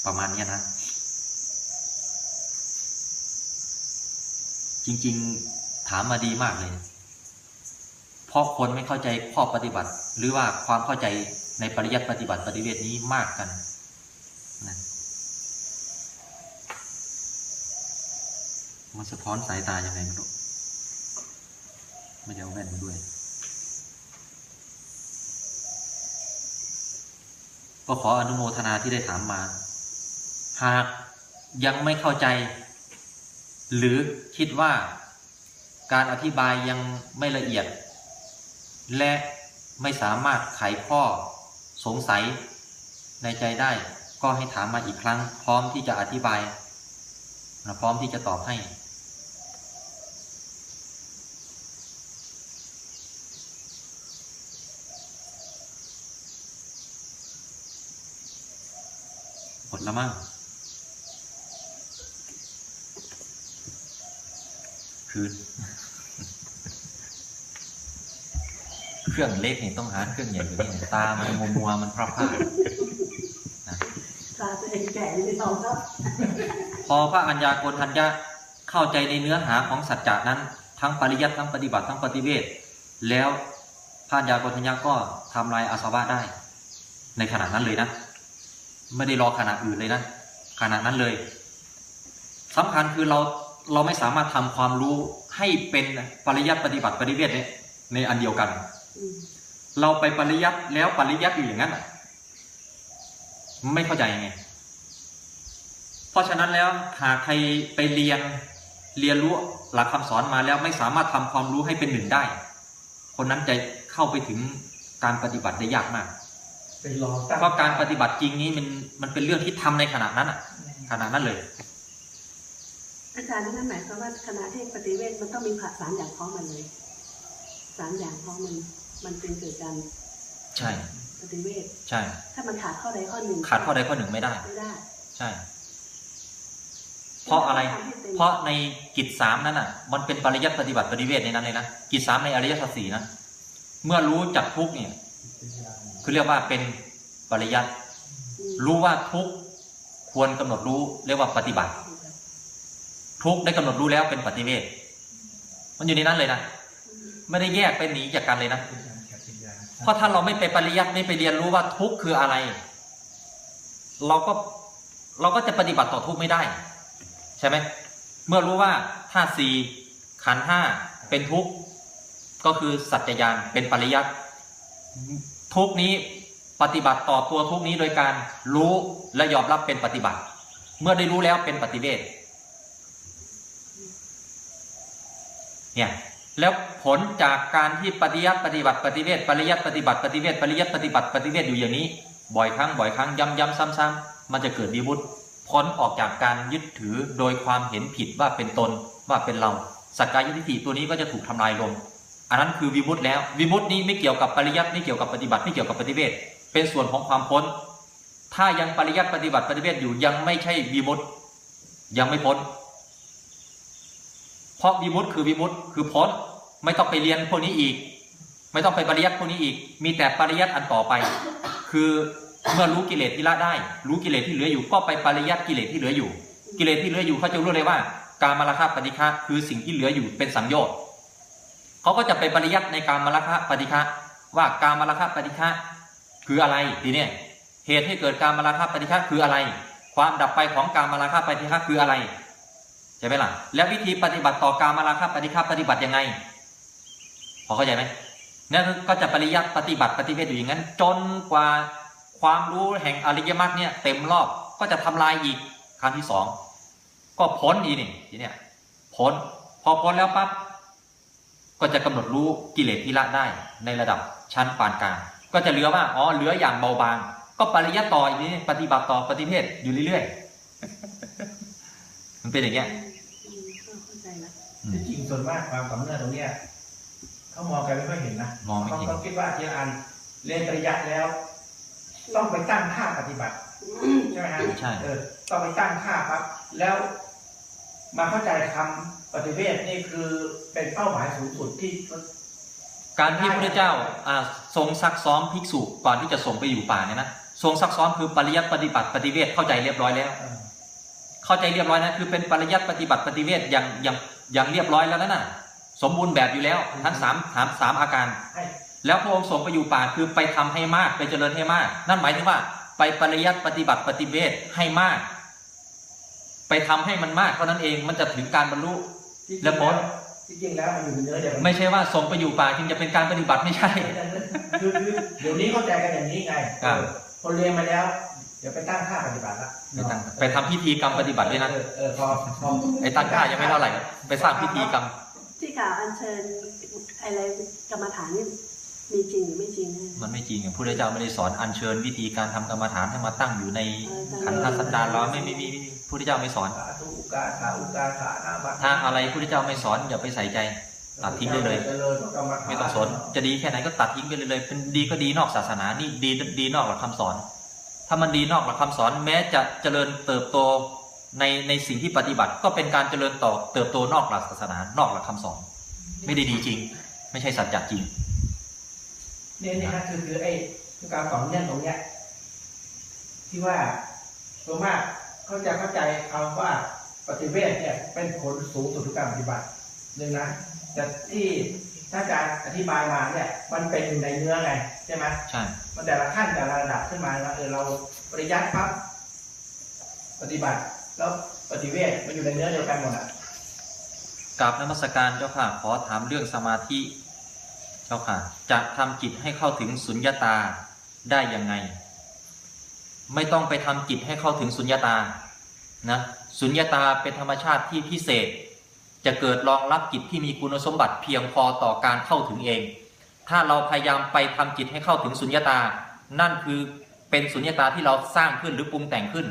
Speaker 1: ประมาณนี้นะ จริง ๆถามมาดีมากเลยเพราะคนไม่เข้าใจข้อปฏิบัติ หรือว่าความเข้าใจ ในปริยัติปฏิบัติปฏิเวทนี้มากกันนะมันสะท้อนสายตายังไงไม่รู้ไม่ได้เอาแว่นมาด้วย ก็ขออนุโมทนาที่ได้ถามมา หากยังไม่เข้าใจ หรือคิดว่าการอธิบายยังไม่ละเอียด และไม่สามารถไขข้อ สงสัยในใจได้ ก็ให้ถามมาอีกครั้ง พร้อมที่จะอธิบายนะพร้อมที่จะตอบให้ หมดแล้วมั้งคืน เครื่องเล็กนี่ต้องหาเครื่องใหญ่กว่านี้ตา มันมัวมัวๆมันพร่าพร่านะ
Speaker 2: ตาตัวเองแก่อยู่ในท้องครับ
Speaker 1: พอพระอัญญาโกณทัญญะเข้าใจในเนื้อหาของสัจจะนั้น ทั้งปริยัติทั้งปฏิบัติทั้งปฏิเวทแล้วพระอัญญาโกณทัญญะก็ทำลายอาสวะได้ ในขณะนั้นเลยนะ ไม่ได้รอขณะอื่นเลยนะขณะนั้นเลยสำคัญคือเราเราไม่สามารถทำความรู้ให้เป็นปริยัติปฏิบัติปฏิเวทเนี่ยในอันเดียวกัน
Speaker 2: อืม
Speaker 1: เราไปปริยัติแล้วปริยัติอยู่อย่างนั้นน่ะไม่เข้าใจไง เพราะฉะนั้นแล้วหากใครไปเรียนเรียนรู้หลักคำสอนมาแล้วไม่สามารถทำความรู้ให้เป็นหนึ่งได้ คนนั้นจะเข้าไปถึงการปฏิบัติได้ยากมาก
Speaker 4: ไปรอตั้ง
Speaker 1: เพราะการปฏิบัติจริงนี้มันมันเป็นเรื่องที่ทำในขณะนั้นอะขณะนั้นเลย
Speaker 2: อาจารย์นั่นหมายความว่าคณะเทศปฏิเวทมันต้องมีผัสามอย่างพร้อมกันเลยสามอย่างพร้อมมัน มันเป็นเกิดการ
Speaker 1: ใช่
Speaker 2: ปฏิเวท
Speaker 1: ใช่
Speaker 2: ถ้ามันขาดข้อใดข้อหนึ่ง
Speaker 1: ขาดข้อใดข้อหนึ่งไม่ได้
Speaker 2: ไม่ได้
Speaker 1: ใช่ เพราะอะไร
Speaker 2: ทำให้ต็ม
Speaker 1: เพราะในกิจสามนั้นอะ มันเป็นปริยัติปฏิบัติปฏิเวทในนั้นเลยนะกิจสามในอริยสัจสี่นะเมื่อรู้จักทุกข์เนี่ยคือเรียกว่าเป็นปริยัติ
Speaker 2: อืม
Speaker 1: รู้ว่าทุกข์ควรกำหนดรู้ เรียกว่าปฏิบัติ ทุกข์ได้กำหนดรู้แล้วเป็นปฏิเวทมันอยู่ในนั้นเลยนะไม่ได้แยกไปหนีจากกันเลยนะ เพราะถ้าเราไม่ไปปริยัติไม่ไปเรียนรู้ว่าทุกข์คืออะไร เราก็เราก็จะปฏิบัติต่อทุกข์ไม่ได้ ใช่ไหมเมื่อรู้ว่าธาตุสี่ขันธ์ห้าเป็นทุกข์ก็คือสัจจญาณเป็นปริยัติทุกข์นี้ปฏิบัติต่อตัวทุกข์นี้โดยการรู้และยอมรับเป็นปฏิบัติ เมื่อได้รู้แล้วเป็นปฏิเวทเนี่ย แล้วผลจากการที่ปฏิยัติปฏิบัติปฏิเวทปริยัติปฏิบัติปฏิเวทปริยัติปฏิบัติปฏิเวทอยู่อย่างนี้ บ่อยครั้งบ่อยครั้งย้ำย้ำซ้ำซ้ำมันจะเกิดวิมุตติพ้นออกจากการยึดถือโดยความเห็นผิดว่าเป็นตนว่าเป็นเราสักกายทิฏฐิตัวนี้ก็จะถูกทำลายลง อันนั้นคือวิมุตติแล้ว วิมุตตินี้ไม่เกี่ยวกับปริยัติไม่เกี่ยวกับปฏิบัติไม่เกี่ยวกับปฏิเวทเป็นส่วนของความพ้น ถ้ายังปริยัติปฏิบัติปฏิเวทอยู่ยังไม่ใช่วิมุตติยังไม่พ้น เพราะวิมุตติคือวิมุตติคือพ้นไม่ต้องไปเรียนพวกนี้อีก ไม่ต้องไปปริยัติพวกนี้อีก มีแต่ปริยัติอันต่อไป คือเมื่อรู้กิเลสที่ละได้ รู้กิเลสที่เหลืออยู่ ก็ไปปริยัติกิเลสที่เหลืออยู่ กิเลสที่เหลืออยู่เขาจะรู้เลยว่า การมาราคะปฏิฆะคือสิ่งที่เหลืออยู่เป็นสังโยชน์เขาก็จะไปปริยัติในการมาราคะปฏิฆะว่าการมาราคะปฏิฆะคืออะไรทีเนี้ยเหตุให้เกิดการมาราคะปฏิฆะคืออะไร ความดับไปของการมาราคะปฏิฆะคืออะไร ช่ไหมล่ะ แล้ววิธีปฏิบัติต่อการมาราคะปฏิฆะปฏิบัติยังไง พอเข้าใจไหมนั่นก็จะปริยัติปฏิบัติปฏิเวทอยู่อย่างนั้น จนกว่าความรู้แห่งอริยมรรคเนี่ยเต็มรอบก็จะทำลายอีกครั้งที่สองก็พ้นอีกนี่ทีเนี้ยพ้นพอพ้นแล้วปั๊บก็จะกำหนดรู้กิเลสที่ละได้ในระดับชั้นปานกลางก็จะเหลือว่าอ๋อเหลืออย่างเบาบาง ก็ปริยัติต่ออีกนี้ปฏิบัติต่อปฏิเวทอยู่เรื่อยๆมันเป็นอย่างเงี้ย
Speaker 2: อืมเข้าใจละ
Speaker 1: อืม
Speaker 4: ที่จริง ส่วนมากความต่อเนื่องตรงเนี้ยเขามองกันไม่ค่อยเห็นนะ
Speaker 1: มองไม่เห็น
Speaker 4: เขาคิดว่าทีละอันเรียนปริยัติแล้ว ต้องไปตั้งค่าปฏิบัติใช่ไหมฮะ
Speaker 1: ใช่
Speaker 4: เออต้องไปตั้งค่าปั๊บแล้วมาเข้าใจคำปฏิเวทนี่คือเป็นเป้าหมายสูงสุดที่
Speaker 1: การที่พระเจ้าอ่าทรงซักซ้อมภิกษุก่อนที่จะส่งไปอยู่ป่าเนี่ยนะทรงซักซ้อมคือปริยัติปฏิบัติปฏิเวทเข้าใจเรียบร้อยแล้ว
Speaker 4: เออ
Speaker 1: เข้าใจเรียบร้อยนะคือเป็นปริยัติปฏิบัติปฏิเวทอย่างอย่าง อย่างเรียบร้อยแล้วนั่นน่ะ สมบูรณ์แบบอยู่แล้วทั้งสามสามสามอาการ
Speaker 4: ให้
Speaker 1: แล้วพระองค์ส่งไปอยู่ป่าคือไปทำให้มากไปเจริญให้มาก นั่นหมายถึงว่า ไปปริยัติปฏิบัติปฏิเวทให้มาก ไปทำให้มันมากเท่านั้นเองมันจะถึงการบรรลุ
Speaker 4: ที่จริง
Speaker 1: แล้วพ้น
Speaker 4: ที่จริงแล้วมันอยู่ในเนื้อเดียวกัน
Speaker 1: ไม่ใช่ว่าส่งไปอยู่ป่าจึงจะเป็นการปฏิบัติไม่ใช่
Speaker 4: คือคือเดี๋ยวนี้เข้าใจกันอย่างนี้ไง
Speaker 1: ครับ
Speaker 4: เออคนเรียนมาแล้วเดี๋ยวไปตั้งค่าปฏิบัติละ
Speaker 1: ไปตั้งไปทำพิธีกรรมปฏิบัติด้วยนะ
Speaker 4: เออเออพอพอ
Speaker 1: ไอ้ตั้งค่ายังไม่เท่าไหร่ ไปสร้างพิธีกรรม
Speaker 2: ที่กล่าวอัญเชิญอะไรกรรมฐานนี่มีจริงหรือไม่จริงนะ
Speaker 1: มันไม่จริงอะพระพุทธเจ้าไม่ได้สอนอัญเชิญวิธีการทำกรรมฐานให้มาตั้งอยู่ในขันธสันดานเราไม่ไม่มีไม่มีพระพุทธเจ้าไม่สอน
Speaker 4: สาธุอุกาสาอุกาสานาบัต
Speaker 1: ถ้าอะไรพระพุทธเจ้าไม่สอนอย่าไปใส่ใจ ตัดทิ้งได้เลย
Speaker 4: จริญกรรฐาน
Speaker 1: ไม่ต้องสนจะดีแค่ไหนก็ตัดทิ้งไปเลยเลยเป็นดีก็ดีนอกศาสนานี่ดีดีนอกหลักคำสอน ถ้ามันดีนอกหลักคำสอน แม้จะเจริญเติบโต ในในสิ่งที่ปฏิบัติก็เป็นการเจริญต่อเติบโตนอกหลักศาสนานอกหลักคำสอน ไม่ได้ดีจริง ไม่ใช่สัจจะจริง
Speaker 4: เนี่ยนี่ฮะคือคือไอ้คือการต่อเนื่องตรงเนี้ยที่ว่าตัวมากเขาจะเข้าใจคำว่าปฏิเวทเนี่ยเป็นผลสูงสุดของการปฏิบัติหนึ่งนะแต่ที่ถ้าอาจารย์อธิบายมาเนี่ย มันเป็นอยู่ในเนื้อไงใช่ไหม
Speaker 1: ใช่
Speaker 4: มันแต่ละขั้นแต่ละระดับขึ้นมาว่าเออเราปริยัติปั๊บปฏิบัติ แล้วปฏิเวทมันอยู่ในเนื้อเดียวกันหมดอะ
Speaker 1: กราบนมัสการเจ้าค่ะ ขอถามเรื่องสมาธิ เจ้าค่ะ จะทำจิตให้เข้าถึงสุญญาตาได้ยังไง ไม่ต้องไปทำจิตให้เข้าถึงสุญญาตานะสุญญาตาเป็นธรรมชาติที่พิเศษ จะเกิดรองรับจิตที่มีคุณสมบัติเพียงพอต่อการเข้าถึงเอง ถ้าเราพยายามไปทำจิตให้เข้าถึงสุญญาตา นั่นคือเป็นสุญญาตาที่เราสร้างขึ้นหรือปรุงแต่งขึ้น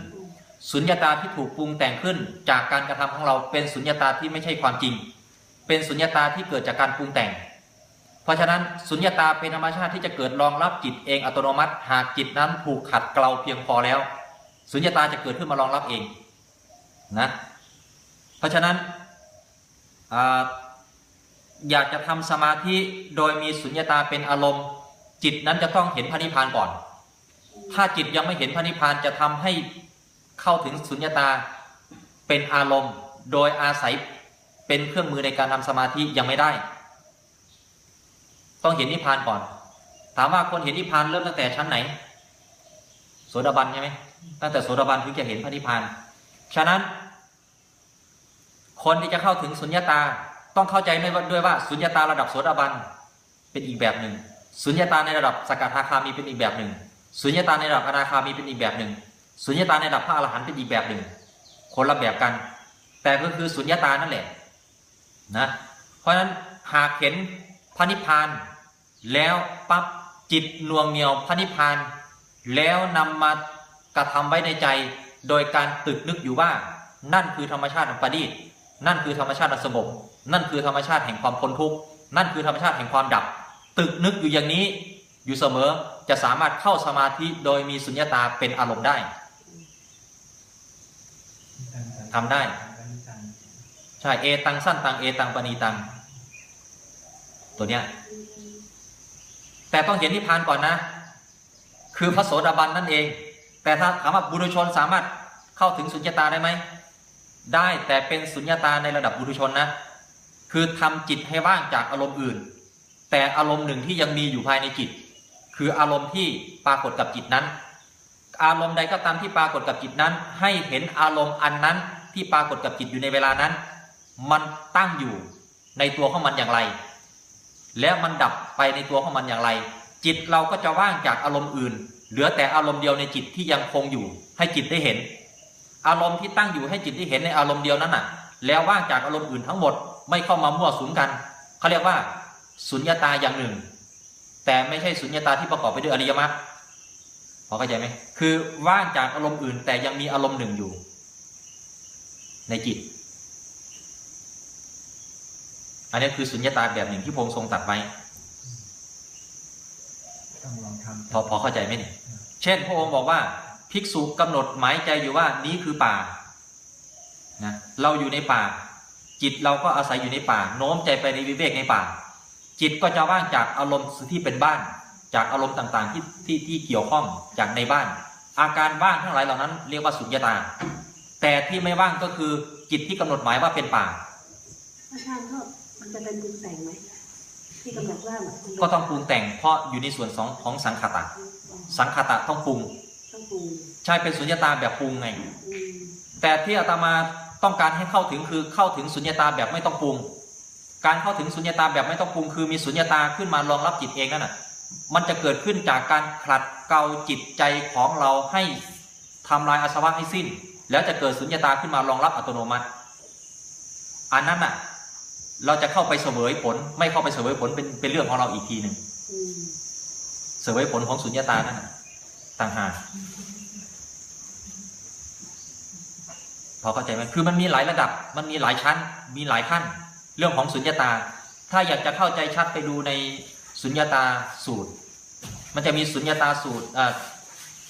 Speaker 1: สุญญาตาที่ถูกปรุงแต่งขึ้นจากการกระทำของเราเป็นสุญญาตาที่ไม่ใช่ความจริง เป็นสุญญาตาที่เกิดจากการปรุงแต่ง เพราะฉะนั้นสุญญาตาเป็นธรรมชาติที่จะเกิดรองรับจิตเองอัตโนมัติ หากจิตนั้นถูกขัดเกลาเพียงพอแล้ว สุญญาตาจะเกิดขึ้นมารองรับเองนะเพราะฉะนั้นออยากจะทำสมาธิโดยมีสุญญาตาเป็นอารมณ์ จิตนั้นจะต้องเห็นพระนิพพานก่อน ถ้าจิตยังไม่เห็นพระนิพพานจะทำให้ เข้าถึงสุญญตาเป็นอารมณ์โดยอาศัยเป็นเครื่องมือในการทำสมาธิยังไม่ได้ ต้องเห็นนิพพานก่อน ถามว่าคนเห็นนิพพานเริ่มตั้งแต่ชั้นไหนโสดาบันใช่ไหมตั้งแต่โสดาบันถึงจะเห็นพระนิพพาน ฉะนั้น คนที่จะเข้าถึงสุญญตาต้องเข้าใจด้วยว่าด้วยว่าสุญญตาระดับโสดาบันเป็นอีกแบบหนึ่งสุญญตาในระดับสกทาคามีเป็นอีกแบบหนึ่งสุญญตาในระดับอนาคามีเป็นอีกแบบหนึ่ง สุญญตาในระดับพระอรหันต์เป็นอีกแบบหนึ่ง คนละแบบกัน แต่ก็คือสุญญตานั่นแหละนะเพราะฉะนั้นหากเห็นพระนิพพานแล้วปั๊บจิตน่วงเหนียวพระนิพพาน แล้วนำมากระทำไว้ในใจ โดยการตึกนึกอยู่ว่า นั่นคือธรรมชาติของประดีษนั่นคือธรรมชาติอสงบนั่นคือธรรมชาติแห่งความพ้นทุกข์นั่นคือธรรมชาติแห่งความดับ ตึกนึกอยู่อย่างนี้อยู่เสมอจะสามารถเข้าสมาธิโดยมีสุญญตาเป็นอารมณ์ได้ ทำได้ ใช่เอตังสั้นตังเอตังปณีตัง ตัวเนี้ยแต่ต้องเห็นนิพพานก่อนนะ คือพระโสดาบันนั่นเอง แต่ถ้าถามว่าบุรุชนสามารถเข้าถึงสุญญตาได้ไหม ได้แต่เป็นสุญญตาในระดับบุรุชนนะ คือทำจิตให้ว่างจากอารมณ์อื่น แต่อารมณ์หนึ่งที่ยังมีอยู่ภายในจิต คืออารมณ์ที่ปรากฏกับจิตนั้น อารมณ์ใดก็ตามที่ปรากฏกับจิตนั้น ให้เห็นอารมณ์อันนั้นที่ปรากฏกับจิตอยู่ในเวลานั้น มันตั้งอยู่ในตัวของมันอย่างไร แล้วมันดับไปในตัวของมันอย่างไร จิตเราก็จะว่างจากอารมณ์อื่น เหลือแต่อารมณ์เดียวในจิตที่ยังคงอยู่ ให้จิตได้เห็น อารมณ์ที่ตั้งอยู่ให้จิตได้เห็นในอารมณ์เดียวนั้นน่ะ แล้วว่างจากอารมณ์อื่นทั้งหมดไม่เข้ามามั่วสุมกันเขาเรียกว่า สุญญตาอย่างหนึ่ง แต่ไม่ใช่สุญญตาที่ประกอบไปด้วยอริยมรรค อเข้าใจไหมคือว่างจากอารมณ์อื่น แต่ยังมีอารมณ์หนึ่งอยู่ ในจิต อันนี้คือสุญญตาแบบหนึ่งที่พระองค์ทรงตรัดไว้
Speaker 4: ต้องลองทำ
Speaker 1: พอพอเข้าใจไหมเนี่ยเช่น พระองค์บอกว่า ภิกษุกำหนดหมายใจอยู่ว่านี้คือป่านะเราอยู่ในป่า จิตเราก็อาศัยอยู่ในป่า โน้มใจไปในวิเวกในป่า จิตก็จะว่างจากอารมณ์ที่เป็นบ้าน จากอารมณ์ต่างๆที่ที่ที่เกี่ยวข้องจากในบ้าน อาการว่างทั้งหลายเหล่านั้น เรียกว่าสุญญตา แต่ที่ไม่ว่างก็คือจิตที่กำหนดหมายว่าเป็นป่า
Speaker 2: อาจารย์ก็มันจะเป็นปรุงแต่งไหมที่กำหนดว่าแบบมัน
Speaker 1: ก็ต้องปรุงแต่งเพราะอยู่ในส่วนสองของสังขตะ สังขตะต้องปรุง
Speaker 2: ต้องปรุง
Speaker 1: ใช่เป็นสุญญตาแบบปรุงไง
Speaker 2: อืม
Speaker 1: แต่ที่อาตมาต้องการให้เข้าถึงคือเข้าถึงสุญญตาแบบไม่ต้องปรุง การเข้าถึงสุญญตาแบบไม่ต้องปรุงคือมีสุญญตาขึ้นมารองรับจิตเองนั่นน่ะ มันจะเกิดขึ้นจากการผลัดเกลาจิตใจของเราให้ทำลายอาสวะให้สิ้น แล้วจะเกิดสุญญตาขึ้นมารองรับอัตโนมัติ อันนั้นน่ะ เราจะเข้าไปเสวยผล ไม่เข้าไปเสวยผลเป็นเป็นเรื่องของเราอีกทีหนึ่งเสวยผลของสุญญตานั่นน่ะต่างหากพอเข้าใจไหมคือมันมีหลายระดับ มันมีหลายชั้น มีหลายขั้น เรื่องของสุญญตา ถ้าอยากจะเข้าใจชัดไปดูใน สุญญตาสูตร มันจะมีสุญญตาสูตรเอ่อ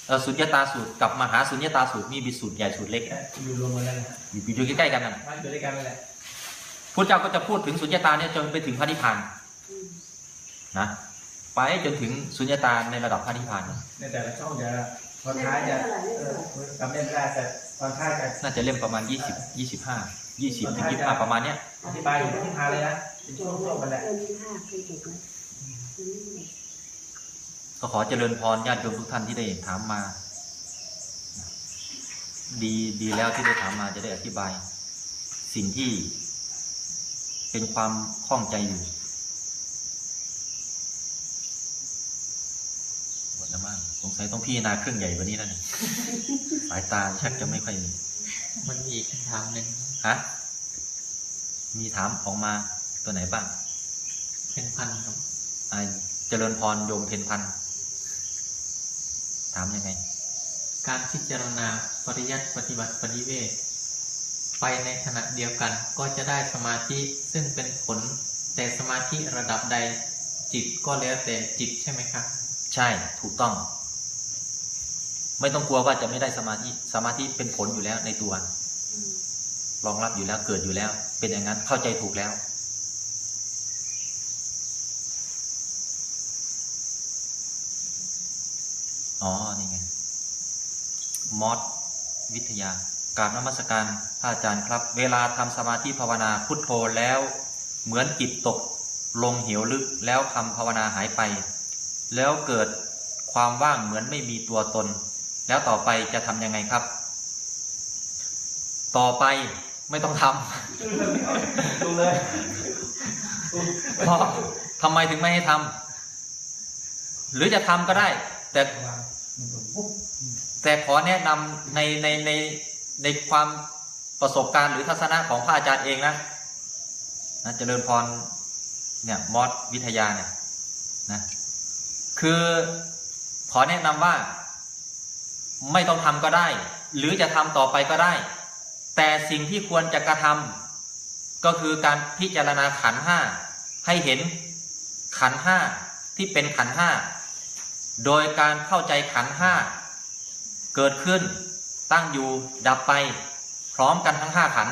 Speaker 1: เอ่อสุญญตาสูตรกับมหาสุญญตาสูตรมีบิดสูตรใหญ่สูตรเล็ก
Speaker 4: อยู่รวมกันแล้วนะ
Speaker 1: อยู่อยู่ใกล้ๆกันนั่น
Speaker 4: มาอยู่ด้วยกันนั่นแหละ
Speaker 1: พุทธเจ้าก็จะพูดถึงสุญญตาเนี่ยจนไปถึงพระนิพพาน
Speaker 2: อืม
Speaker 1: นะไปจนถึงสุญญตาในระดับพระนิพพาน
Speaker 4: ในแต่ละช่องจะตอนท้ายจะเออจำเล่นไม่ได้แต่ตอนท้ายจะ
Speaker 1: น่าจะเล่มประมาณ 20 25 20ถึง25ประมาณเนี้ย
Speaker 4: อธิบายอยู่ที่พาเลยนะเป็น
Speaker 2: โจ
Speaker 4: ช่วงๆกันแหละ
Speaker 2: เกินยี่ห้าเคยเก็บไหมอืม
Speaker 1: ก็ขอเจริญพรญาติโยมทุกท่านที่ได้ถามมา ดีดีแล้วที่ได้ถามมาจะได้อธิบาย สิ่งที่เป็นความข้องใจอยู่หมดแล้วมั้งสงสัยต้องพี่นาเครื่องใหญ่กว่านี้แล้วเนี่ยสายตาชักจะไม่ค่อยมี
Speaker 7: มันมีอีกคำถามหนึ่ง
Speaker 1: ฮะมีถามออกมาตัวไหนบ้าง
Speaker 7: เป็นพันครับ
Speaker 1: อ่า เจริญพรโยมเพนพันถามยังไง
Speaker 7: การพิจารณาปริยัติปฏิบัติปฏิเวทไปในขณะเดียวกันก็จะได้สมาธิซึ่งเป็นผล แต่สมาธิระดับใดจิตก็แล้วแต่จิตใช่ไหมครับ
Speaker 1: ใช่ถูกต้อง ไม่ต้องกลัวว่าจะไม่ได้สมาธิสมาธิเป็นผลอยู่แล้วในตัวรองรับอยู่แล้วเกิดอยู่แล้ว เป็นอย่างนั้นเข้าใจถูกแล้ว อ๋อ นี่ไง มอสวิทยาการนมัสการพระอาจารย์ครับ เวลาทำสมาธิภาวนาพุทโธแล้ว เหมือนจิตตกลงเหวลึกแล้วคำภาวนาหายไป แล้วเกิดความว่างเหมือนไม่มีตัวตน แล้วต่อไปจะทำยังไงครับ ต่อไปไม่ต้องทำ
Speaker 4: ดูเลย
Speaker 1: เพราะทำไมถึงไม่ให้ทำหรือจะทำก็ได้ แต่
Speaker 4: วางมันก็ปุ๊บ
Speaker 1: แต่ขอแนะนำในในในในความประสบการณ์หรือทัศนะของพระอาจารย์เองนะนะเจริญพรเนี่ยมอสวิทยาเนี่ยนะคือขอแนะนำว่าไม่ต้องทำก็ได้ หรือจะทำต่อไปก็ได้ แต่สิ่งที่ควรจะกระทำก็คือการพิจารณาขันห้าให้เห็นขันห้าที่เป็นขันห้า โดยการเข้าใจขันห้าเกิดขึ้นตั้งอยู่ดับไป พร้อมกันทั้งห้าขัน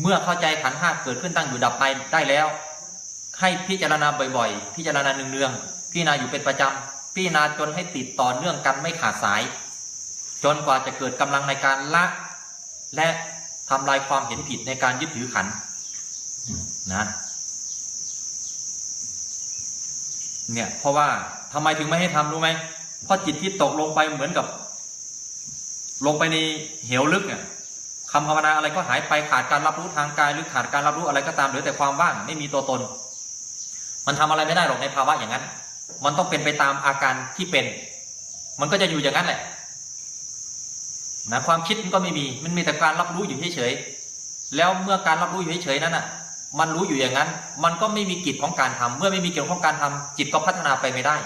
Speaker 1: เมื่อเข้าใจขันห้าเกิดขึ้นตั้งอยู่ดับไปได้แล้ว ให้พิจารณาบ่อยๆ พิจารณาเนืองๆพิจารณาอยู่เป็นประจำพิจารณาจนให้ติดต่อเนื่องกันไม่ขาดสาย จนกว่าจะเกิดกำลังในการละ และทำลายความเห็นผิดในการยึดถือขันนะเนี่ยเพราะว่า ทำไมถึงไม่ให้ทำรู้ไหมเพราะจิตที่ตกลงไปเหมือนกับ ลงไปในเหวลึกเนี่ยคำภาวนาอะไรก็หายไปขาดการรับรู้ทางกายหรือขาดการรับรู้อะไรก็ตามเหลือแต่ความว่างไม่มีตัวตน มันทำอะไรไม่ได้หรอกในภาวะอย่างนั้น มันต้องเป็นไปตามอาการที่เป็น มันก็จะอยู่อย่างนั้นแหละนะความคิดมันก็ไม่มี มันมีแต่การรับรู้อยู่เฉยๆแล้วเมื่อการรับรู้อยู่เฉยๆนั้นอะ มันรู้อยู่อย่างนั้น มันก็ไม่มีกิจของการทำเมื่อไม่มีกิจของการทำจิตก็พัฒนาไปไม่ได้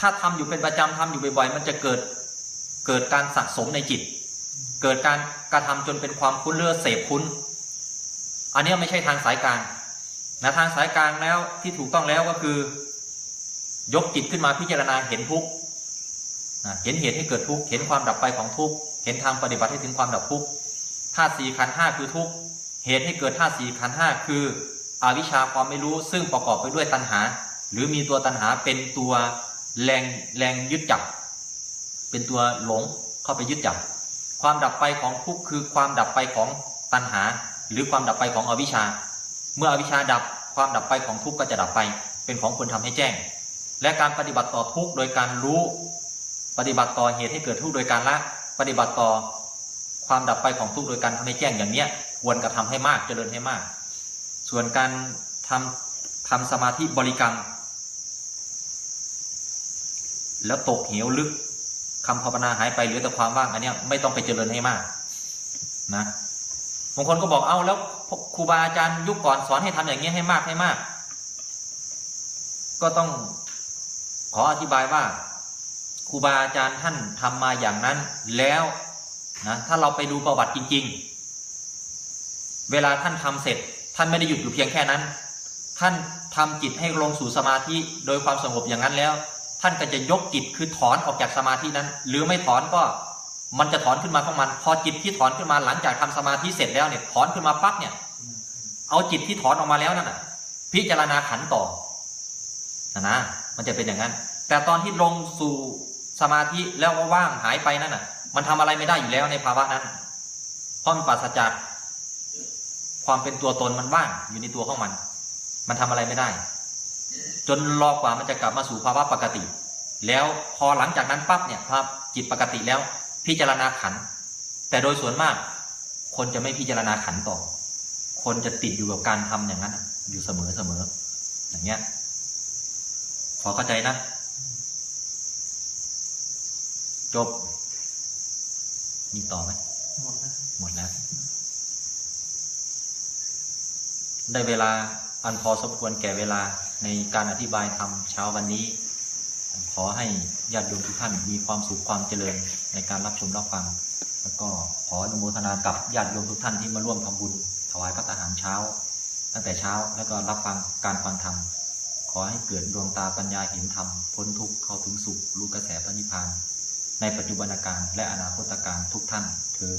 Speaker 1: ถ้าทำอยู่เป็นประจำทำอยู่บ่อยๆ มันจะเกิดเกิดการสะสมในจิต เกิดการกระทำจนเป็นความคุ้นเลือเสพคุ้น อันนี้ไม่ใช่ทางสายกลางนะทางสายกลางแล้วที่ถูกต้องแล้วก็คือ ยกจิตขึ้นมาพิจารณาเห็นทุกข์เห็นเหตุให้เกิดทุกข์เห็นความดับไปของทุกข์เห็นทางปฏิบัติให้ถึงความดับทุกข์ธาตุสี่ขันห้าคือทุกข์เหตุให้เกิดธาตุสี่ขันห้าคืออวิชชาความไม่รู้ซึ่งประกอบไปด้วยตัณหา หรือมีตัวตัณหาเป็นตัว แรงแรงยึดจับ เป็นตัวหลงเข้าไปยึดจับ ความดับไปของทุกข์คือความดับไปของตัณหา หรือความดับไปของอวิชชา เมื่ออวิชชาดับความดับไปของทุกข์ก็จะดับไป เป็นของคนทำให้แจ้ง และการปฏิบัติต่อทุกข์โดยการรู้ ปฏิบัติต่อเหตุให้เกิดทุกข์โดยการละ ปฏิบัติต่อความดับไปของทุกข์โดยการทำให้แจ้งอย่างเนี้ยควรกระทำให้มากเจริญให้มาก ส่วนการทำทำสมาธิบริกรรม แล้วตกเหวลึกคำภาวนาหายไปเหลือแต่ความว่างอันเนี้ยไม่ต้องไปเจริญให้มากนะบางคนก็บอกเอาแล้วครูบาอาจารย์ยุคก่อนสอนให้ทำอย่างนี้ให้มากให้มาก ก็ต้องขออธิบายว่าครูบาอาจารย์ท่านทำมาอย่างนั้นแล้วนะถ้าเราไปดูประวัติจริง ๆ เวลาท่านทำเสร็จ ท่านไม่ได้หยุดอยู่เพียงแค่นั้น ท่านทำจิตให้ลงสู่สมาธิโดยความสงบอย่างนั้นแล้ว ท่านก็จะยกจิตคือถอนออกจากสมาธินั้น หรือไม่ถอนก็มันจะถอนขึ้นมาของมัน พอจิตที่ถอนขึ้นมาหลังจากทำสมาธิเสร็จแล้วเนี่ยถอนขึ้นมาปั๊บเนี่ย เอาจิตที่ถอนออกมาแล้วนั่นน่ะ พิจารณาขันต่อนะนะมันจะเป็นอย่างนั้น แต่ตอนที่ลงสู่สมาธิแล้วว่างหายไปนั่นน่ะ มันทำอะไรไม่ได้อยู่แล้วในภาวะนั้นเพราะมันปราศจากความเป็นตัวตนมันว่างอยู่ในตัวของมัน มันทำอะไรไม่ได้ จนรอกว่ามันจะกลับมาสู่ภาวะปกติ แล้วพอหลังจากนั้นปั๊บเนี่ยภาพจิตปกติแล้ว พิจารณาขันธ์แต่โดยส่วนมาก คนจะไม่พิจารณาขันธ์ต่อ คนจะติดอยู่กับการทำอย่างนั้นน่ะอยู่เสมอเสมออย่างเงี้ยพอเข้าใจนะ จบ มีต่อไหม
Speaker 7: หมดแล้ว
Speaker 1: หมดแล้ว ได้เวลาอันพอสมควรแก่เวลา ในการอธิบายธรรมเช้าวันนี้ ขอให้ญาติโยมทุกท่านมีความสุขความเจริญในการรับชมรับฟัง แล้วก็ขออนุโมทนากับญาติโยมทุกท่านที่มาร่วมทำบุญถวายพระทหารเช้า ตั้งแต่เช้าแล้วก็รับฟังการฟังธรรมขอให้เกิดดวงตาปัญญาเห็นธรรมพ้นทุกข์เข้าถึงสุขรู้กระแสพระนิพพาน ในปัจจุบันการและอนาคตการทุกท่านเธอ